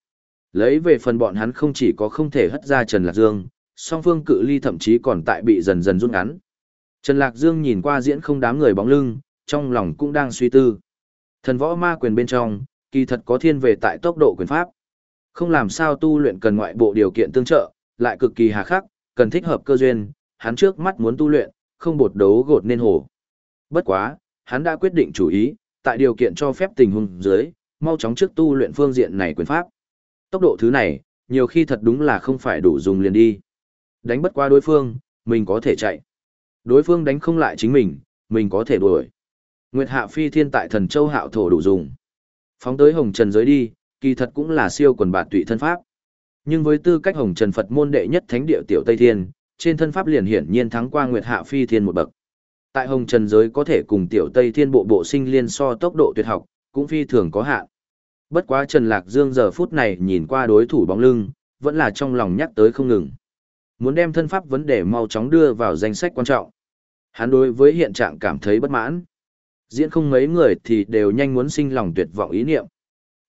A: Lấy về phần bọn hắn không chỉ có không thể hất ra Trần Lạc Dương, song phương cự ly thậm chí còn tại bị dần dần rút ngắn. Trần Lạc Dương nhìn qua diễn không đám người bóng lưng, trong lòng cũng đang suy tư. Thần võ ma quyền bên trong, kỳ thật có thiên về tại tốc độ quyền pháp. Không làm sao tu luyện cần ngoại bộ điều kiện tương trợ, lại cực kỳ hà khắc, cần thích hợp cơ duyên, hắn trước mắt muốn tu luyện, không bột đấu gột nên hổ. Bất quá, hắn đã quyết định chủ ý, tại điều kiện cho phép tình huống dưới, mau chóng trước tu luyện phương diện này quyền pháp. Tốc độ thứ này, nhiều khi thật đúng là không phải đủ dùng liền đi. Đánh bất qua đối phương, mình có thể chạy. Đối phương đánh không lại chính mình, mình có thể đuổi. Nguyệt Hạ Phi Thiên tại Thần Châu Hạo thổ đủ dùng. Phóng tới Hồng Trần giới đi, kỳ thật cũng là siêu quần bạt tụy thân pháp. Nhưng với tư cách Hồng Trần Phật môn đệ nhất thánh địa tiểu Tây Thiên, trên thân pháp liền hiển nhiên thắng qua Nguyệt Hạ Phi Thiên một bậc. Tại Hồng Trần giới có thể cùng tiểu Tây Thiên bộ bộ sinh liên so tốc độ tuyệt học, cũng phi thường có hạn. Bất quá Trần Lạc Dương giờ phút này nhìn qua đối thủ bóng lưng, vẫn là trong lòng nhắc tới không ngừng. Muốn đem thân pháp vấn đề mau chóng đưa vào danh sách quan trọng. Hắn đối với hiện trạng cảm thấy bất mãn. Diễn không mấy người thì đều nhanh muốn sinh lòng tuyệt vọng ý niệm.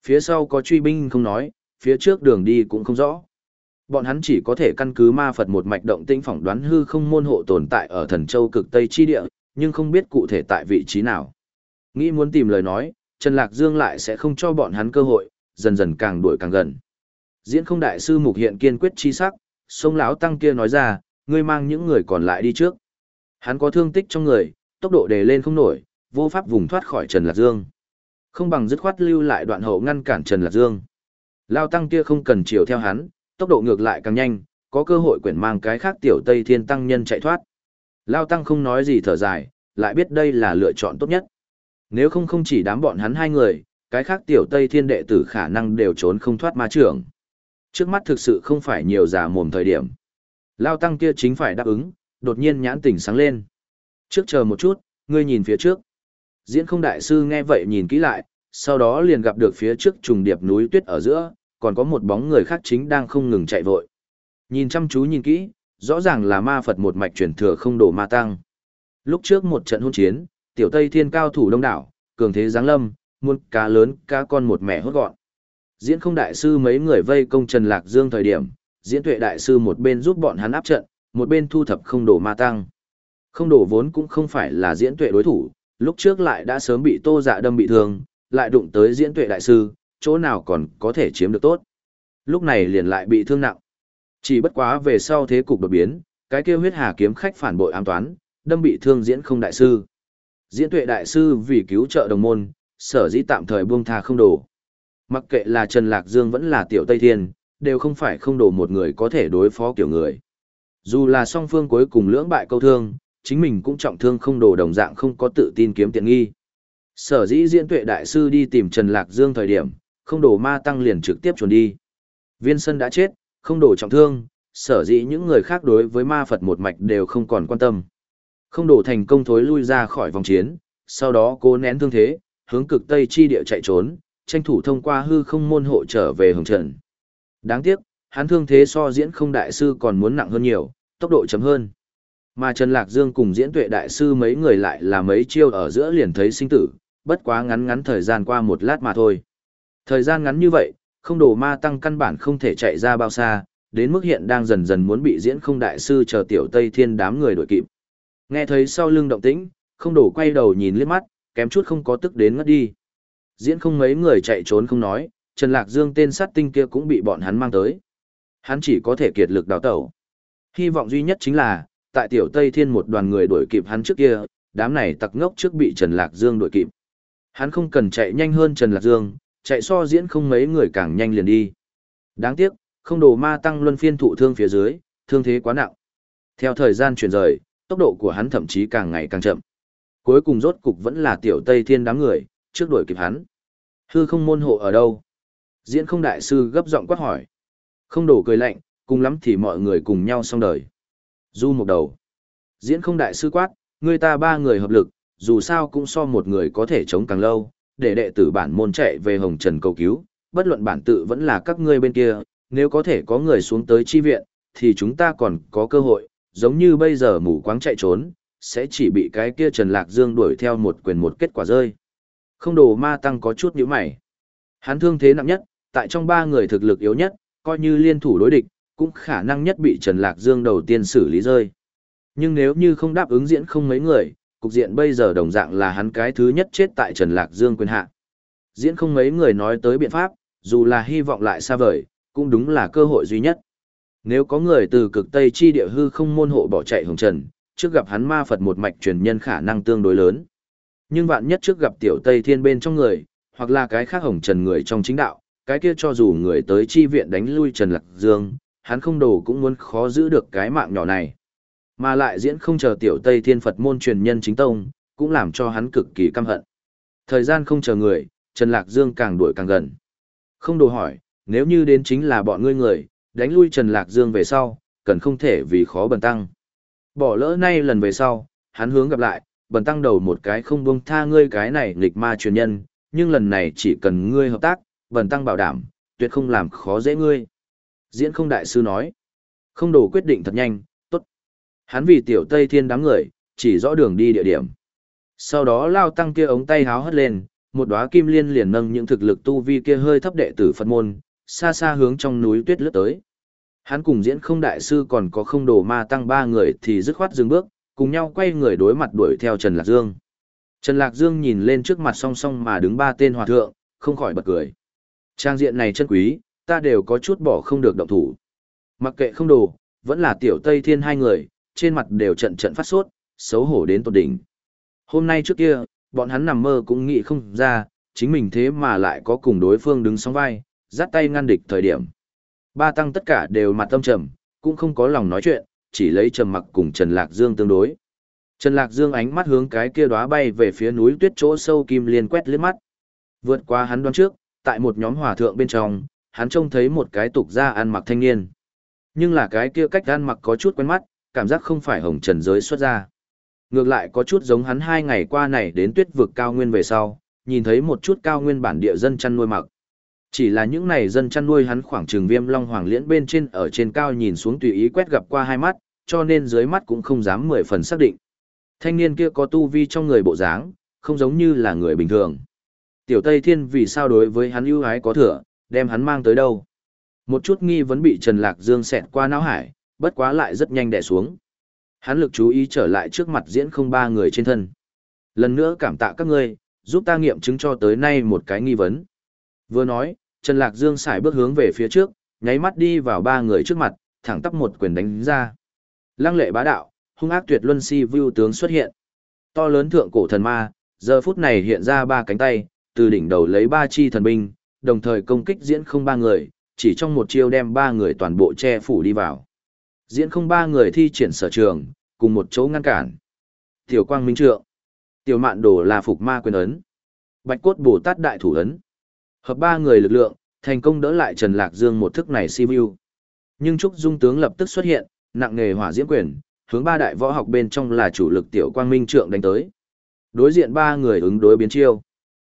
A: Phía sau có truy binh không nói, phía trước đường đi cũng không rõ. Bọn hắn chỉ có thể căn cứ ma Phật một mạch động tinh phỏng đoán hư không môn hộ tồn tại ở thần châu cực Tây chi địa, nhưng không biết cụ thể tại vị trí nào. Nghĩ muốn tìm lời nói, Trần Lạc Dương lại sẽ không cho bọn hắn cơ hội, dần dần càng đuổi càng gần. Diễn không đại sư mục hiện kiên quyết chi sắc, sông lão tăng kia nói ra, ngươi mang những người còn lại đi trước. Hắn có thương tích trong người, tốc độ đề lên không nổi, vô pháp vùng thoát khỏi Trần Lạc Dương. Không bằng dứt khoát lưu lại đoạn hậu ngăn cản Trần Lạc Dương. Lao tăng kia không cần chiều theo hắn, tốc độ ngược lại càng nhanh, có cơ hội quyển mang cái khác tiểu Tây Thiên tăng nhân chạy thoát. Lao tăng không nói gì thở dài, lại biết đây là lựa chọn tốt nhất. Nếu không không chỉ đám bọn hắn hai người, cái khác tiểu Tây Thiên đệ tử khả năng đều trốn không thoát ma trưởng. Trước mắt thực sự không phải nhiều giả mồm thời điểm. Lao tăng kia chính phải đáp ứng, đột nhiên nhãn tỉnh sáng lên. Trước chờ một chút, ngươi nhìn phía trước. Diễn không đại sư nghe vậy nhìn kỹ lại, sau đó liền gặp được phía trước trùng điệp núi tuyết ở giữa, còn có một bóng người khác chính đang không ngừng chạy vội. Nhìn chăm chú nhìn kỹ, rõ ràng là ma Phật một mạch truyền thừa không đổ ma tăng. Lúc trước một trận hôn chiến, tiểu Tây Thiên cao thủ đông đảo, cường thế giáng lâm, muôn cá lớn, cá con một mẻ hốt gọn. Diễn không đại sư mấy người vây công Trần Lạc Dương thời điểm, diễn tuệ đại sư một bên giúp bọn hắn áp trận, một bên thu thập không đổ ma tăng. Không đổ vốn cũng không phải là diễn tuệ đối thủ, lúc trước lại đã sớm bị tô dạ đâm bị thương, lại đụng tới diễn tuệ đại sư, chỗ nào còn có thể chiếm được tốt. Lúc này liền lại bị thương nặng. Chỉ bất quá về sau thế cục đột biến, cái kêu huyết hà kiếm khách phản bội ám toán, đâm bị thương diễn không đại sư. Diễn tuệ đại sư vì cứu trợ đồng môn, sở dĩ tạm thời buông tha không đổ. Mặc kệ là Trần Lạc Dương vẫn là Tiểu Tây Thiên, đều không phải không đổ một người có thể đối phó kiểu người. Dù là song phương cuối cùng lưỡng bại câu thương, chính mình cũng trọng thương không đổ đồng dạng không có tự tin kiếm tiện nghi. Sở dĩ diễn tuệ đại sư đi tìm Trần Lạc Dương thời điểm, không đổ ma tăng liền trực tiếp chuồn đi. Viên sân đã chết, không đổ trọng thương, sở dĩ những người khác đối với ma Phật một mạch đều không còn quan tâm. Không đổ thành công thối lui ra khỏi vòng chiến, sau đó cố nén thương thế, hướng cực tây chi địa chạy trốn, tranh thủ thông qua hư không môn hộ trở về hồng trần. Đáng tiếc, hắn thương thế so diễn không đại sư còn muốn nặng hơn nhiều, tốc độ chấm hơn. Mà Trần Lạc Dương cùng diễn tuệ đại sư mấy người lại là mấy chiêu ở giữa liền thấy sinh tử, bất quá ngắn ngắn thời gian qua một lát mà thôi. Thời gian ngắn như vậy, không đồ ma tăng căn bản không thể chạy ra bao xa, đến mức hiện đang dần dần muốn bị diễn không đại sư chờ tiểu Tây Thiên đám người đuổi kịp. Nghe thấy sau lưng động tĩnh, không đổ quay đầu nhìn liếc mắt, kém chút không có tức đến ngất đi. Diễn không mấy người chạy trốn không nói, Trần Lạc Dương tên sát tinh kia cũng bị bọn hắn mang tới. Hắn chỉ có thể kiệt lực đào tẩu. Hy vọng duy nhất chính là, tại tiểu Tây Thiên một đoàn người đuổi kịp hắn trước kia, đám này tặc ngốc trước bị Trần Lạc Dương đuổi kịp. Hắn không cần chạy nhanh hơn Trần Lạc Dương, chạy so diễn không mấy người càng nhanh liền đi. Đáng tiếc, không đồ ma tăng luân phiên thụ thương phía dưới, thương thế quá nặng. Theo thời gian chuyển rời, tốc độ của hắn thậm chí càng ngày càng chậm. Cuối cùng rốt cục vẫn là tiểu Tây Thiên đám người, trước đuổi kịp hắn. Hư không môn hộ ở đâu? Diễn không đại sư gấp giọng quát hỏi. Không đổ cười lạnh, cùng lắm thì mọi người cùng nhau xong đời. Du một đầu. Diễn không đại sư quát, người ta ba người hợp lực, dù sao cũng so một người có thể chống càng lâu, để đệ tử bản môn chạy về Hồng Trần cầu cứu, bất luận bản tự vẫn là các ngươi bên kia, nếu có thể có người xuống tới chi viện, thì chúng ta còn có cơ hội, giống như bây giờ mù quáng chạy trốn, sẽ chỉ bị cái kia Trần Lạc Dương đuổi theo một quyền một kết quả rơi. Không đồ ma tăng có chút nhíu mày. Hắn thương thế nặng nhất, tại trong ba người thực lực yếu nhất, coi như liên thủ đối địch, cũng khả năng nhất bị Trần Lạc Dương đầu tiên xử lý rơi. Nhưng nếu như không đáp ứng diễn không mấy người, cục diện bây giờ đồng dạng là hắn cái thứ nhất chết tại Trần Lạc Dương quyền hạ. Diễn không mấy người nói tới biện pháp, dù là hy vọng lại xa vời, cũng đúng là cơ hội duy nhất. Nếu có người từ cực Tây chi địa hư không môn hộ bỏ chạy hồng trần, trước gặp hắn ma Phật một mạch truyền nhân khả năng tương đối lớn. Nhưng vạn nhất trước gặp tiểu Tây thiên bên trong người, hoặc là cái khác hồng trần người trong chính đạo, cái kia cho dù người tới chi viện đánh lui Trần Lạc Dương, hắn không đồ cũng muốn khó giữ được cái mạng nhỏ này. Mà lại diễn không chờ tiểu Tây Thiên Phật môn truyền nhân chính tông, cũng làm cho hắn cực kỳ căm hận. Thời gian không chờ người, Trần Lạc Dương càng đuổi càng gần. Không đồ hỏi, nếu như đến chính là bọn ngươi người, đánh lui Trần Lạc Dương về sau, cần không thể vì khó bần tăng. Bỏ lỡ nay lần về sau, hắn hướng gặp lại, bần tăng đầu một cái không buông tha ngươi cái này nghịch ma truyền nhân, nhưng lần này chỉ cần ngươi hợp tác, bần tăng bảo đảm, tuyệt không làm khó dễ ngươi. Diễn không đại sư nói, không đồ quyết định thật nhanh, Hắn vì tiểu Tây Thiên đám người, chỉ rõ đường đi địa điểm. Sau đó lao tăng kia ống tay háo hất lên, một đóa kim liên liền nâng những thực lực tu vi kia hơi thấp đệ tử Phật môn, xa xa hướng trong núi tuyết lướt tới. Hắn cùng diễn không đại sư còn có không đồ ma tăng ba người thì dứt khoát dừng bước, cùng nhau quay người đối mặt đuổi theo Trần Lạc Dương. Trần Lạc Dương nhìn lên trước mặt song song mà đứng ba tên hòa thượng, không khỏi bật cười. Trang diện này chân quý, ta đều có chút bỏ không được động thủ. Mặc kệ không đồ, vẫn là tiểu Tây Thiên hai người, trên mặt đều trận trận phát sốt, xấu hổ đến tột đỉnh. Hôm nay trước kia, bọn hắn nằm mơ cũng nghĩ không ra, chính mình thế mà lại có cùng đối phương đứng song vai, dắt tay ngăn địch thời điểm. Ba tăng tất cả đều mặt tâm trầm, cũng không có lòng nói chuyện, chỉ lấy trầm mặc cùng Trần Lạc Dương tương đối. Trần Lạc Dương ánh mắt hướng cái kia đóa bay về phía núi tuyết chỗ sâu kim liên quét liếc mắt. Vượt qua hắn đoán trước, tại một nhóm hòa thượng bên trong, hắn trông thấy một cái tục ra ăn mặc thanh niên. Nhưng là cái kia cách ăn mặc có chút quen mắt, cảm giác không phải hồng trần giới xuất ra. Ngược lại có chút giống hắn hai ngày qua này đến tuyết vực cao nguyên về sau, nhìn thấy một chút cao nguyên bản địa dân chăn nuôi mặc. Chỉ là những này dân chăn nuôi hắn khoảng trường viêm long hoàng liễn bên trên ở trên cao nhìn xuống tùy ý quét gặp qua hai mắt, cho nên dưới mắt cũng không dám mười phần xác định. Thanh niên kia có tu vi trong người bộ dáng, không giống như là người bình thường. Tiểu Tây Thiên vì sao đối với hắn ưu ái có thừa, đem hắn mang tới đâu? Một chút nghi vấn bị Trần Lạc Dương xẹt qua não hải, bất quá lại rất nhanh đè xuống. Hắn lực chú ý trở lại trước mặt diễn không ba người trên thân. Lần nữa cảm tạ các ngươi, giúp ta nghiệm chứng cho tới nay một cái nghi vấn. Vừa nói, Trần Lạc Dương xài bước hướng về phía trước, nháy mắt đi vào ba người trước mặt, thẳng tắp một quyền đánh ra. Lăng lệ bá đạo, hung ác tuyệt luân si view tướng xuất hiện. To lớn thượng cổ thần ma, giờ phút này hiện ra ba cánh tay, từ đỉnh đầu lấy ba chi thần binh, đồng thời công kích diễn không ba người, chỉ trong một chiêu đem ba người toàn bộ che phủ đi vào. Diễn không ba người thi triển sở trường, cùng một chỗ ngăn cản. Tiểu quang minh trượng. Tiểu mạn đồ là phục ma quyền ấn. Bạch cốt bồ tát đại thủ ấn. Hợp ba người lực lượng, thành công đỡ lại Trần Lạc Dương một thức này si view. Nhưng Trúc Dung tướng lập tức xuất hiện, nặng nghề hỏa diễm quyền, hướng ba đại võ học bên trong là chủ lực tiểu quang minh trượng đánh tới. Đối diện ba người ứng đối biến chiêu.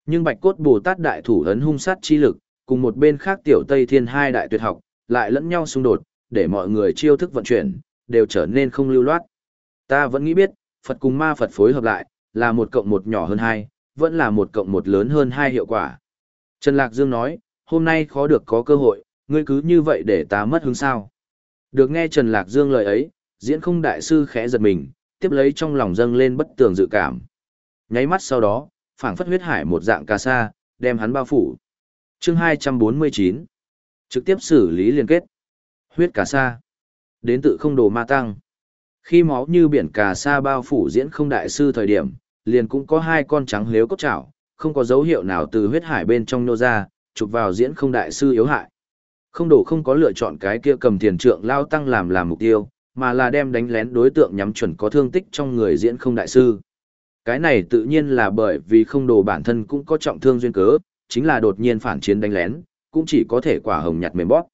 A: Nhưng Bạch cốt Bồ Tát đại thủ ấn hung sát chi lực, cùng một bên khác tiểu Tây Thiên hai đại tuyệt học, lại lẫn nhau xung đột, để mọi người chiêu thức vận chuyển, đều trở nên không lưu loát. Ta vẫn nghĩ biết, Phật cùng ma Phật phối hợp lại, là một cộng một nhỏ hơn hai, vẫn là một cộng một lớn hơn hai hiệu quả. Trần Lạc Dương nói, hôm nay khó được có cơ hội, ngươi cứ như vậy để ta mất hứng sao. Được nghe Trần Lạc Dương lời ấy, diễn không đại sư khẽ giật mình, tiếp lấy trong lòng dâng lên bất tường dự cảm. Nháy mắt sau đó, phảng phất huyết hải một dạng ca sa, đem hắn bao phủ. chương 249. Trực tiếp xử lý liên kết. Huyết cà sa. Đến tự không đồ ma tăng. Khi máu như biển cà sa bao phủ diễn không đại sư thời điểm, liền cũng có hai con trắng lếu cốt chảo, không có dấu hiệu nào từ huyết hải bên trong nô ra, chụp vào diễn không đại sư yếu hại. Không đổ không có lựa chọn cái kia cầm tiền trượng lao tăng làm làm mục tiêu, mà là đem đánh lén đối tượng nhắm chuẩn có thương tích trong người diễn không đại sư. Cái này tự nhiên là bởi vì không đồ bản thân cũng có trọng thương duyên cớ, chính là đột nhiên phản chiến đánh lén, cũng chỉ có thể quả hồng nhặt mềm bóp.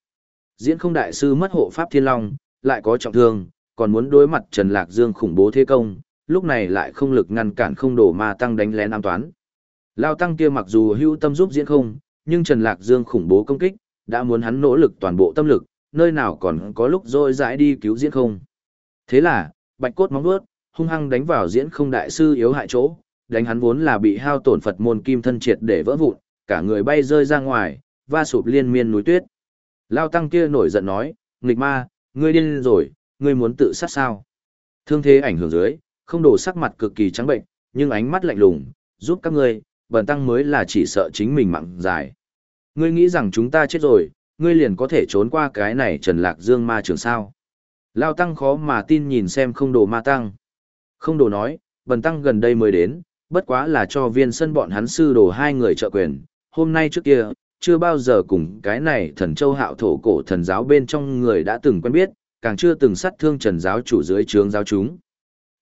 A: Diễn không đại sư mất hộ pháp thiên long, lại có trọng thương, còn muốn đối mặt Trần Lạc Dương khủng bố thế công, lúc này lại không lực ngăn cản không đổ ma tăng đánh lén an toán. Lao tăng kia mặc dù hưu tâm giúp diễn không, nhưng Trần Lạc Dương khủng bố công kích, đã muốn hắn nỗ lực toàn bộ tâm lực, nơi nào còn có lúc rồi dãi đi cứu diễn không. Thế là, bạch cốt móng vuốt, hung hăng đánh vào diễn không đại sư yếu hại chỗ, đánh hắn vốn là bị hao tổn Phật môn kim thân triệt để vỡ vụn, cả người bay rơi ra ngoài, va sụp liên miên núi tuyết. Lao tăng kia nổi giận nói, nghịch ma, ngươi điên rồi, ngươi muốn tự sát sao? Thương thế ảnh hưởng dưới, không đổ sắc mặt cực kỳ trắng bệnh, nhưng ánh mắt lạnh lùng, giúp các ngươi, bần tăng mới là chỉ sợ chính mình mặn dài. Ngươi nghĩ rằng chúng ta chết rồi, ngươi liền có thể trốn qua cái này trần lạc dương ma trường sao. Lao tăng khó mà tin nhìn xem không đồ ma tăng. Không đồ nói, bần tăng gần đây mới đến, bất quá là cho viên sân bọn hắn sư đồ hai người trợ quyền. Hôm nay trước kia, chưa bao giờ cùng cái này thần châu hạo thổ cổ thần giáo bên trong người đã từng quen biết, càng chưa từng sát thương trần giáo chủ dưới trướng giáo chúng.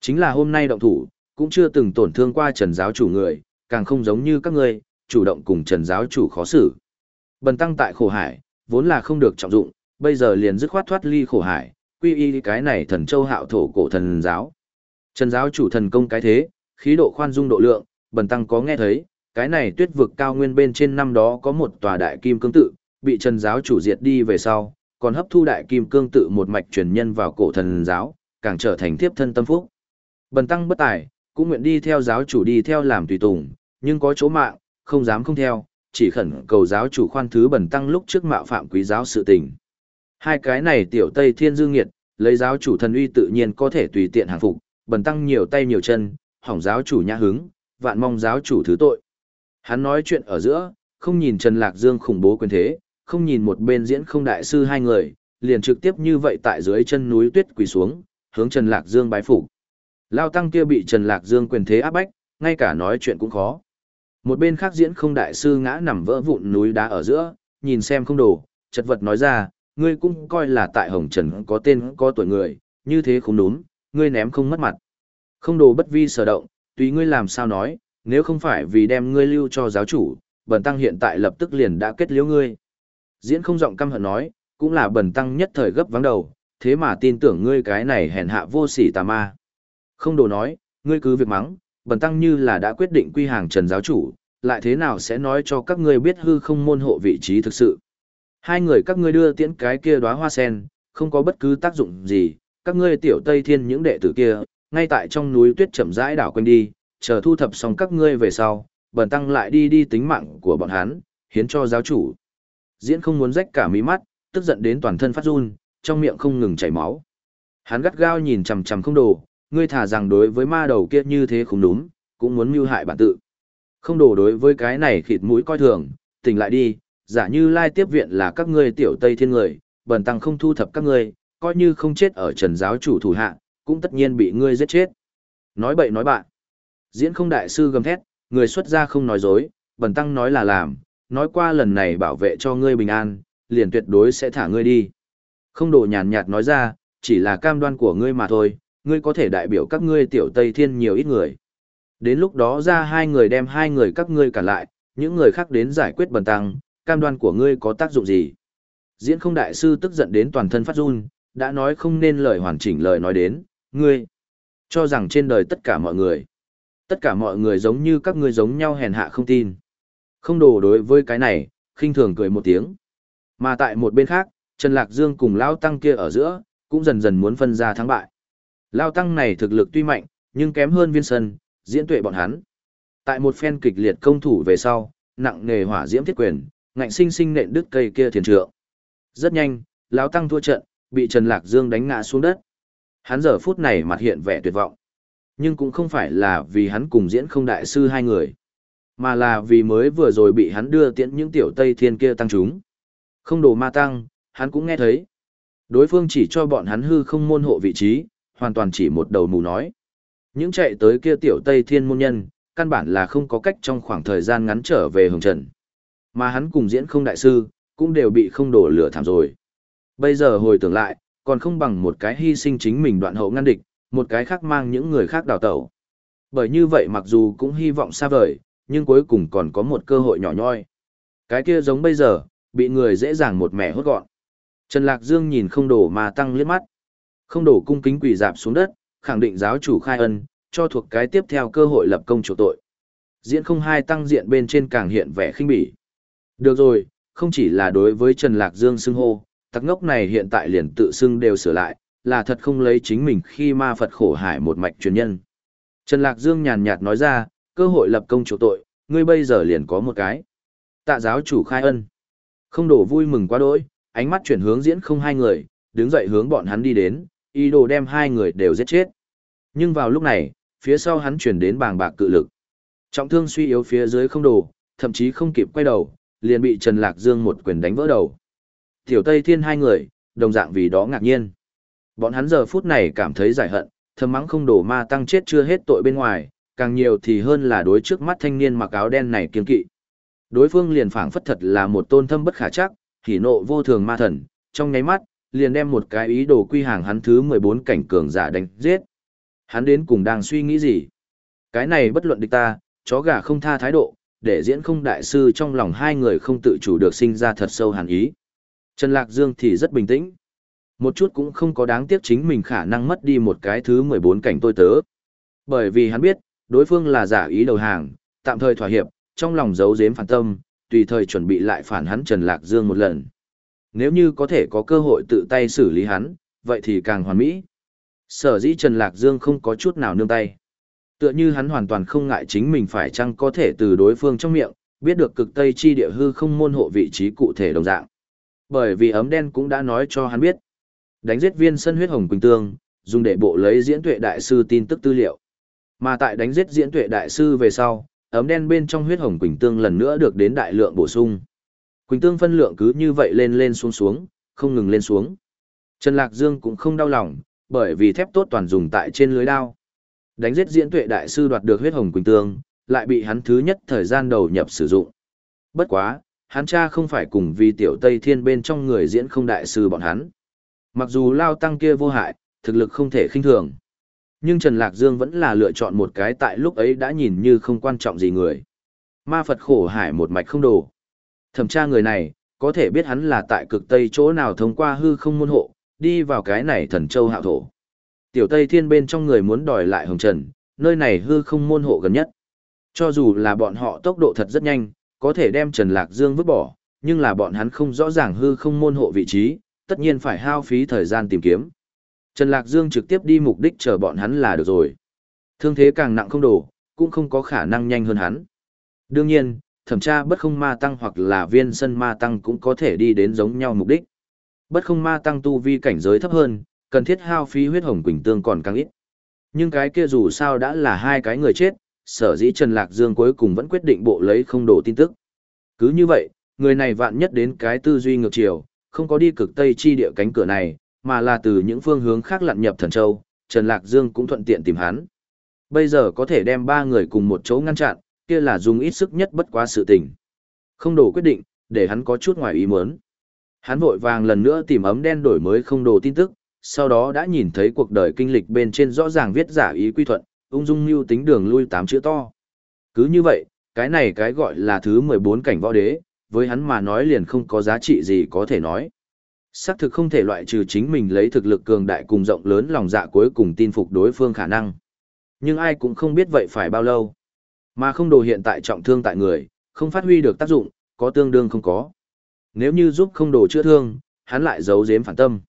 A: Chính là hôm nay động thủ, cũng chưa từng tổn thương qua trần giáo chủ người, càng không giống như các ngươi, chủ động cùng trần giáo chủ khó xử. Bần tăng tại khổ hải, vốn là không được trọng dụng, bây giờ liền dứt khoát thoát ly khổ hải, quy y cái này thần châu hạo thổ cổ thần giáo. Trần giáo chủ thần công cái thế, khí độ khoan dung độ lượng, bần tăng có nghe thấy, cái này tuyết vực cao nguyên bên trên năm đó có một tòa đại kim cương tự, bị Trần giáo chủ diệt đi về sau, còn hấp thu đại kim cương tự một mạch truyền nhân vào cổ thần giáo, càng trở thành tiếp thân tâm phúc. Bần tăng bất tài, cũng nguyện đi theo giáo chủ đi theo làm tùy tùng, nhưng có chỗ mạng, không dám không theo, chỉ khẩn cầu giáo chủ khoan thứ bần tăng lúc trước mạo phạm quý giáo sự tình. Hai cái này tiểu Tây Thiên Dương Nghiệt, lấy giáo chủ thần uy tự nhiên có thể tùy tiện hàng phục, bần tăng nhiều tay nhiều chân, hỏng giáo chủ nhã hứng, vạn mong giáo chủ thứ tội. Hắn nói chuyện ở giữa, không nhìn Trần Lạc Dương khủng bố quyền thế, không nhìn một bên diễn không đại sư hai người, liền trực tiếp như vậy tại dưới chân núi tuyết quỳ xuống, hướng Trần Lạc Dương bái phục. Lao tăng kia bị Trần Lạc Dương quyền thế áp bách, ngay cả nói chuyện cũng khó. Một bên khác diễn không đại sư ngã nằm vỡ vụn núi đá ở giữa, nhìn xem không đồ, chật vật nói ra, ngươi cũng coi là tại Hồng Trần có tên có tuổi người, như thế không đúng, ngươi ném không mất mặt. Không đồ bất vi sở động, tùy ngươi làm sao nói, nếu không phải vì đem ngươi lưu cho giáo chủ, bần tăng hiện tại lập tức liền đã kết liễu ngươi. Diễn không giọng căm hận nói, cũng là bần tăng nhất thời gấp vắng đầu, thế mà tin tưởng ngươi cái này hèn hạ vô sỉ tà ma. Không đồ nói, ngươi cứ việc mắng, bần tăng như là đã quyết định quy hàng trần giáo chủ, lại thế nào sẽ nói cho các ngươi biết hư không môn hộ vị trí thực sự. Hai người các ngươi đưa tiễn cái kia đóa hoa sen, không có bất cứ tác dụng gì, các ngươi tiểu Tây Thiên những đệ tử kia, ngay tại trong núi tuyết chậm rãi đảo quanh đi, chờ thu thập xong các ngươi về sau, bần tăng lại đi đi tính mạng của bọn hắn, hiến cho giáo chủ. Diễn không muốn rách cả mí mắt, tức giận đến toàn thân phát run, trong miệng không ngừng chảy máu. Hắn gắt gao nhìn chằm chằm không đồ, ngươi thả rằng đối với ma đầu kia như thế không đúng, cũng muốn mưu hại bản tự. Không đồ đối với cái này khịt mũi coi thường, tỉnh lại đi, giả như lai tiếp viện là các ngươi tiểu tây thiên người, bần tăng không thu thập các ngươi, coi như không chết ở trần giáo chủ thủ hạ, cũng tất nhiên bị ngươi giết chết. Nói bậy nói bạn. Diễn không đại sư gầm thét, người xuất gia không nói dối, bần tăng nói là làm, nói qua lần này bảo vệ cho ngươi bình an, liền tuyệt đối sẽ thả ngươi đi. Không đồ nhàn nhạt nói ra, chỉ là cam đoan của ngươi mà thôi, ngươi có thể đại biểu các ngươi tiểu Tây Thiên nhiều ít người. Đến lúc đó ra hai người đem hai người các ngươi cả lại, những người khác đến giải quyết bần tăng, cam đoan của ngươi có tác dụng gì. Diễn không đại sư tức giận đến toàn thân phát run, đã nói không nên lời hoàn chỉnh lời nói đến, ngươi. Cho rằng trên đời tất cả mọi người, tất cả mọi người giống như các ngươi giống nhau hèn hạ không tin. Không đồ đối với cái này, khinh thường cười một tiếng. Mà tại một bên khác, Trần Lạc Dương cùng Lao Tăng kia ở giữa, cũng dần dần muốn phân ra thắng bại. Lao Tăng này thực lực tuy mạnh, nhưng kém hơn viên sân, diễn tuệ bọn hắn. Tại một phen kịch liệt công thủ về sau, nặng nghề hỏa diễm thiết quyền, ngạnh sinh sinh nện đứt cây kia thiền trượng. Rất nhanh, lão tăng thua trận, bị Trần Lạc Dương đánh ngã xuống đất. Hắn giờ phút này mặt hiện vẻ tuyệt vọng. Nhưng cũng không phải là vì hắn cùng diễn không đại sư hai người, mà là vì mới vừa rồi bị hắn đưa tiễn những tiểu Tây Thiên kia tăng chúng. Không đồ ma tăng, hắn cũng nghe thấy. Đối phương chỉ cho bọn hắn hư không môn hộ vị trí, hoàn toàn chỉ một đầu mù nói. Những chạy tới kia tiểu Tây Thiên môn nhân, căn bản là không có cách trong khoảng thời gian ngắn trở về Hồng Trần. Mà hắn cùng diễn không đại sư, cũng đều bị không đổ lửa thảm rồi. Bây giờ hồi tưởng lại, còn không bằng một cái hy sinh chính mình đoạn hậu ngăn địch, một cái khác mang những người khác đào tẩu. Bởi như vậy mặc dù cũng hy vọng xa vời, nhưng cuối cùng còn có một cơ hội nhỏ nhoi. Cái kia giống bây giờ, bị người dễ dàng một mẻ hốt gọn. Trần Lạc Dương nhìn không đổ mà tăng liếc mắt. Không đổ cung kính quỳ dạp xuống đất, khẳng định giáo chủ khai ân, cho thuộc cái tiếp theo cơ hội lập công chủ tội. Diễn không hai tăng diện bên trên càng hiện vẻ khinh bỉ. Được rồi, không chỉ là đối với Trần Lạc Dương xưng hô, tắc ngốc này hiện tại liền tự xưng đều sửa lại, là thật không lấy chính mình khi ma Phật khổ hải một mạch truyền nhân. Trần Lạc Dương nhàn nhạt nói ra, cơ hội lập công chỗ tội, ngươi bây giờ liền có một cái. Tạ giáo chủ khai ân. Không đổ vui mừng quá đỗi, ánh mắt chuyển hướng diễn không hai người, đứng dậy hướng bọn hắn đi đến, ý đồ đem hai người đều giết chết. Nhưng vào lúc này, phía sau hắn chuyển đến bàng bạc cự lực. Trọng thương suy yếu phía dưới không đổ, thậm chí không kịp quay đầu, liền bị Trần Lạc Dương một quyền đánh vỡ đầu. Tiểu Tây Thiên hai người, đồng dạng vì đó ngạc nhiên. Bọn hắn giờ phút này cảm thấy giải hận, thầm mắng không đổ ma tăng chết chưa hết tội bên ngoài, càng nhiều thì hơn là đối trước mắt thanh niên mặc áo đen này kiên kỵ. Đối phương liền phảng phất thật là một tôn thâm bất khả chắc, hỉ nộ vô thường ma thần, trong nháy mắt, liền đem một cái ý đồ quy hàng hắn thứ 14 cảnh cường giả đánh giết. Hắn đến cùng đang suy nghĩ gì? Cái này bất luận địch ta, chó gà không tha thái độ, để diễn không đại sư trong lòng hai người không tự chủ được sinh ra thật sâu hàn ý. Trần Lạc Dương thì rất bình tĩnh. Một chút cũng không có đáng tiếc chính mình khả năng mất đi một cái thứ 14 cảnh tôi tớ. Bởi vì hắn biết, đối phương là giả ý đầu hàng, tạm thời thỏa hiệp, trong lòng giấu giếm phản tâm, tùy thời chuẩn bị lại phản hắn Trần Lạc Dương một lần. Nếu như có thể có cơ hội tự tay xử lý hắn, vậy thì càng hoàn mỹ. Sở dĩ Trần Lạc Dương không có chút nào nương tay. Tựa như hắn hoàn toàn không ngại chính mình phải chăng có thể từ đối phương trong miệng, biết được cực tây chi địa hư không môn hộ vị trí cụ thể đồng dạng. Bởi vì ấm đen cũng đã nói cho hắn biết. Đánh giết viên sân huyết hồng quỳnh tương, dùng để bộ lấy diễn tuệ đại sư tin tức tư liệu. Mà tại đánh giết diễn tuệ đại sư về sau, ấm đen bên trong huyết hồng quỳnh tương lần nữa được đến đại lượng bổ sung. Quỳnh tương phân lượng cứ như vậy lên lên xuống xuống, không ngừng lên xuống. Trần Lạc Dương cũng không đau lòng, bởi vì thép tốt toàn dùng tại trên lưới đao. Đánh giết diễn tuệ đại sư đoạt được huyết hồng quỳnh tương, lại bị hắn thứ nhất thời gian đầu nhập sử dụng. Bất quá, hắn cha không phải cùng vì tiểu Tây Thiên bên trong người diễn không đại sư bọn hắn. Mặc dù lao tăng kia vô hại, thực lực không thể khinh thường. Nhưng Trần Lạc Dương vẫn là lựa chọn một cái tại lúc ấy đã nhìn như không quan trọng gì người. Ma Phật khổ hải một mạch không đồ. Thẩm tra người này, có thể biết hắn là tại cực Tây chỗ nào thông qua hư không môn hộ, đi vào cái này thần châu hạo thổ. Tiểu Tây Thiên bên trong người muốn đòi lại Hồng Trần, nơi này hư không môn hộ gần nhất. Cho dù là bọn họ tốc độ thật rất nhanh, có thể đem Trần Lạc Dương vứt bỏ, nhưng là bọn hắn không rõ ràng hư không môn hộ vị trí, tất nhiên phải hao phí thời gian tìm kiếm. Trần Lạc Dương trực tiếp đi mục đích chờ bọn hắn là được rồi. Thương thế càng nặng không đổ, cũng không có khả năng nhanh hơn hắn. Đương nhiên, thẩm tra bất không ma tăng hoặc là viên sân ma tăng cũng có thể đi đến giống nhau mục đích. Bất không ma tăng tu vi cảnh giới thấp hơn, cần thiết hao phí huyết hồng quỳnh tương còn càng ít. Nhưng cái kia dù sao đã là hai cái người chết, sở dĩ Trần Lạc Dương cuối cùng vẫn quyết định bộ lấy không đổ tin tức. Cứ như vậy, người này vạn nhất đến cái tư duy ngược chiều, không có đi cực tây chi địa cánh cửa này, mà là từ những phương hướng khác lặn nhập thần châu, Trần Lạc Dương cũng thuận tiện tìm hắn. Bây giờ có thể đem ba người cùng một chỗ ngăn chặn, kia là dùng ít sức nhất bất quá sự tình. Không đổ quyết định, để hắn có chút ngoài ý muốn. Hắn vội vàng lần nữa tìm ấm đen đổi mới không đồ tin tức, sau đó đã nhìn thấy cuộc đời kinh lịch bên trên rõ ràng viết giả ý quy thuận, ung dung lưu tính đường lui tám chữ to. Cứ như vậy, cái này cái gọi là thứ 14 cảnh võ đế, với hắn mà nói liền không có giá trị gì có thể nói. Xác thực không thể loại trừ chính mình lấy thực lực cường đại cùng rộng lớn lòng dạ cuối cùng tin phục đối phương khả năng. Nhưng ai cũng không biết vậy phải bao lâu. Mà không đồ hiện tại trọng thương tại người, không phát huy được tác dụng, có tương đương không có. Nếu như giúp không đồ chữa thương, hắn lại giấu giếm phản tâm.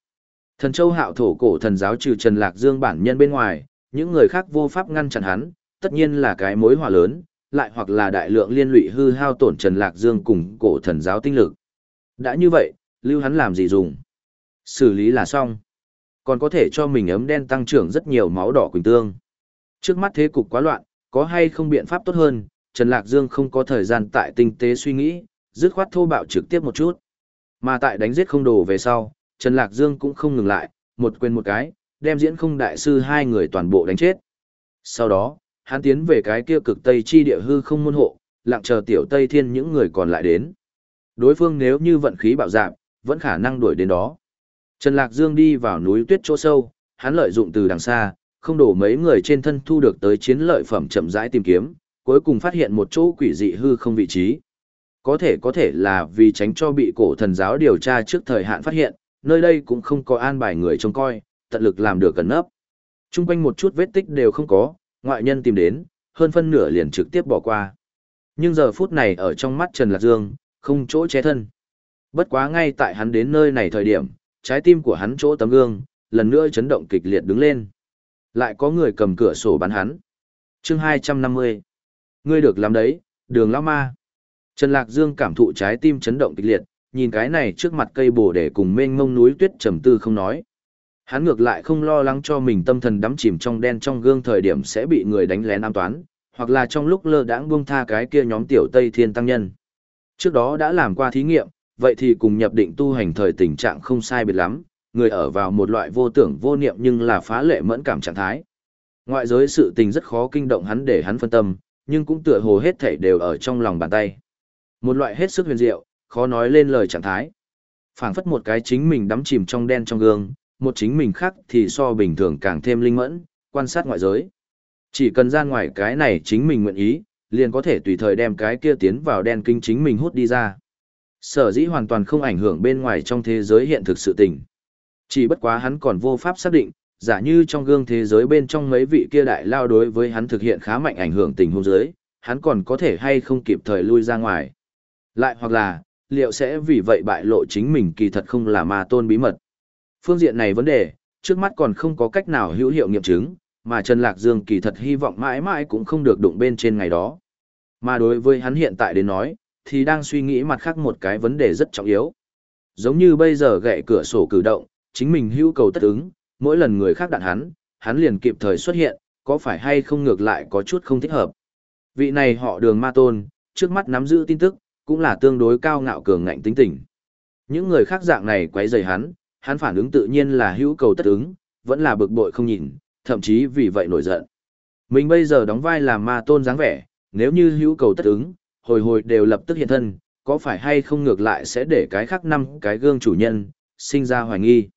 A: Thần châu hạo thổ cổ thần giáo trừ Trần Lạc Dương bản nhân bên ngoài, những người khác vô pháp ngăn chặn hắn, tất nhiên là cái mối hòa lớn, lại hoặc là đại lượng liên lụy hư hao tổn Trần Lạc Dương cùng cổ thần giáo tinh lực. Đã như vậy, lưu hắn làm gì dùng? Xử lý là xong. Còn có thể cho mình ấm đen tăng trưởng rất nhiều máu đỏ quỳnh tương. Trước mắt thế cục quá loạn, có hay không biện pháp tốt hơn, Trần Lạc Dương không có thời gian tại tinh tế suy nghĩ, dứt khoát thô bạo trực tiếp một chút. Mà tại đánh giết không đồ về sau, Trần Lạc Dương cũng không ngừng lại, một quên một cái, đem diễn không đại sư hai người toàn bộ đánh chết. Sau đó, hắn tiến về cái kia cực tây chi địa hư không môn hộ, lặng chờ tiểu tây thiên những người còn lại đến. Đối phương nếu như vận khí bạo dạp, vẫn khả năng đuổi đến đó. Trần Lạc Dương đi vào núi tuyết chỗ sâu, hắn lợi dụng từ đằng xa, không đổ mấy người trên thân thu được tới chiến lợi phẩm chậm rãi tìm kiếm, cuối cùng phát hiện một chỗ quỷ dị hư không vị trí. Có thể có thể là vì tránh cho bị cổ thần giáo điều tra trước thời hạn phát hiện, nơi đây cũng không có an bài người trông coi, tận lực làm được cẩn nấp. Trung quanh một chút vết tích đều không có, ngoại nhân tìm đến, hơn phân nửa liền trực tiếp bỏ qua. Nhưng giờ phút này ở trong mắt Trần Lạc Dương, không chỗ che thân. Bất quá ngay tại hắn đến nơi này thời điểm, trái tim của hắn chỗ tấm gương, lần nữa chấn động kịch liệt đứng lên. Lại có người cầm cửa sổ bắn hắn. chương 250. Ngươi được làm đấy, đường lão ma. Trần Lạc Dương cảm thụ trái tim chấn động kịch liệt, nhìn cái này trước mặt cây bồ để cùng mênh mông núi tuyết trầm tư không nói. Hắn ngược lại không lo lắng cho mình tâm thần đắm chìm trong đen trong gương thời điểm sẽ bị người đánh lén an toán, hoặc là trong lúc lơ đãng buông tha cái kia nhóm tiểu Tây Thiên tăng nhân. Trước đó đã làm qua thí nghiệm, vậy thì cùng nhập định tu hành thời tình trạng không sai biệt lắm, người ở vào một loại vô tưởng vô niệm nhưng là phá lệ mẫn cảm trạng thái. Ngoại giới sự tình rất khó kinh động hắn để hắn phân tâm, nhưng cũng tựa hồ hết thảy đều ở trong lòng bàn tay. Một loại hết sức huyền diệu, khó nói lên lời trạng thái. phảng phất một cái chính mình đắm chìm trong đen trong gương, một chính mình khác thì so bình thường càng thêm linh mẫn, quan sát ngoại giới. Chỉ cần ra ngoài cái này chính mình nguyện ý, liền có thể tùy thời đem cái kia tiến vào đen kinh chính mình hút đi ra. Sở dĩ hoàn toàn không ảnh hưởng bên ngoài trong thế giới hiện thực sự tình. Chỉ bất quá hắn còn vô pháp xác định, giả như trong gương thế giới bên trong mấy vị kia đại lao đối với hắn thực hiện khá mạnh ảnh hưởng tình huống giới, hắn còn có thể hay không kịp thời lui ra ngoài. Lại hoặc là, liệu sẽ vì vậy bại lộ chính mình kỳ thật không là ma tôn bí mật. Phương diện này vấn đề, trước mắt còn không có cách nào hữu hiệu nghiệm chứng, mà Trần Lạc Dương kỳ thật hy vọng mãi mãi cũng không được đụng bên trên ngày đó. Mà đối với hắn hiện tại đến nói, thì đang suy nghĩ mặt khác một cái vấn đề rất trọng yếu. Giống như bây giờ gậy cửa sổ cử động, chính mình hữu cầu tất ứng, mỗi lần người khác đạn hắn, hắn liền kịp thời xuất hiện, có phải hay không ngược lại có chút không thích hợp. Vị này họ đường ma tôn, trước mắt nắm giữ tin tức, cũng là tương đối cao ngạo cường ngạnh tính tình. Những người khác dạng này quấy rầy hắn, hắn phản ứng tự nhiên là hữu cầu tất ứng, vẫn là bực bội không nhìn, thậm chí vì vậy nổi giận. Mình bây giờ đóng vai làm ma tôn dáng vẻ, nếu như hữu cầu tất ứng, hồi hồi đều lập tức hiện thân, có phải hay không ngược lại sẽ để cái khác năm cái gương chủ nhân, sinh ra hoài nghi.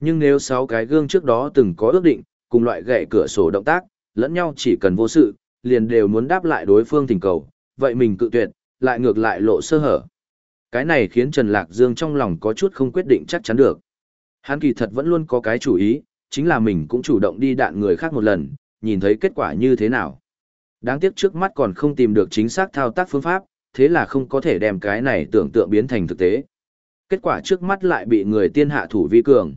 A: Nhưng nếu sáu cái gương trước đó từng có ước định, cùng loại gậy cửa sổ động tác, lẫn nhau chỉ cần vô sự, liền đều muốn đáp lại đối phương thỉnh cầu, vậy mình cự tuyệt, lại ngược lại lộ sơ hở. Cái này khiến Trần Lạc Dương trong lòng có chút không quyết định chắc chắn được. Hắn kỳ thật vẫn luôn có cái chủ ý, chính là mình cũng chủ động đi đạn người khác một lần, nhìn thấy kết quả như thế nào. Đáng tiếc trước mắt còn không tìm được chính xác thao tác phương pháp, thế là không có thể đem cái này tưởng tượng biến thành thực tế. Kết quả trước mắt lại bị người tiên hạ thủ vi cường.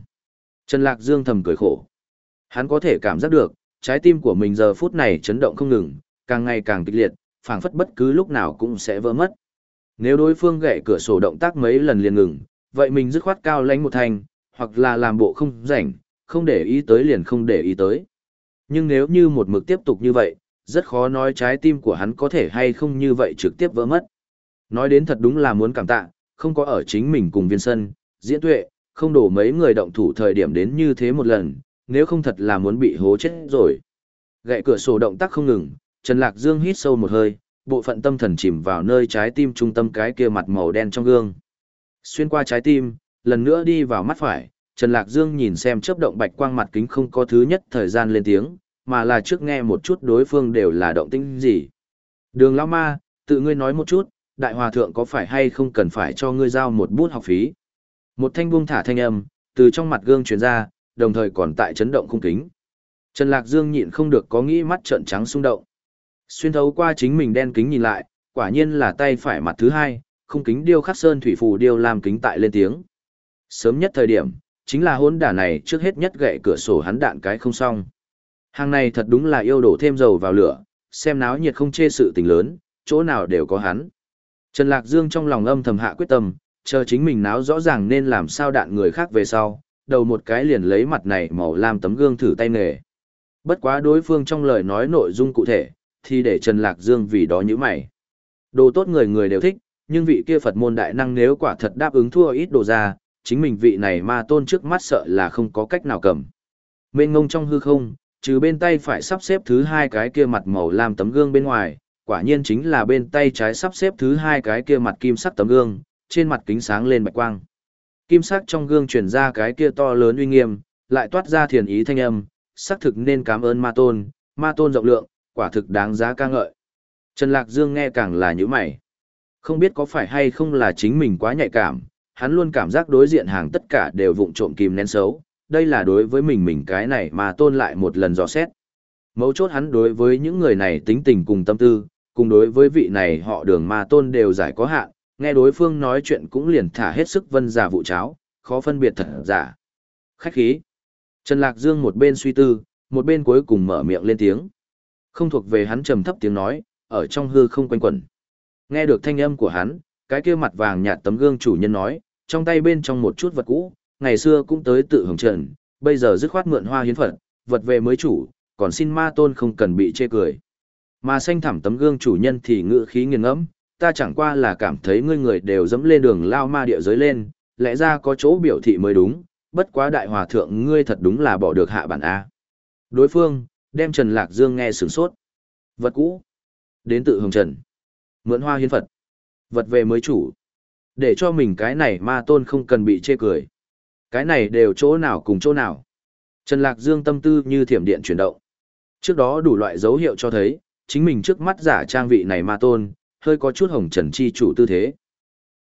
A: Trần Lạc Dương thầm cười khổ. Hắn có thể cảm giác được, trái tim của mình giờ phút này chấn động không ngừng, càng ngày càng kịch liệt, phảng phất bất cứ lúc nào cũng sẽ vỡ mất. Nếu đối phương gậy cửa sổ động tác mấy lần liền ngừng, vậy mình dứt khoát cao lãnh một thành, hoặc là làm bộ không rảnh, không để ý tới liền không để ý tới. Nhưng nếu như một mực tiếp tục như vậy, rất khó nói trái tim của hắn có thể hay không như vậy trực tiếp vỡ mất. Nói đến thật đúng là muốn cảm tạ, không có ở chính mình cùng viên sân, diễn tuệ, không đổ mấy người động thủ thời điểm đến như thế một lần, nếu không thật là muốn bị hố chết rồi. Gậy cửa sổ động tác không ngừng, Trần Lạc Dương hít sâu một hơi, bộ phận tâm thần chìm vào nơi trái tim trung tâm cái kia mặt màu đen trong gương. Xuyên qua trái tim, lần nữa đi vào mắt phải, Trần Lạc Dương nhìn xem chớp động bạch quang mặt kính không có thứ nhất thời gian lên tiếng, mà là trước nghe một chút đối phương đều là động tĩnh gì. Đường Lão Ma, tự ngươi nói một chút, đại hòa thượng có phải hay không cần phải cho ngươi giao một bút học phí. Một thanh buông thả thanh âm, từ trong mặt gương truyền ra, đồng thời còn tại chấn động khung kính. Trần Lạc Dương nhịn không được có nghĩ mắt trợn trắng xung động. Xuyên thấu qua chính mình đen kính nhìn lại, quả nhiên là tay phải mặt thứ hai, khung kính điêu khắc sơn thủy phù điêu làm kính tại lên tiếng. Sớm nhất thời điểm, chính là hôn đả này trước hết nhất gậy cửa sổ hắn đạn cái không xong. Hàng này thật đúng là yêu đổ thêm dầu vào lửa, xem náo nhiệt không chê sự tình lớn, chỗ nào đều có hắn. Trần Lạc Dương trong lòng âm thầm hạ quyết tâm, chờ chính mình náo rõ ràng nên làm sao đạn người khác về sau, đầu một cái liền lấy mặt này màu lam tấm gương thử tay nghề. Bất quá đối phương trong lời nói nội dung cụ thể, thì để Trần Lạc Dương vì đó như mày. Đồ tốt người người đều thích, nhưng vị kia Phật môn đại năng nếu quả thật đáp ứng thua ít đồ ra, chính mình vị này ma tôn trước mắt sợ là không có cách nào cầm. Mênh ngông trong hư không, trừ bên tay phải sắp xếp thứ hai cái kia mặt màu lam tấm gương bên ngoài, quả nhiên chính là bên tay trái sắp xếp thứ hai cái kia mặt kim sắc tấm gương, trên mặt kính sáng lên bạch quang. Kim sắc trong gương truyền ra cái kia to lớn uy nghiêm, lại toát ra thiền ý thanh âm, xác thực nên cảm ơn ma tôn, ma tôn rộng lượng, quả thực đáng giá ca ngợi. Trần Lạc Dương nghe càng là như mày. Không biết có phải hay không là chính mình quá nhạy cảm, hắn luôn cảm giác đối diện hàng tất cả đều vụng trộm kìm nén xấu, đây là đối với mình mình cái này mà tôn lại một lần dò xét. Mấu chốt hắn đối với những người này tính tình cùng tâm tư, cùng đối với vị này họ đường mà tôn đều giải có hạn, nghe đối phương nói chuyện cũng liền thả hết sức vân giả vụ cháo, khó phân biệt thật giả. Khách khí. Trần Lạc Dương một bên suy tư, một bên cuối cùng mở miệng lên tiếng. Không thuộc về hắn trầm thấp tiếng nói, ở trong hư không quanh quẩn. Nghe được thanh âm của hắn, cái kia mặt vàng nhạt tấm gương chủ nhân nói, trong tay bên trong một chút vật cũ, ngày xưa cũng tới tự hồng trần, bây giờ dứt khoát mượn hoa hiến phật, vật về mới chủ, còn xin ma tôn không cần bị chê cười. Mà xanh thẳm tấm gương chủ nhân thì ngự khí nghiền ngẫm, ta chẳng qua là cảm thấy ngươi người đều dẫm lên đường lao ma địa giới lên, lẽ ra có chỗ biểu thị mới đúng, bất quá đại hòa thượng ngươi thật đúng là bỏ được hạ bản A. Đối phương, đem Trần Lạc Dương nghe sửng sốt. Vật cũ. Đến tự hồng trần. Mượn hoa hiến Phật. Vật về mới chủ. Để cho mình cái này ma tôn không cần bị chê cười. Cái này đều chỗ nào cùng chỗ nào. Trần Lạc Dương tâm tư như thiểm điện chuyển động. Trước đó đủ loại dấu hiệu cho thấy, chính mình trước mắt giả trang vị này ma tôn, hơi có chút hồng trần chi chủ tư thế.